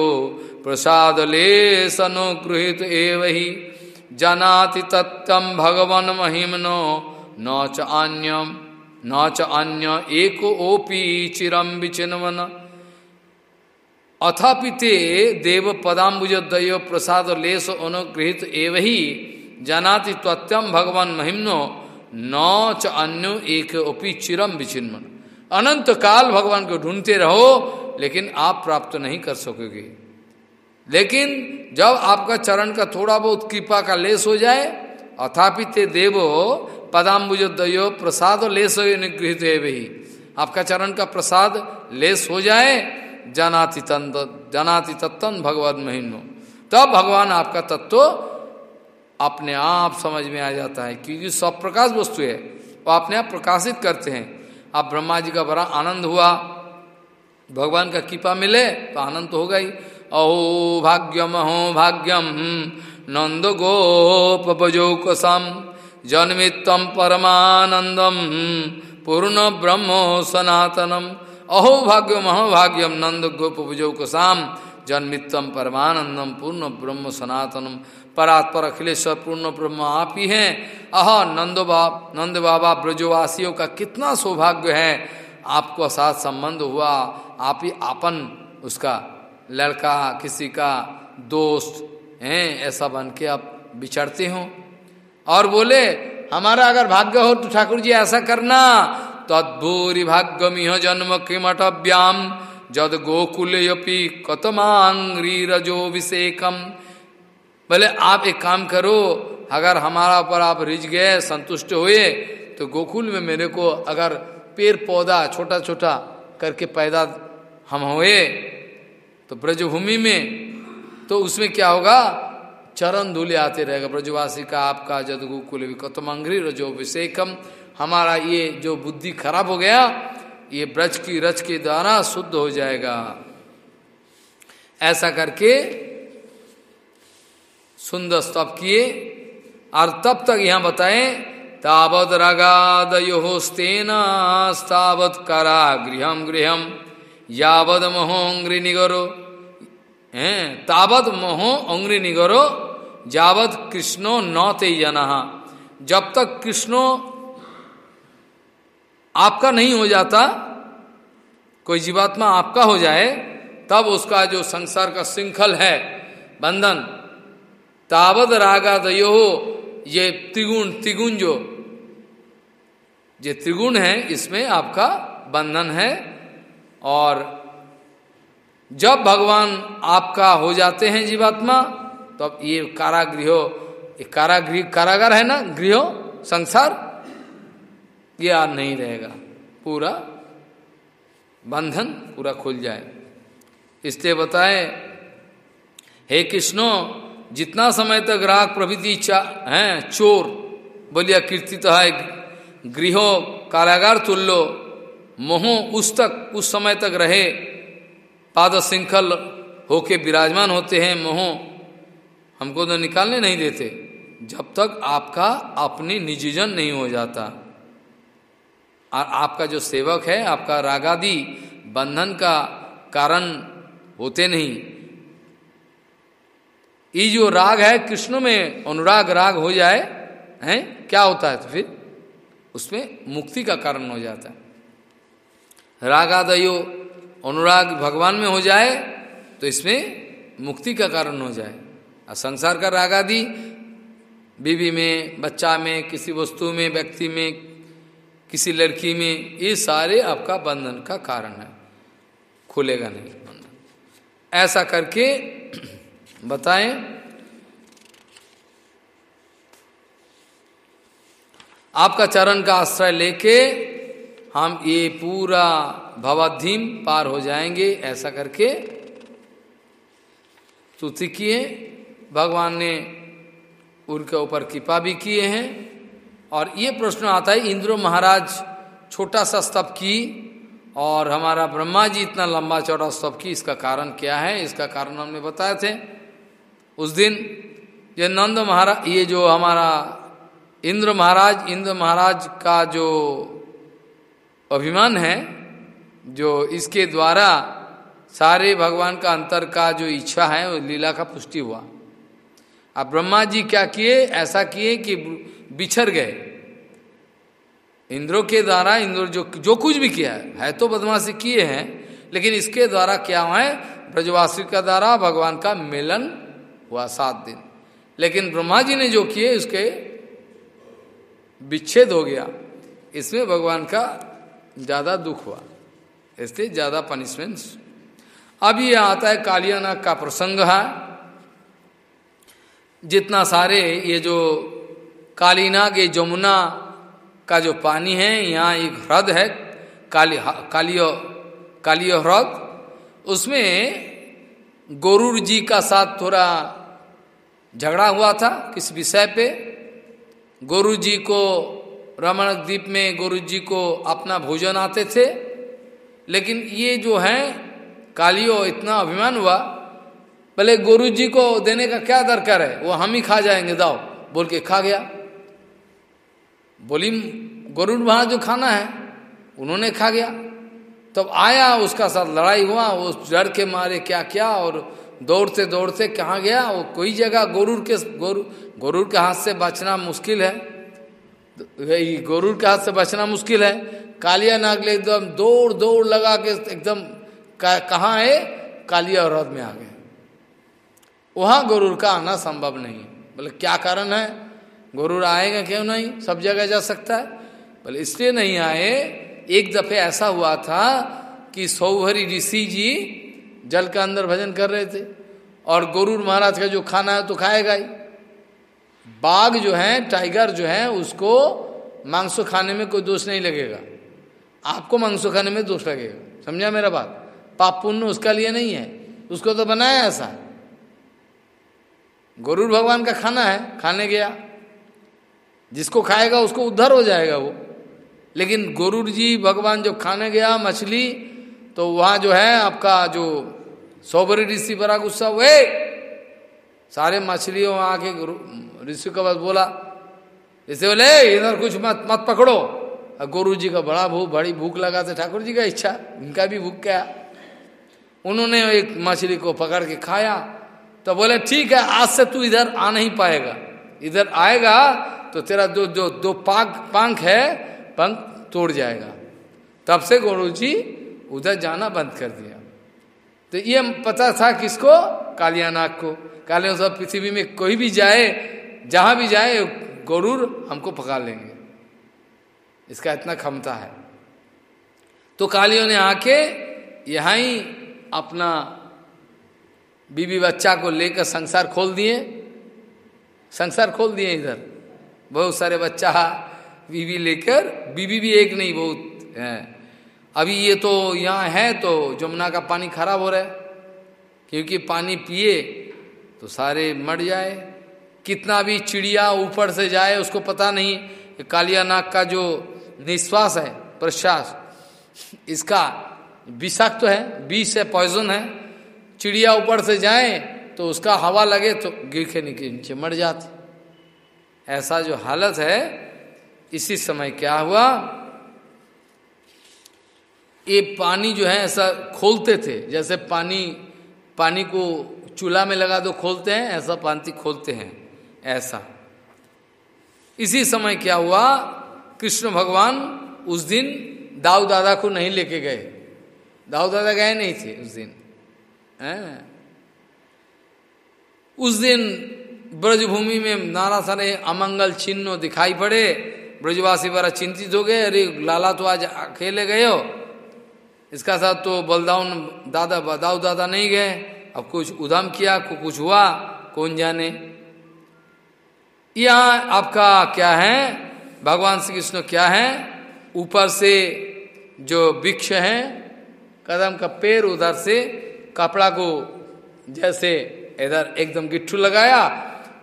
प्रसाद लेसनुगृहित एव ही जानाति तत्तम भगवन महिमनो, न च अन्यम न च अन्य एक चिरम विचिन्वन। अथापिते देव पदाबुजो प्रसाद लेस अनुगृहित एव ही जानाति तत्तम भगवान महिमनो, न च अन्य एक चिरम विचिन्वन। अनंत काल भगवान को ढूंढते रहो, लेकिन आप प्राप्त नहीं कर सकोगे। लेकिन जब आपका चरण का थोड़ा बहुत कृपा का लेस हो जाए अथापि ते देवो पदाम्बुज दयो प्रसाद लेस निगृहित है वही आपका चरण का प्रसाद लेस हो जाए जनाति तंत जनाति तत्तन भगवत महिनो। तब भगवान आपका तत्व अपने आप समझ में आ जाता है, क्योंकि सब प्रकाश वस्तु है, वो अपने आप प्रकाशित करते हैं। अब ब्रह्मा जी का बड़ा आनंद हुआ। भगवान का कृपा मिले तो आनंद तो होगा ही। अहो, भाग्यम अहो, भाग्यम, नंद गोप बजोकसम जन्मितम परमानंदम, पूर्ण ब्रह्म सनातनम। अहो, भाग्यम अहो, भाग्यम, नंद गोप बजोकसाम जन्मितम परमानंदम, पूर्ण ब्रह्म सनातनम। परात्पर अखिलेश्वर पूर्ण ब्रह्म आप ही हैं। अह नंदो बाब नंद बाबा, ब्रजवासियों का कितना सौभाग्य है। आपको साथ संबंध हुआ, आप ही आपन उसका, लड़का, किसी का दोस्त, हैं, ऐसा बन के आप बिछड़ते हो। और बोले, हमारा अगर भाग्य हो तो ठाकुर जी ऐसा करना। तद्भूरि भाग्यमिह जन्म किमटव्याम जद गोकुल कतमांग्री रजोभिषेकम बोले आप एक काम करो, अगर हमारा ऊपर आप रिझ गए, संतुष्ट हुए तो गोकुल में मेरे को अगर पेड़ पौधा छोटा छोटा करके पैदा हम हुए तो ब्रजभूमि में तो उसमें क्या होगा? चरण धूले आते रहेगा, ब्रजवासी का, आपका जद गोकुल कतमंग्री रजो विषेकम हमारा ये जो बुद्धि खराब हो गया, ये ब्रज की रच के द्वारा शुद्ध हो जाएगा। ऐसा करके सुंदर स्तप किए, और तब तक यहाँ बताए तावत रगादयोस्तेन करा गृहम गृहम यावद महो अंग्री निगरो, हैं तावत महो अंग्री निगरो जावत कृष्णो न ते जब तक कृष्णो आपका नहीं हो जाता, कोई जीवात्मा आपका हो जाए, तब उसका जो संसार का श्रृंखल है, बंधन तावद रागा दयो ये त्रिगुण त्रिगुण जो, ये त्रिगुण है, इसमें आपका बंधन है। और जब भगवान आपका हो जाते हैं जीवात्मा तो अब ये कारागृह ये कारागृह, कारागार है ना, गृह संसार, ये नहीं रहेगा। पूरा बंधन पूरा खुल जाए। इसलिए बताए, हे कृष्णो जितना समय तक राग प्रभृति है, चोर, बोलिया कीर्तित है गृह, कारागार तुल्लो मोह, उस तक, उस समय तक रहे, पाद श्रृंखल होके विराजमान होते हैं, मोह, हमको तो निकालने नहीं देते, जब तक आपका अपनी निजीजन नहीं हो जाता। और आपका जो सेवक है, आपका रागादि बंधन का कारण होते नहीं ये जो राग है, कृष्ण में अनुराग राग हो जाए, हैं? क्या होता है तो फिर? उसमें मुक्ति का कारण हो जाता है। रागादयो अनुराग भगवान में हो जाए तो इसमें मुक्ति का कारण हो जाए। और संसार का राग आदि बीवी में, बच्चा में, किसी वस्तु में, व्यक्ति में, किसी लड़की में, ये सारे आपका बंधन का कारण है। खुलेगा नहीं बंधन। ऐसा करके बताएँ। आपका चरण का आश्रय लेके हम ये पूरा भवाधीम पार हो जाएँगे, ऐसा करके स्तुति किए। भगवान ने उनके ऊपर कृपा भी किए हैं। और ये प्रश्न आता है, इंद्र महाराज छोटा सा स्तप की और हमारा ब्रह्मा जी इतना लंबा चौड़ा स्तप की, इसका कारण क्या है? इसका कारण हमने बताए थे। उस दिन ये नंद महाराज ये जो हमारा इंद्र महाराज इंद्र महाराज का जो अभिमान है जो इसके द्वारा सारे भगवान का अंतर का जो इच्छा है वो लीला का पुष्टि हुआ। अब ब्रह्मा जी क्या किए? ऐसा किए कि बिछड़ गए। इंद्रों के द्वारा इंद्र जो जो कुछ भी किया है, है तो बदमाशी किए हैं लेकिन इसके द्वारा क्या हुआ है? ब्रजवासी का द्वारा भगवान का मिलन हुआ सात दिन। लेकिन ब्रह्मा जी ने जो किए, उसके विच्छेद हो गया। इसमें भगवान का ज़्यादा दुख हुआ। इसलिए ज़्यादा पनिशमेंट अब ये आता है कालियानाग का प्रसंग है। जितना सारे ये जो कालीनाग, ये जमुना का जो पानी है, यहाँ एक ह्रद है, काली कालियो कालियो ह्रद उसमें गोरुर जी का साथ थोड़ा झगड़ा हुआ था किस विषय पे? गुरु जी को रमण द्वीप में गुरु जी को अपना भोजन आते थे। लेकिन ये जो है, कालियो, इतना अभिमान हुआ। पहले गुरु जी को देने का क्या दरकार है वो हम ही खा जाएँगे, दाओ। बोल के खा गया। बोली गरुड़ वहाँ जो खाना है। उन्होंने खा गया। तब आया, उसका साथ लड़ाई हुआ, वो डर के मारे क्या क्या और दौड़ते दौड़ते कहाँ गया? वो कोई जगह गोरुर के गोरु गोरुर के हाथ से बचना मुश्किल है। वही गोरुर के हाथ से बचना मुश्किल है। कालिया नागले एकदम दौड़ दौड़ लगा के एकदम कहाँ है? कालिया रथ में आ गए। वहाँ गोरुर का आना संभव नहीं बोले, क्या कारण है? गोरुर आएगा क्यों नहीं? सब जगह जा सकता है। बोले, इसलिए नहीं आए। एक दफे ऐसा हुआ था कि सौभरी ऋषि जी जल के अंदर भजन कर रहे थे। और गोरुर महाराज का जो खाना है तो खाएगा ही। बाघ जो है, टाइगर जो है, उसको मांसो खाने में कोई दोष नहीं लगेगा। आपको मांसो खाने में दोष लगेगा। समझा मेरा बात? पाप पुण्य उसका लिए नहीं है। उसको तो बनाया ऐसा। गुरुर भगवान का खाना है, खाने गया। जिसको खाएगा उसको उद्धार हो जाएगा वो। लेकिन गुरुर जी भगवान जब खाने गया, मछली तो वहाँ जो है आपका जो सौबरी ऋषि बड़ा गुस्सा हुए। सारे मछलियों आके ऋषि का बस बोला, जैसे बोले, इधर कुछ मत मत पकड़ो। और गुरु जी का बड़ा भूख बड़ी भूख लगा था, ठाकुर जी का इच्छा, इनका भी भूख क्या उन्होंने एक मछली को पकड़ के खाया। तो बोले, ठीक है, आज से तू इधर आ नहीं पाएगा। इधर आएगा तो तेरा जो जो दो पाक, पंख है, पंख तोड़ जाएगा। तब से गुरु जी उधर जाना बंद कर दिया। तो ये पता था किसको? कालियानाग को। कालिया सब पृथ्वी में कोई भी जाए, जहाँ भी जाए गरुर हमको पका लेंगे। इसका इतना क्षमता है। तो कालियों ने आके यहाँ ही अपना बीबी बच्चा को लेकर संसार खोल दिए। संसार खोल दिए इधर। बहुत सारे बच्चा बीबी लेकर बीबी भी एक नहीं, बहुत है। अभी ये तो यहाँ है तो जमुना का पानी खराब हो रहा है। क्योंकि पानी पिए तो सारे मर जाए। कितना भी चिड़िया ऊपर से जाए उसको पता नहीं। कालिया नाग का जो निश्वास है, प्रश्वास, इसका विषाक्त तो है, विष है पॉइजन है। चिड़िया ऊपर से जाए तो उसका हवा लगे तो गिर के नीचे, मर जाते। ऐसा जो हालत है, इसी समय क्या हुआ? ये पानी जो है ऐसा खोलते थे, जैसे पानी पानी को चूल्हा में लगा दो खोलते हैं, ऐसा पानी खोलते हैं, ऐसा। इसी समय क्या हुआ, कृष्ण भगवान उस दिन दाऊ दादा को नहीं लेके गए। दाऊ दादा गए नहीं थे उस दिन, है? उस दिन ब्रजभूमि में नाना सारे अमंगल चिन्ह दिखाई पड़े, ब्रजवासी बड़ा चिंतित हो गए, अरे लाला तो आज अकेले गए हो। इसका साथ तो बलदाउन दादा, दाऊ दादा नहीं गए। अब कुछ उदम किया कुछ हुआ, कौन जाने? यहाँ आपका क्या है? भगवान श्री कृष्ण क्या है? ऊपर से जो वृक्ष है, कदम का पेड़ उधर से, कपड़ा को जैसे इधर एकदम गिट्ठू लगाया,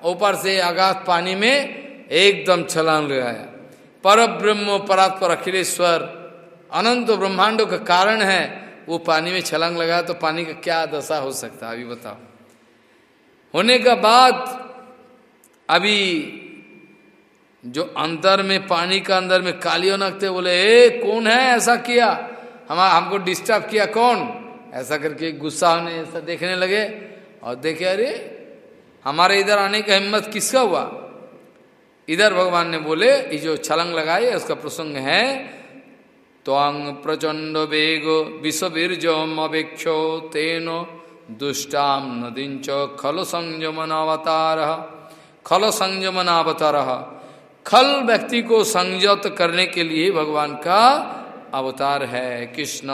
ऊपर से आगात पानी में एकदम छलांग लगाया। पर ब्रह्म परात्पर अखिलेश्वर अनंत ब्रह्मांडों का कारण है, वो पानी में छलांग लगा तो पानी का क्या दशा हो सकता है? अभी बताओ। होने का बाद, अभी जो अंदर में, पानी का अंदर में कालियों नकते बोले, ए, कौन है ऐसा किया? हम, हमको डिस्टर्ब किया कौन? ऐसा करके गुस्सा होने, ऐसा देखने लगे, और देखे, अरे, हमारे इधर आने का हिम्मत किसका हुआ? इधर भगवान ने बोले, ये जो छलंग लगाए उसका प्रसंग है त्वांग प्रचंड वेग विषवीर्जम अवेक्षो तेन दुष्टाम नदींच खल संयमनावतार खल संयमनावतार खल व्यक्ति को संयत करने के लिए भगवान का अवतार है। कृष्ण,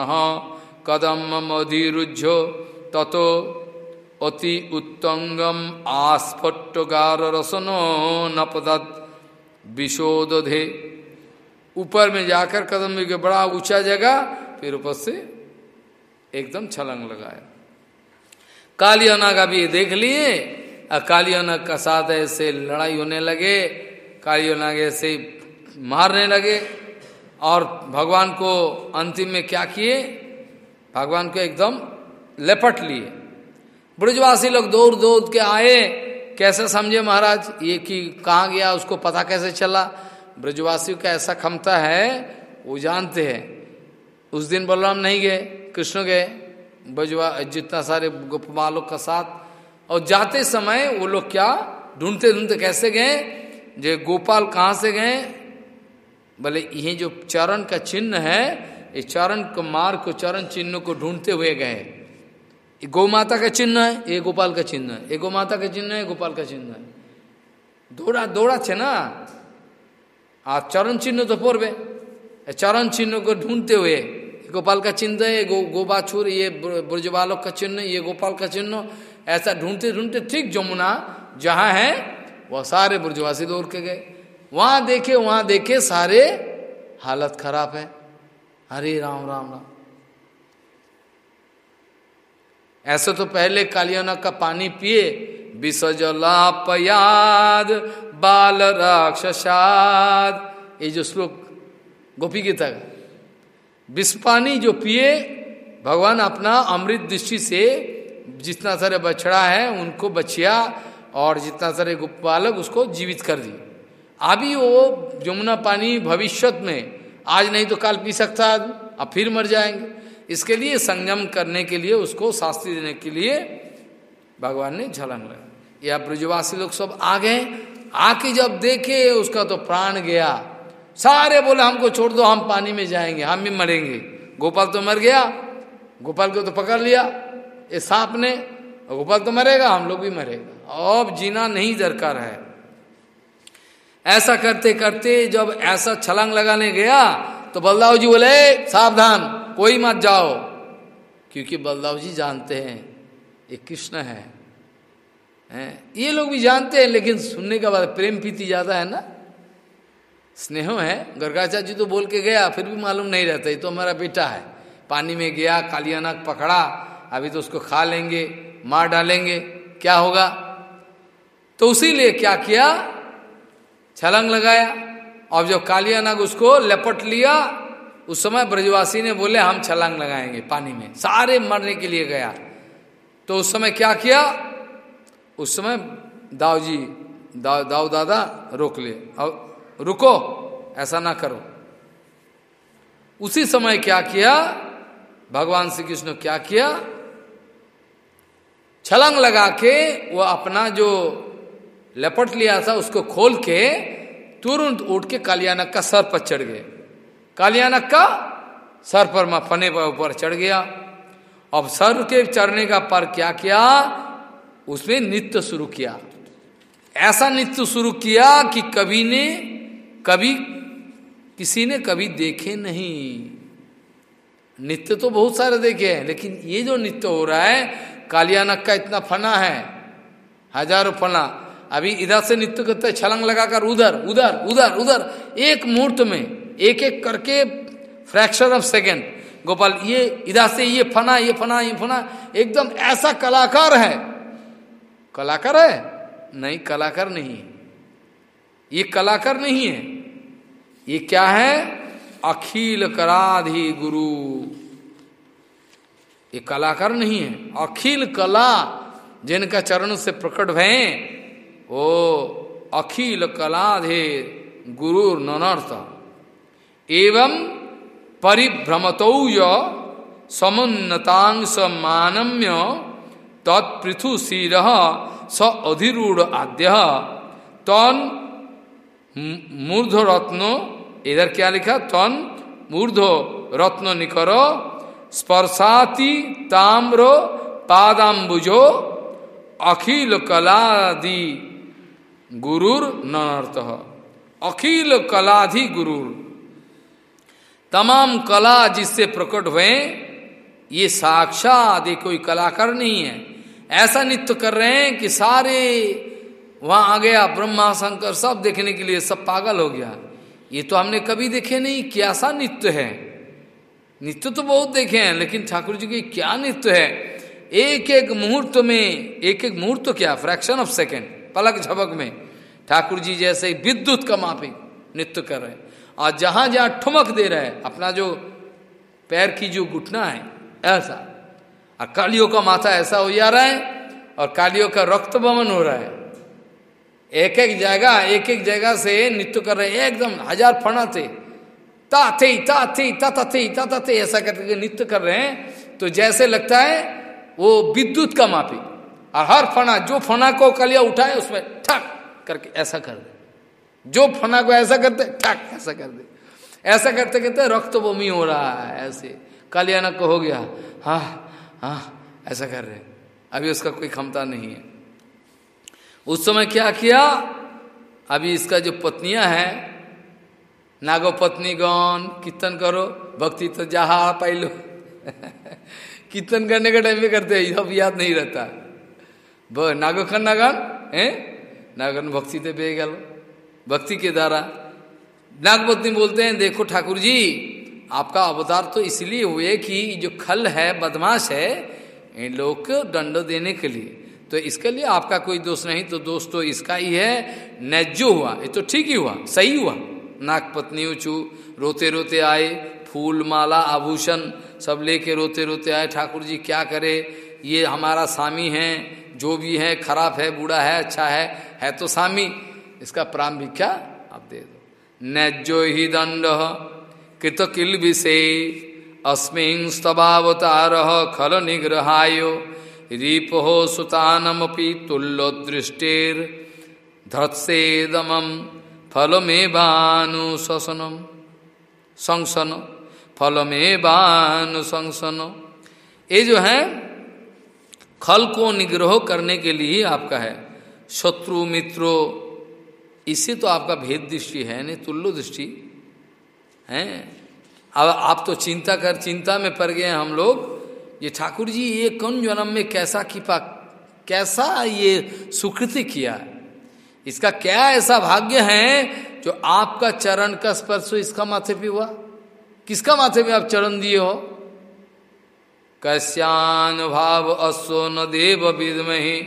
कदम मधिरुझो ततो अति उत्तंगम आस्फट्टगार रसनो नपदत, विशोदधे। ऊपर में जाकर कदम के बड़ा ऊँचा जगह, फिर ऊपर से एकदम छलंग लगाया। कालियाना का भी देख लिए। कालियाना का साथ ऐसे लड़ाई होने लगे, कालियाना ऐसे मारने लगे। और भगवान को अंतिम में क्या किए? भगवान को एकदम लेपट लिए। ब्रजवासी लोग दौड़ दौड़ के आए। कैसे समझे महाराज? ये कि कहाँ गया? उसको पता कैसे चला? ब्रजवासियों का ऐसा क्षमता है, वो जानते हैं। उस दिन बलराम नहीं गए, कृष्ण गए, ब्रजवा, जितना सारे गोपालों का साथ। और जाते समय वो लोग क्या ढूंढते ढूंढते कैसे गए? जो गोपाल कहाँ से गए? बोले ये जो चरण का चिन्ह है, ये चरण को मार को, चरण चिन्ह को ढूंढते हुए गए। गौ माता का चिन्ह है, ये गोपाल का चिन्ह है, ये गौ माता का चिन्ह है गोपाल का चिन्ह है। दौड़ा दौड़ा छे ना। आ, चरण चिन्ह तो पड़बे चरण चिन्ह को ढूंढते हुए गोपाल का चिन्ह है गो, गोबाछुर, ये ब्रजबालक का चिन्ह, ये गोपाल का चिन्ह। ऐसा ढूंढते ढूंढते ठीक जमुना, जहाँ है, वह सारे ब्रजवासी दौड़ के गए। वहाँ देखे वहाँ देखे, सारे हालत खराब है। हरे राम राम राम। ऐसे तो पहले कालियाना का पानी पिए विसजलापयाद बाल राक्षसाद। ये जो श्लोक गोपी गीता का। विष पानी जो पिए, भगवान अपना अमृत दृष्टि से जितना सारे बछड़ा है, उनको बचिया और जितना सारे गोपालक उसको जीवित कर दी अभी वो जमुना पानी भविष्य में, आज नहीं तो कल पी सकता अब फिर मर जाएँगे। इसके लिए संयम करने के लिए, उसको शास्त्री देने के लिए भगवान ने झलंग लगा या ब्रजवासी लोग सब आ गए आके जब देखे, उसका तो प्राण गया। सारे बोले, हमको छोड़ दो, हम पानी में जाएँगे, हम भी मरेंगे। गोपाल तो मर गया, गोपाल को तो पकड़ लिया, ये सांप ने गोपाल तो मरेगा, हम लोग भी मरेगा। अब जीना नहीं दरकार है। ऐसा करते करते जब ऐसा छलांग लगाने गया तो बलदाव जी बोले सावधान, कोई मत जाओ। क्योंकि बलदाव जी जानते हैं, ये कृष्ण है। ये लोग भी जानते हैं, लेकिन सुनने के बाद प्रेम प्रीति ज़्यादा है ना? स्नेह है? गर्गाचार्य जी तो बोल के गया, फिर भी मालूम नहीं रहता, ये तो हमारा बेटा है। पानी में गया कालियानक पकड़ा, अभी तो उसको खा लेंगे, मार डालेंगे, क्या होगा? तो उसी लिए क्या किया? छलंग लगाया। और जब कालियानग उसको लपट लिया, उस समय ब्रजवासी ने बोले, हम छलांग लगाएँगे पानी में। सारे मरने के लिए गया। तो उस समय क्या किया? उस समय दाऊ जी दाऊ दाऊ दादा रोक ले और रुको, ऐसा ना करो। उसी समय क्या किया? भगवान श्री कृष्ण क्या किया? छलंग लगा के वो अपना जो लपट लिया था, उसको खोल के तुरंत उठ के कालियानक का सर पर चढ़ गए। कालियानक का सर पर फने पर ऊपर चढ़ गया। अब सर के चढ़ने का पर क्या किया? उसमें नृत्य शुरू किया। ऐसा नृत्य शुरू किया कि कभी ने, कभी किसी ने कभी देखे नहीं। नृत्य तो बहुत सारे देखे हैं, लेकिन ये जो नृत्य हो रहा है, कालियानक का इतना फना है, हज़ारों फना। अभी इधर से नृत्य करते, छलंग लगाकर उधर उधर उधर उधर, एक मुहूर्त में एक एक करके फ्रैक्शन ऑफ़ सेकेंड। गोपाल, ये इधर से ये फना ये फना ये फना, एकदम ऐसा कलाकार है कलाकार है? नहीं, कलाकार नहीं है। ये कलाकार नहीं है। ये क्या है? अखिल कराधि गुरु। ये कलाकार नहीं है। अखिल कला, जिनका चरण से प्रकट भय ओ अखिल कलाधे गुरु ननर्थ। एवं परिभ्रमत समुन्नतांश मानम्य तत्पृथु शिर स अधिरूढ़ आद्य। तन मूर्ध रत्नो इधर क्या लिखा? तन मूर्ध रत्न निकर स्पर्शाति ताम्र पादाम्बुजो, अखिल कलादि गुरुर नर्थ अखिल कलाधि गुरुर। तमाम कला जिससे प्रकट हुए, ये साक्षात कोई कलाकार नहीं है। ऐसा नृत्य कर रहे हैं कि सारे वहाँ आ गया ब्रह्मा शंकर सब देखने के लिए सब पागल हो गया। ये तो हमने कभी देखे नहीं क्या सा नृत्य है। नृत्य तो बहुत देखे हैं, लेकिन ठाकुर जी की क्या नृत्य है। एक एक मुहूर्त में एक एक मुहूर्त तो क्या फ्रैक्शन ऑफ़ सेकेंड पलक झपक में। ठाकुर जी जैसे विद्युत का माफिक नृत्य कर रहे हैं। और जहाँ जहाँ ठुमक दे रहे हैं, अपना जो पैर की जो घुटना है, ऐसा। और कालियों का माथा ऐसा हो जा रहा है और कालियों का रक्त बमन हो रहा है। एक एक जगह एक एक जगह से नृत्य कर रहे हैं, एकदम हज़ार फणा थे। ता थे ता थे, ता ता थे, ता ता थे, ऐसा करके नृत्य कर रहे हैं। तो जैसे लगता है, वो विद्युत का मापी। और हर फना जो फना को कलिया उठाए, उसमें ठक करके ऐसा कर दे। जो फना को ऐसा करते, ठक, ऐसा कर दे। ऐसा करते करते रक्त बमी हो रहा है, ऐसे। कल्याणक हो गया हाँ हाँ ऐसा कर रहे अभी उसका कोई क्षमता नहीं है। उस समय क्या किया? अभी इसका जो पत्नियाँ हैं, नागो पत्नी गौन, कीर्तन करो, भक्ति तो जहा पाई लो कीर्तन करने का टाइम में करते हैं अब याद नहीं रहता। नागो खन्ना गान है? नागन भक्ति तो बे गल भक्ति के द्वारा। नागपत्नी बोलते हैं, देखो ठाकुर जी आपका अवतार तो इसलिए हुए कि जो खल है, बदमाश है इन लोग को दंड देने के लिए। तो इसके लिए आपका कोई दोष नहीं तो दोष तो इसका ही है। नैज्यो हुआ, ये तो ठीक ही हुआ, सही हुआ। नाग पत्नी उचू रोते रोते आए, फूल माला, आभूषण सब लेके रोते रोते आए, ठाकुर जी क्या करे? ये हमारा स्वामी है, जो भी है, खराब है, बूढ़ा है अच्छा है है तो स्वामी इसका प्राण भी क्या? आप दे दो। नैज्यो ही दंड। कृत किल विषे अस्मिं स्तवावतार खल निग्रहाय रिपो सुतानमपि तुल्य दृष्टिर धत्सेदमम फलमेवानुशसनम संसन, फलमेवानुशंसन। ये जो है, खल को निग्रह करने के लिए आपका है। शत्रु, मित्रो इससे तो आपका भेद दृष्टि है नहीं तुल्य दृष्टि। है? अब आप तो चिंता कर, चिंता में पड़ गए हैं हम लोग। ये ठाकुर जी, ये कौन जन्म में कैसा कृपा, कैसा ये सुकृति किया? इसका क्या ऐसा भाग्य है जो आपका चरण का स्पर्श इसका माथे पे हुआ? किसका माथे पे आप चरण दिए हो? कश्यान भाव अश्व न देव विदमहि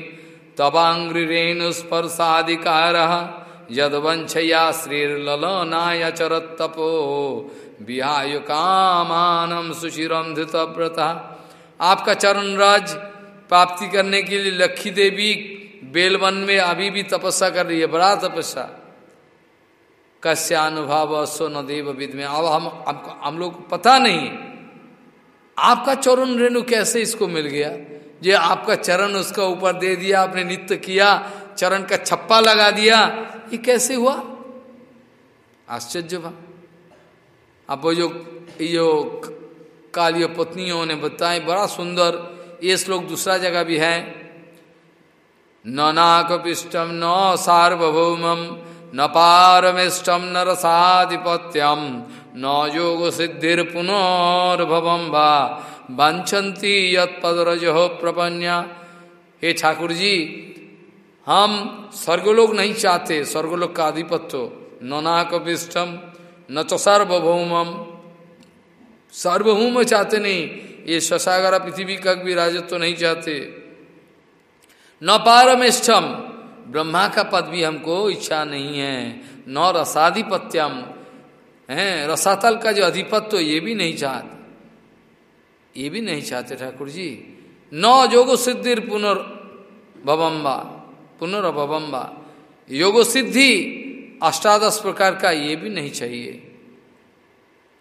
तबांग्रेणु स्पर्शाधिकार। यदवंशया श्रीर्ललनाय चरत तपो विहाय कामानम सुशिरम धृतव्रता। आपका चरण राज प्राप्ति करने के लिए लक्ष्मी देवी बेलवन में अभी भी तपस्या कर रही है, बड़ा तपस्या। कश्यानुभाव न देव विद में। अब हम हमको हम लोग पता नहीं। आपका चरण रेणु कैसे इसको मिल गया? ये आपका चरण उसका ऊपर दे दिया, आपने नित्य किया चरण का छप्पा लगा दिया। ये कैसे हुआ? आश्चर्य बा अब वो जो, यो कालियो पत्नियों ने बताए बड़ा सुंदर। ये श्लोक दूसरा जगह भी है। न नाकपिष्टम न सार्वभौमम न पारमिष्टम न रसाधिपत्यम न योग सिद्धिर पुनर्भवम वांछन्ति यद हो प्रपन्या। हे ठाकुर जी हम स्वर्गलोक नहीं चाहते, स्वर्गलोक का आधिपत्य ननाकपिष्टम न तो सार्वभौमम। सार्वभौम चाहते नहीं, ये शशागरा पृथ्वी का भी राजत्व नहीं चाहते। न पारमेष्ठम, ब्रह्मा का पद भी हमको इच्छा नहीं है। न रसाधिपत्यम, है, रसातल का जो अधिपत्य तो ये भी नहीं चाहते। ये भी नहीं चाहते ठाकुर जी। न जोगो सिद्धिर पुनर्भवम्बा पुनर्भवम्बा योगो सिद्धि अष्टादश प्रकार का ये भी नहीं चाहिए।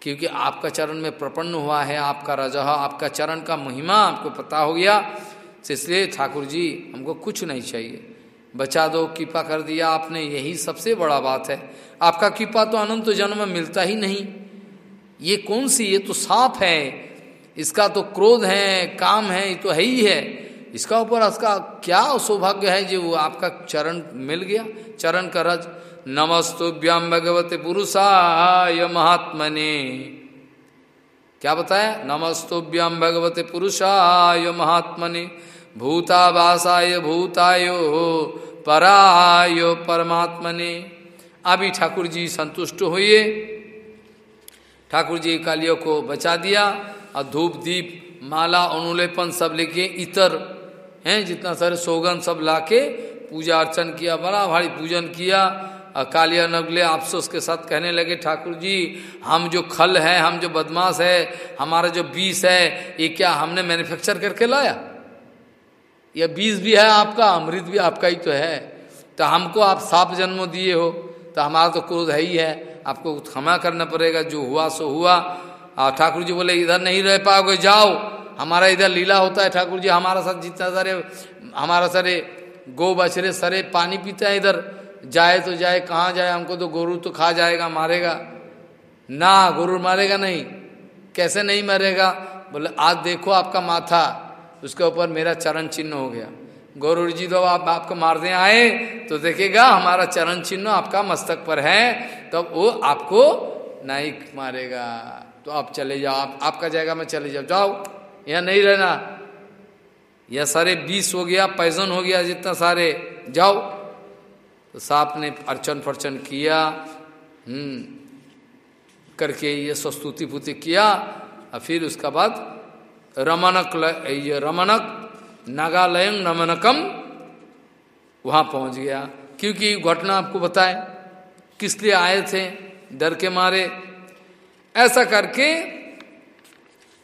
क्योंकि आपका चरण में प्रपन्न हुआ है, आपका रजा, आपका चरण का महिमा आपको पता हो गया, इसलिए ठाकुर जी, हमको कुछ नहीं चाहिए। बचा दो, कृपा कर दिया आपने, यही सबसे बड़ा बात है। आपका कृपा तो अनंत जन्म में मिलता ही नहीं। ये कौन सी? ये तो साफ़ है। इसका तो क्रोध है, काम है, ये तो है ही है। इसका ऊपर इसका क्या सौभाग्य है जो आपका चरण मिल गया। चरण का रज नमस्तुभ्याम भगवते पुरुषाय महात्मने। क्या बताया? नमस्तुभ्याम भगवते पुरुषाय महात्मने। भूतावासाय भूतायो, परायो परमात्मने। अभी ठाकुर जी संतुष्ट हुए। ठाकुर जी कालियों को बचा दिया। और धूप दीप, माला अनुलेपन सब लेके इतर हैं, जितना सारे सोगन सब लाके पूजा अर्चन किया, बड़ा भारी पूजन किया। और कालिया नगले आपसोस के साथ कहने लगे, ठाकुर जी, हम जो खल है, हम जो बदमाश है, हमारा जो बीस है, ये क्या हमने मैन्युफैक्चर करके लाया? यह बीस भी है आपका, अमृत भी आपका ही तो है। तो हमको आप साप जन्म दिए हो तो हमारा तो क्रोध है ही है। आपको क्षमा करना पड़ेगा, जो हुआ, सो हुआ। और ठाकुर जी बोले, इधर नहीं रह पाओगे, जाओ। हमारा इधर लीला होता है ठाकुर जी, हमारा साथ जितना सारे, हमारा सारे गो बछरे सरे पानी पीते हैं इधर। जाए तो जाए, कहाँ जाए, हमको तो गोरू तो खा जाएगा, मारेगा। ना, गोरू मारेगा नहीं। कैसे नहीं मरेगा? बोले, आज देखो आपका माथा, उसके ऊपर मेरा चरण चिन्ह हो गया। गौरव जी तो आप, आपको मारने आए तो देखेगा हमारा चरण चिन्ह आपका मस्तक पर है, तब तो वो आपको नहीं मारेगा। तो आप चले जाओ, आप, आपका जाएगा, मैं चले जाओ जाओ। यहाँ नहीं रहना? यह सारे बीस हो गया पैजन हो गया, जितना सारे, जाओ। तो सांप ने अर्चन फर्चन किया हम्म करके ये सस्तुति पुति किया, और फिर उसका बाद रमनक ये रमनक, नागालय नमनकम वहाँ पहुँच गया। क्योंकि घटना आपको बताए किस लिए आए थे, डर के मारे, ऐसा करके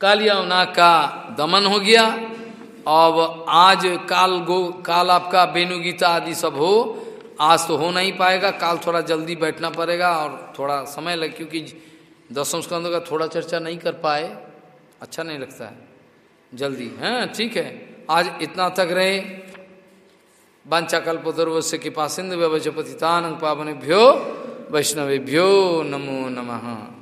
कालिया का दमन हो गया। अब आज काल गो, काल आपका बेनु गीता आदि सब हो, आज तो हो नहीं पाएगा। काल थोड़ा जल्दी बैठना पड़ेगा और थोड़ा समय लग, क्योंकि दसम स्कंद का थोड़ा चर्चा नहीं कर पाए। अच्छा नहीं लगता है। जल्दी। हैं, ठीक है। आज इतना तक रहे। वाचाकल्पतुर्वश्य कृपा सिंधु व्यवचपतितान पावनेभ्यो वैष्णवेभ्यो नमो नमः।